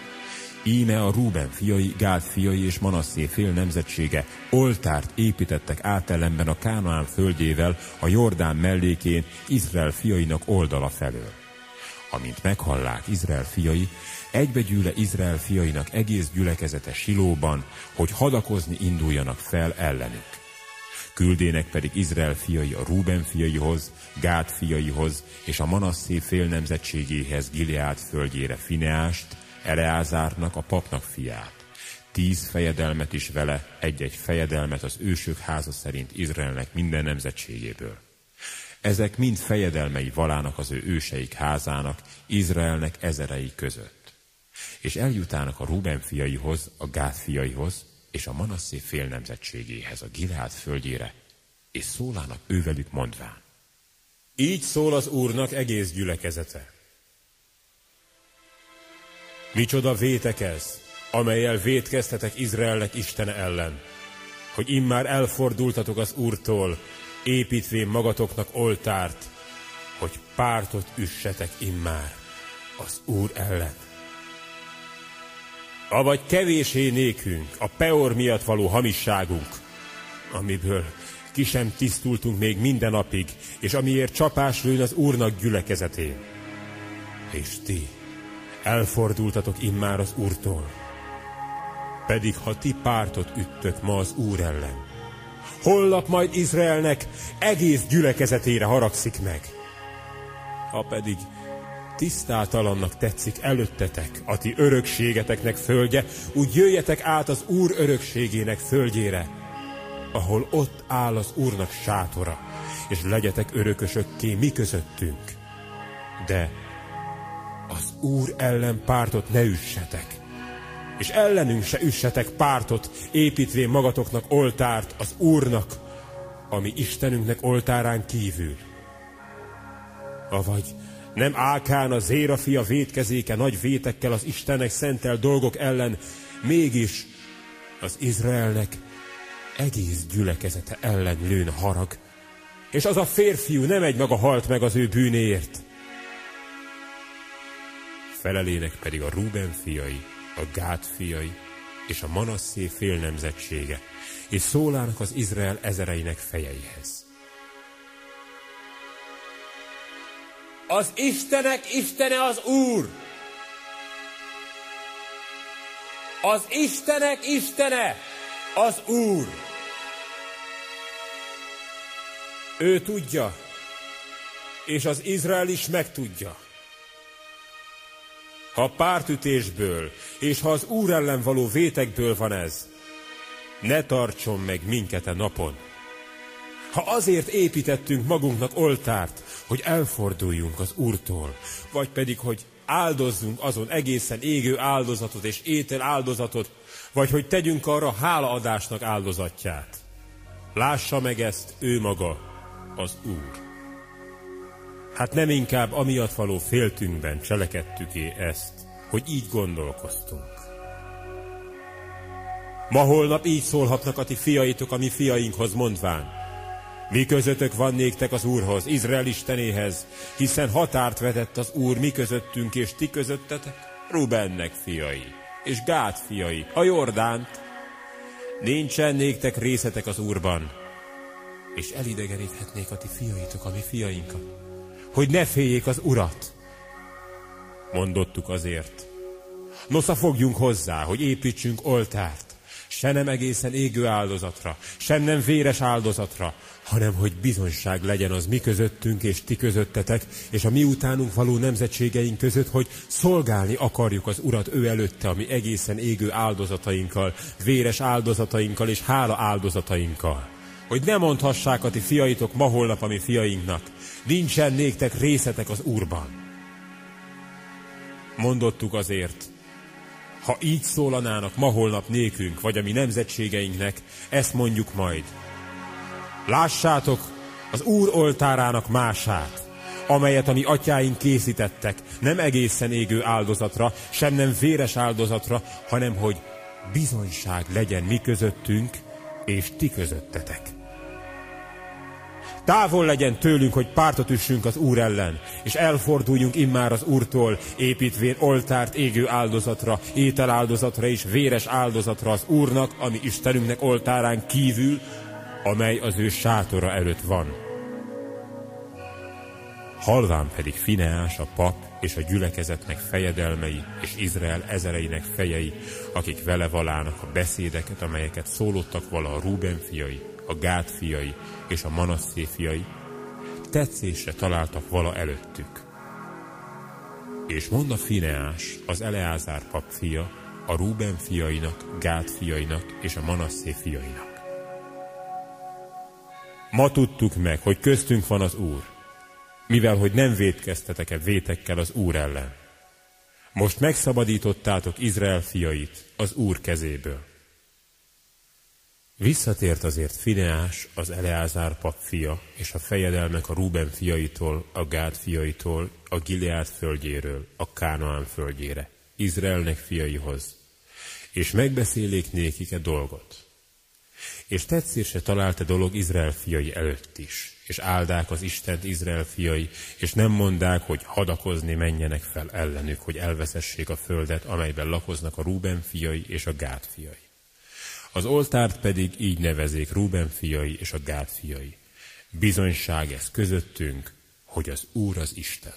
Íme a Rúben fiai, Gád fiai és Manasszé fél nemzetsége oltárt építettek átellenben a Kánaán földjével a Jordán mellékén Izrael fiainak oldala felől. Amint meghallák Izrael fiai, egybegyűle Izrael fiainak egész gyülekezete Silóban, hogy hadakozni induljanak fel ellenük. Küldének pedig Izrael fiai a Rúben fiaihoz, Gád fiaihoz és a Manasszé fél nemzetségéhez Gileát földjére Fineást, Eleázárnak, a papnak fiát. Tíz fejedelmet is vele, egy-egy fejedelmet az ősök háza szerint Izraelnek minden nemzetségéből. Ezek mind fejedelmei valának az ő őseik házának, Izraelnek ezerei között. És eljutának a Ruben fiaihoz, a Gád fiaihoz, és a Manasszé fél nemzetségéhez, a Gilead földjére, és szólának ővelük mondván. Így szól az Úrnak egész gyülekezete. Micsoda vétek ez, amelyel vétkeztetek Izraelnek Istene ellen, hogy immár elfordultatok az Úrtól, építvén magatoknak oltárt, hogy pártot üssetek immár az Úr ellen. Avagy kevésé nékünk a peor miatt való hamisságunk, amiből ki sem tisztultunk még minden napig, és amiért csapás lőn az Úrnak gyülekezetén. És ti elfordultatok immár az Úrtól. Pedig ha ti pártot üttök ma az Úr ellen, holnap majd Izraelnek egész gyülekezetére haragszik meg. Ha pedig tisztátalannak tetszik előttetek a ti örökségeteknek földje, úgy jöjjetek át az Úr örökségének földjére, ahol ott áll az Úrnak sátora, és legyetek örökösökké mi közöttünk. De az Úr ellen pártot ne üssetek, és ellenünk se üssetek pártot, építvén magatoknak oltárt az Úrnak, ami Istenünknek oltárán kívül. Avagy nem Ákán a Zéra fia vétkezéke nagy vétekkel az Istennek szentel dolgok ellen, mégis az Izraelnek egész gyülekezete ellen lőn harag, és az a férfiú nem egy maga halt meg az ő bűnéért. Felelének pedig a Ruben fiai, a Gát fiai és a Manasszé fél nemzetsége, és szólának az Izrael ezereinek fejeihez. Az Istenek Istene az Úr! Az Istenek Istene az Úr! Ő tudja, és az Izrael is megtudja. Ha pártütésből, és ha az Úr ellen való vétekből van ez, ne tartson meg minket a napon. Ha azért építettünk magunknak oltárt, hogy elforduljunk az Úrtól, vagy pedig, hogy áldozzunk azon egészen égő áldozatot és étel áldozatot, vagy hogy tegyünk arra hálaadásnak áldozatját. Lássa meg ezt ő maga, az Úr. Hát nem inkább amiatt való féltünkben cselekedtük-é ezt, hogy így gondolkoztunk. Ma holnap így szólhatnak a ti fiaitok a mi fiainkhoz mondván. Mi közöttök van néktek az Úrhoz, Izrael Istenéhez, hiszen határt vetett az Úr mi közöttünk és ti közöttetek, Rubennek fiai, és Gát fiai, a Jordánt. Nincsen néktek részetek az Úrban, és elidegeníthetnék a ti fiaitok a mi fiainkat hogy ne féljék az urat. Mondottuk azért. Nosza fogjunk hozzá, hogy építsünk oltárt, se nem egészen égő áldozatra, sem nem véres áldozatra, hanem hogy bizonyság legyen az mi közöttünk és ti közöttetek, és a mi utánunk való nemzetségeink között, hogy szolgálni akarjuk az Urat ő előtte, ami egészen égő áldozatainkkal, véres áldozatainkkal és hála áldozatainkkal. Hogy ne mondhassák a ti fiaitok ma holnap a mi fiainknak, nincsen néktek részetek az Úrban. Mondottuk azért, ha így szólanának ma holnap nékünk, vagy a mi nemzetségeinknek, ezt mondjuk majd – Lássátok az Úr oltárának mását, amelyet a mi atyáink készítettek, nem egészen égő áldozatra, sem nem véres áldozatra, hanem hogy bizonyság legyen mi közöttünk, és ti közöttetek. Távol legyen tőlünk, hogy pártot üssünk az Úr ellen, és elforduljunk immár az Úrtól, építvén oltárt égő áldozatra, ételáldozatra és véres áldozatra az Úrnak, ami Istenünknek oltárán kívül, amely az ő sátora előtt van. Halván pedig Fineás, a pap és a gyülekezetnek fejedelmei és Izrael ezereinek fejei, akik vele valának a beszédeket, amelyeket szólottak vala a Ruben fiai, a Gát fiai és a Manasszé fiai, tetszésre találtak vala előttük. És mondta Fineás, az Eleázár pap fia, a Ruben fiainak, Gát fiainak és a Manasszé fiainak. Ma tudtuk meg, hogy köztünk van az Úr, mivel hogy nem védkeztetek-e vétekkel az Úr ellen. Most megszabadítottátok Izrael fiait az Úr kezéből. Visszatért azért Fineás, az Eleázár pap fia, és a fejedelmek a Ruben fiaitól, a Gád fiaitól, a Gileád földjéről, a Kánoán földjére, Izraelnek fiaihoz, és megbeszélék nékik a dolgot. És tetszésre talált a dolog Izrael fiai előtt is, és áldák az Istent Izrael fiai, és nem mondák, hogy hadakozni menjenek fel ellenük, hogy elveszessék a földet, amelyben lakoznak a Ruben fiai és a Gát fiai. Az oltárt pedig így nevezék Ruben fiai és a Gát fiai. Bizonyság ez közöttünk, hogy az Úr az Isten.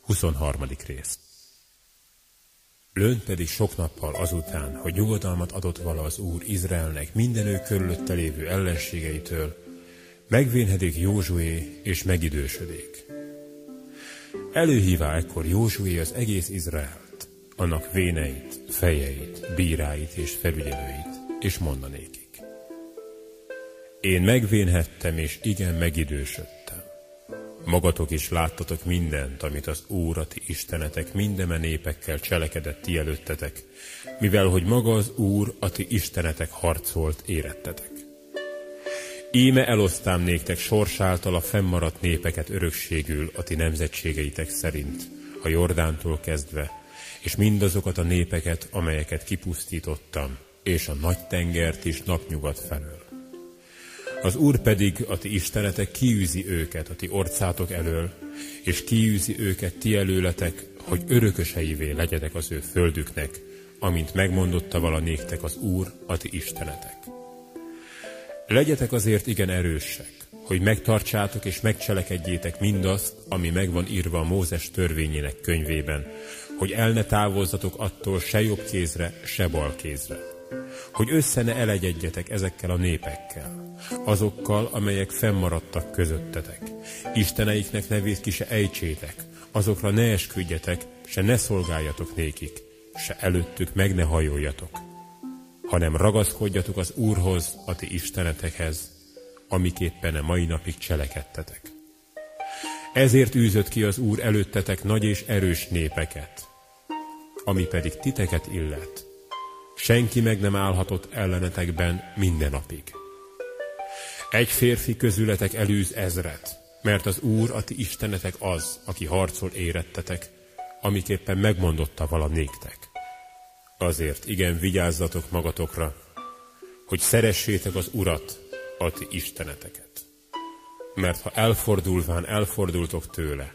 23. rész Lőn pedig sok nappal azután, hogy nyugodalmat adott vala az Úr Izraelnek minden ő körülötte lévő ellenségeitől, megvénhedik Józsué és megidősödik. Előhívá ekkor Józsué az egész Izraelt, annak véneit, fejeit, bíráit és felügyelőit, és mondanékik. Én megvénhettem, és igen megidősödtem Magatok is láttatok mindent, amit az Úr, a ti istenetek mindeme népekkel cselekedett ti előttetek, mivel hogy maga az Úr, a ti istenetek harcolt érettetek. Íme elosztám néktek sorsáltal a fennmaradt népeket örökségül a ti nemzetségeitek szerint, a Jordántól kezdve, és mindazokat a népeket, amelyeket kipusztítottam, és a nagy tengert is napnyugat felől. Az Úr pedig, a ti istenetek, kiűzi őket a ti orcátok elől, és kiűzi őket ti előletek, hogy örököseivé legyetek az ő földüknek, amint megmondotta vala néktek az Úr, a ti istenetek. Legyetek azért igen erősek, hogy megtartsátok és megcselekedjétek mindazt, ami megvan írva a Mózes törvényének könyvében, hogy el ne távozzatok attól se jobb kézre, se bal kézre hogy össze ne elegyedjetek ezekkel a népekkel, azokkal, amelyek fennmaradtak közöttetek. Isteneiknek nevét ki se ejtsétek, azokra ne esküdjetek, se ne szolgáljatok nékik, se előttük meg ne hajoljatok, hanem ragaszkodjatok az Úrhoz, a ti istenetekhez, amiképpen a mai napig cselekedtetek. Ezért űzött ki az Úr előttetek nagy és erős népeket, ami pedig titeket illet, senki meg nem állhatott ellenetekben minden napig. Egy férfi közületek elűz ezret, mert az Úr, a ti istenetek az, aki harcol érettetek, amiképpen megmondotta vala néktek. Azért igen vigyázzatok magatokra, hogy szeressétek az Urat, a ti isteneteket. Mert ha elfordulván elfordultok tőle,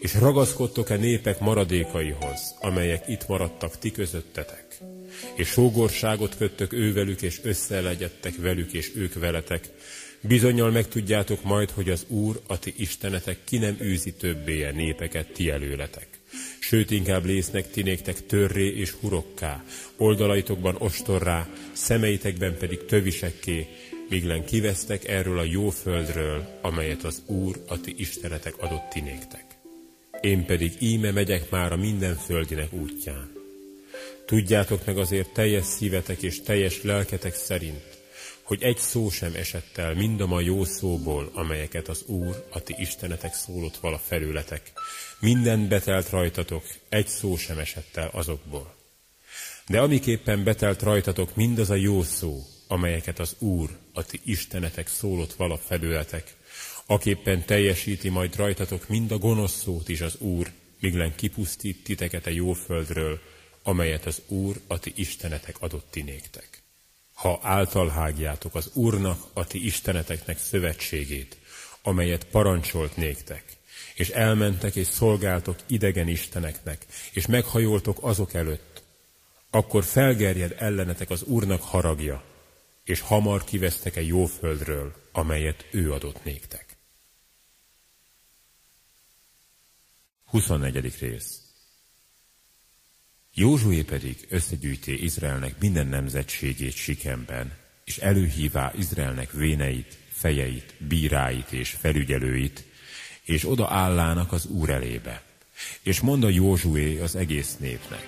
és ragaszkodtok-e népek maradékaihoz, amelyek itt maradtak ti közöttetek, és sógorságot köttök ővelük, és összelegyedtek velük, és ők veletek, bizonyal megtudjátok majd, hogy az Úr, a ti istenetek ki nem űzi többé a népeket ti előletek, sőt inkább lésznek tinéktek törré és hurokká, oldalaitokban ostorrá, szemeitekben pedig tövisekké, míglen kivesztek erről a jó földről, amelyet az Úr, a ti istenetek adott tinéktek. Én pedig íme megyek már a minden földinek útján. Tudjátok meg azért teljes szívetek és teljes lelketek szerint, hogy egy szó sem esett el mind a ma jó szóból, amelyeket az Úr, a ti istenetek szólott vala felületek. Minden betelt rajtatok, egy szó sem esett el azokból. De amiképpen betelt rajtatok mindaz a jó szó, amelyeket az Úr, a ti istenetek szólott vala felületek, aképpen teljesíti majd rajtatok mind a gonosz szót is az Úr, míglen kipusztít titeket a jó földről, amelyet az Úr, a ti istenetek adott ti néktek. Ha általhágjátok az Úrnak, a ti isteneteknek szövetségét, amelyet parancsolt néktek, és elmentek és szolgáltok idegen isteneknek, és meghajoltok azok előtt, akkor felgerjed ellenetek az Úrnak haragja, és hamar kivesztek egy jó földről, amelyet ő adott néktek. 24. rész Józsué pedig összegyűjté Izraelnek minden nemzetségét Sikemben, és előhívá Izraelnek véneit, fejeit, bíráit és felügyelőit, és oda állának az Úr elébe. És mondta Józsué az egész népnek.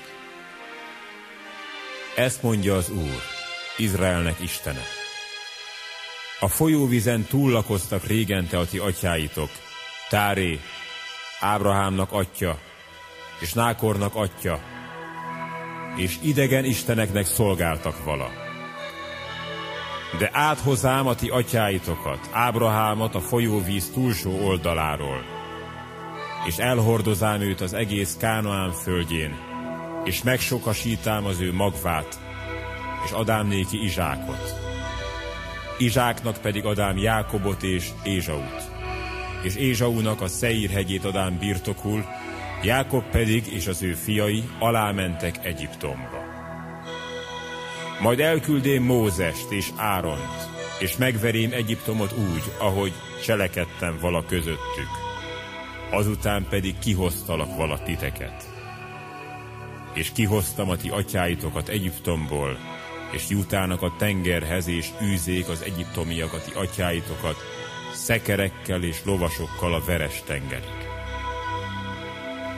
Ezt mondja az Úr, Izraelnek Istene. A folyóvizen túllakoztak régente a ti atyáitok, Táré, Ábrahámnak atya, és Nákornak atya, és idegen isteneknek szolgáltak vala. De áthozám a ti atyáitokat, Ábrahámat a folyóvíz túlsó oldaláról, és elhordozám őt az egész Kánoán földjén, és megsokasítám az ő magvát, és adám néki Izsákot. Izsáknak pedig adám Jákobot és Ézsaut. És Ézsaunak a Szeír hegyét adám birtokul, Jákob pedig és az ő fiai alámentek Egyiptomba. Majd elküldém Mózest és Áront, és megverém Egyiptomot úgy, ahogy cselekedtem vala közöttük. Azután pedig kihoztalak vala titeket. És kihoztam a ti atyáitokat Egyiptomból, és jutának a tengerhez, és űzék az egyiptomiak a ti atyáitokat, szekerekkel és lovasokkal a veres tengerig.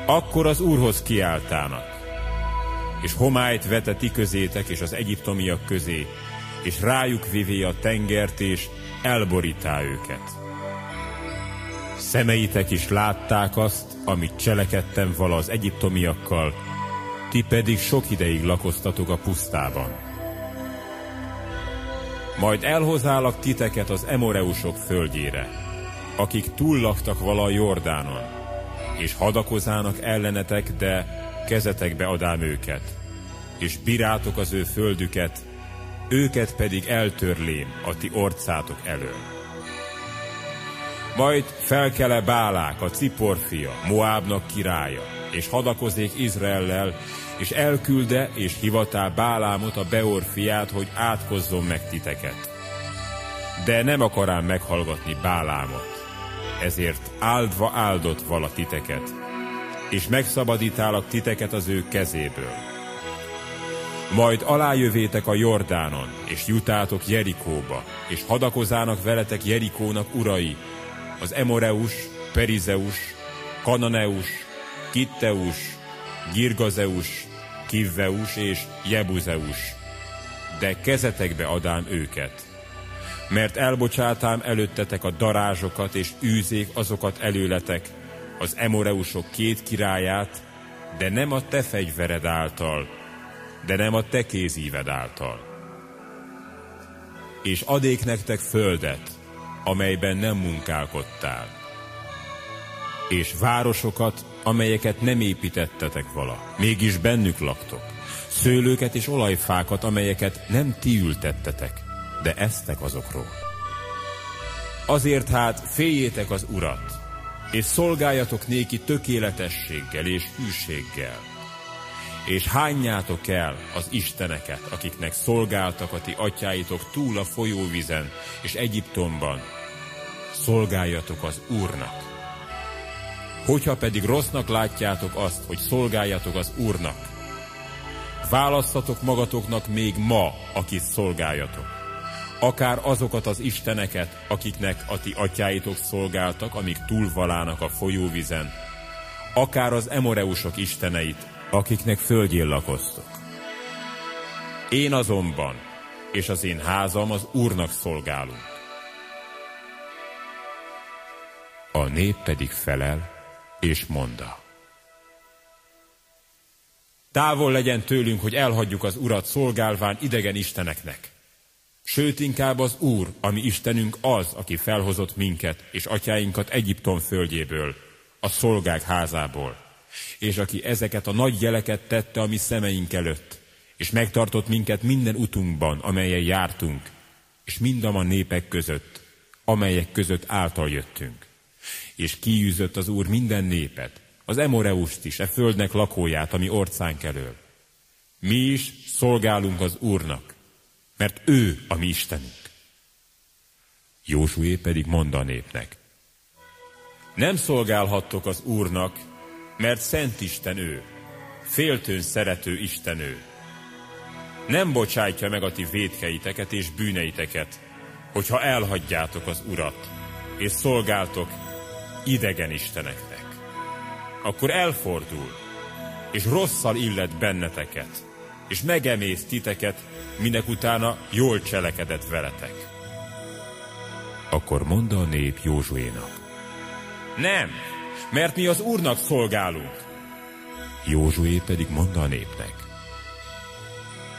Akkor az Úrhoz kiáltának, és homályt vete ti közétek és az egyiptomiak közé, és rájuk vivé a tengert, és elborítá őket. Szemeitek is látták azt, amit cselekedtem vala az egyiptomiakkal, ti pedig sok ideig lakoztatok a pusztában. Majd elhozálak titeket az emoreusok földjére, akik túllaktak vala Jordánon, és hadakozának ellenetek, de kezetekbe adám őket, és birátok az ő földüket, őket pedig eltörlém a ti orcátok elől. Majd felkele Bálák, a Cipor fia, Moábnak királya, és hadakozik Izraellel, és elkülde és hivatá Bálámot a Beor fiát, hogy átkozzon meg titeket. De nem akarám meghallgatni Bálámot, ezért áldva áldott vala titeket, és megszabadítálak titeket az ő kezéből. Majd alájövétek a Jordánon, és jutátok Jerikóba, és hadakozának veletek Jerikónak urai, az Emoreus, Perizeus, Kananeus, Kitteus, Girgazeus, Kivveus és Jebuzeus, de kezetekbe adám őket. Mert elbocsátám előttetek a darázsokat, és űzék azokat előletek, az emoreusok két királyát, de nem a te fegyvered által, de nem a te kézíved által. És adék nektek földet, amelyben nem munkálkodtál, és városokat, amelyeket nem építettetek vala, mégis bennük laktok, szőlőket és olajfákat, amelyeket nem ti ültettetek, de esztek azokról. Azért hát féljétek az Urat, és szolgáljatok néki tökéletességgel és hűséggel, és hányjátok el az isteneket, akiknek szolgáltak a ti atyáitok túl a folyóvizen és Egyiptomban, szolgáljatok az Úrnak. Hogyha pedig rossznak látjátok azt, hogy szolgáljatok az Úrnak, választatok magatoknak még ma, akit szolgáljatok. Akár azokat az isteneket, akiknek a ti atyáitok szolgáltak, amíg túlvalának a folyóvizen, akár az emoreusok isteneit, akiknek földjén lakoztok. Én azonban, és az én házam az Úrnak szolgálunk. A nép pedig felel, és monda. Távol legyen tőlünk, hogy elhagyjuk az Urat szolgálván idegen isteneknek. Sőt, inkább az Úr, ami Istenünk az, aki felhozott minket és atyáinkat Egyiptom földjéből, a szolgák házából, és aki ezeket a nagy jeleket tette a mi szemeink előtt, és megtartott minket minden utunkban, amelyen jártunk, és mindam a népek között, amelyek között által jöttünk. És kiűzött az Úr minden népet, az Emoreust is, e földnek lakóját, ami orcánk elől. Mi is szolgálunk az Úrnak, mert ő a mi Istenünk. Jósué pedig mondta a népnek, nem szolgálhattok az Úrnak, mert Szent Isten ő, féltőn szerető Isten ő. Nem bocsájtja meg a ti védkeiteket és bűneiteket, hogyha elhagyjátok az Urat, és szolgáltok idegen isteneknek. Akkor elfordul, és rosszal illet benneteket, és megemész titeket, minek utána jól cselekedett veletek. Akkor mondta a nép Józsuénak, nem, mert mi az Úrnak szolgálunk. Józsué pedig mondta a népnek.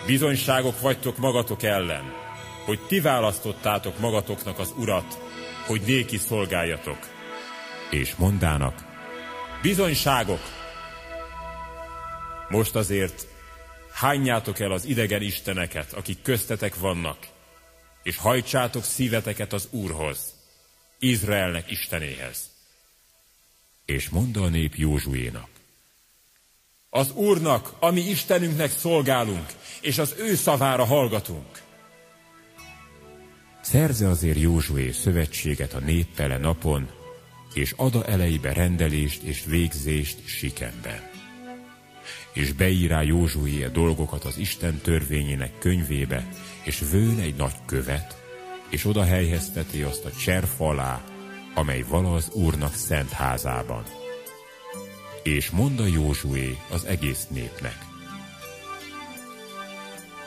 Bizonyságok vagytok magatok ellen, hogy ti választottátok magatoknak az Urat, hogy néki szolgáljatok. És mondának, bizonyságok! Most azért hányjátok el az idegen isteneket, akik köztetek vannak, és hajtsátok szíveteket az Úrhoz, Izraelnek Istenéhez. És mondta a nép Józsuénak. Az Úrnak, ami Istenünknek szolgálunk, és az ő szavára hallgatunk. Szerze azért Józsué szövetséget a néppele napon, és ada elejébe rendelést és végzést Sikemben. És beírá Józsué a dolgokat az Isten törvényének könyvébe, és vőn egy nagy követ, és oda helyezteti azt a cserf alá, amely vala az Úrnak szent házában. És mondta Józsué az egész népnek.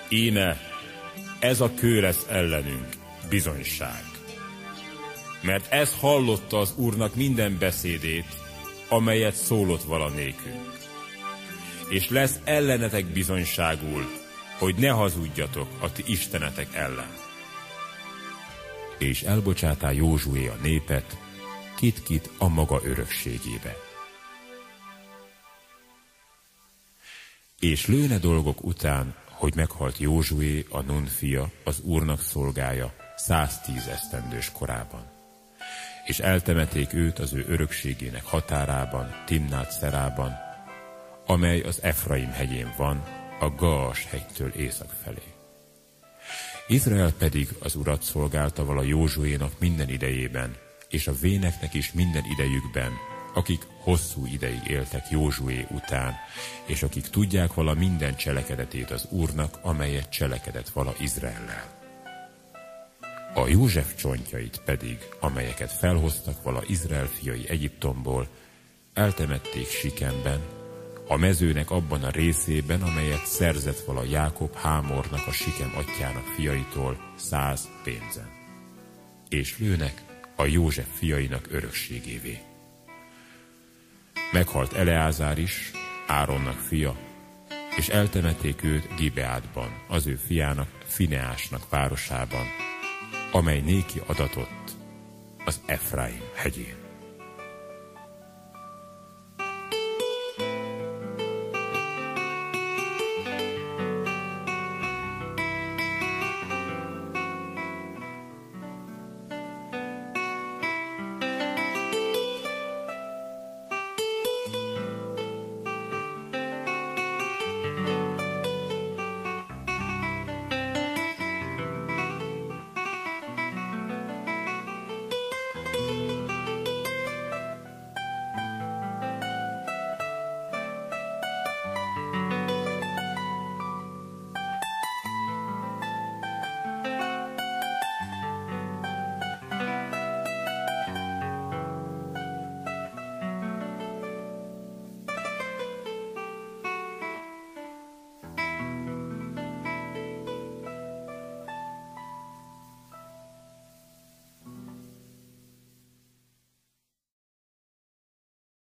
Íme, ez a kő lesz ellenünk, bizonyság. Mert ez hallotta az Úrnak minden beszédét, amelyet szólott vala nékünk. És lesz ellenetek bizonyságul, hogy ne hazudjatok a ti istenetek ellen és elbocsátá Józsué a népet, kit-kit a maga örökségébe. És lőne dolgok után, hogy meghalt Józsué, a Nun fia, az úrnak szolgája, 110 esztendős korában. És eltemeték őt az ő örökségének határában, Timnát szerában, amely az Efraim hegyén van, a Gaas hegytől észak felé. Izrael pedig az urat szolgálta vala Józsuénak minden idejében, és a véneknek is minden idejükben, akik hosszú ideig éltek Józsué után, és akik tudják vala minden cselekedetét az Úrnak, amelyet cselekedett vala Izraellel. A József csontjait pedig, amelyeket felhoztak vala Izrael fiai Egyiptomból, eltemették Sikemben, a mezőnek abban a részében, amelyet szerzett vala Jákob Hámornak a Sikem atyának fiaitól száz pénzen. És lőnek a József fiainak örökségévé. Meghalt Eleázár is, Áronnak fia, és eltemették őt Gibeádban, az ő fiának, Fineásnak városában, amely néki adatott az Efraim hegyén.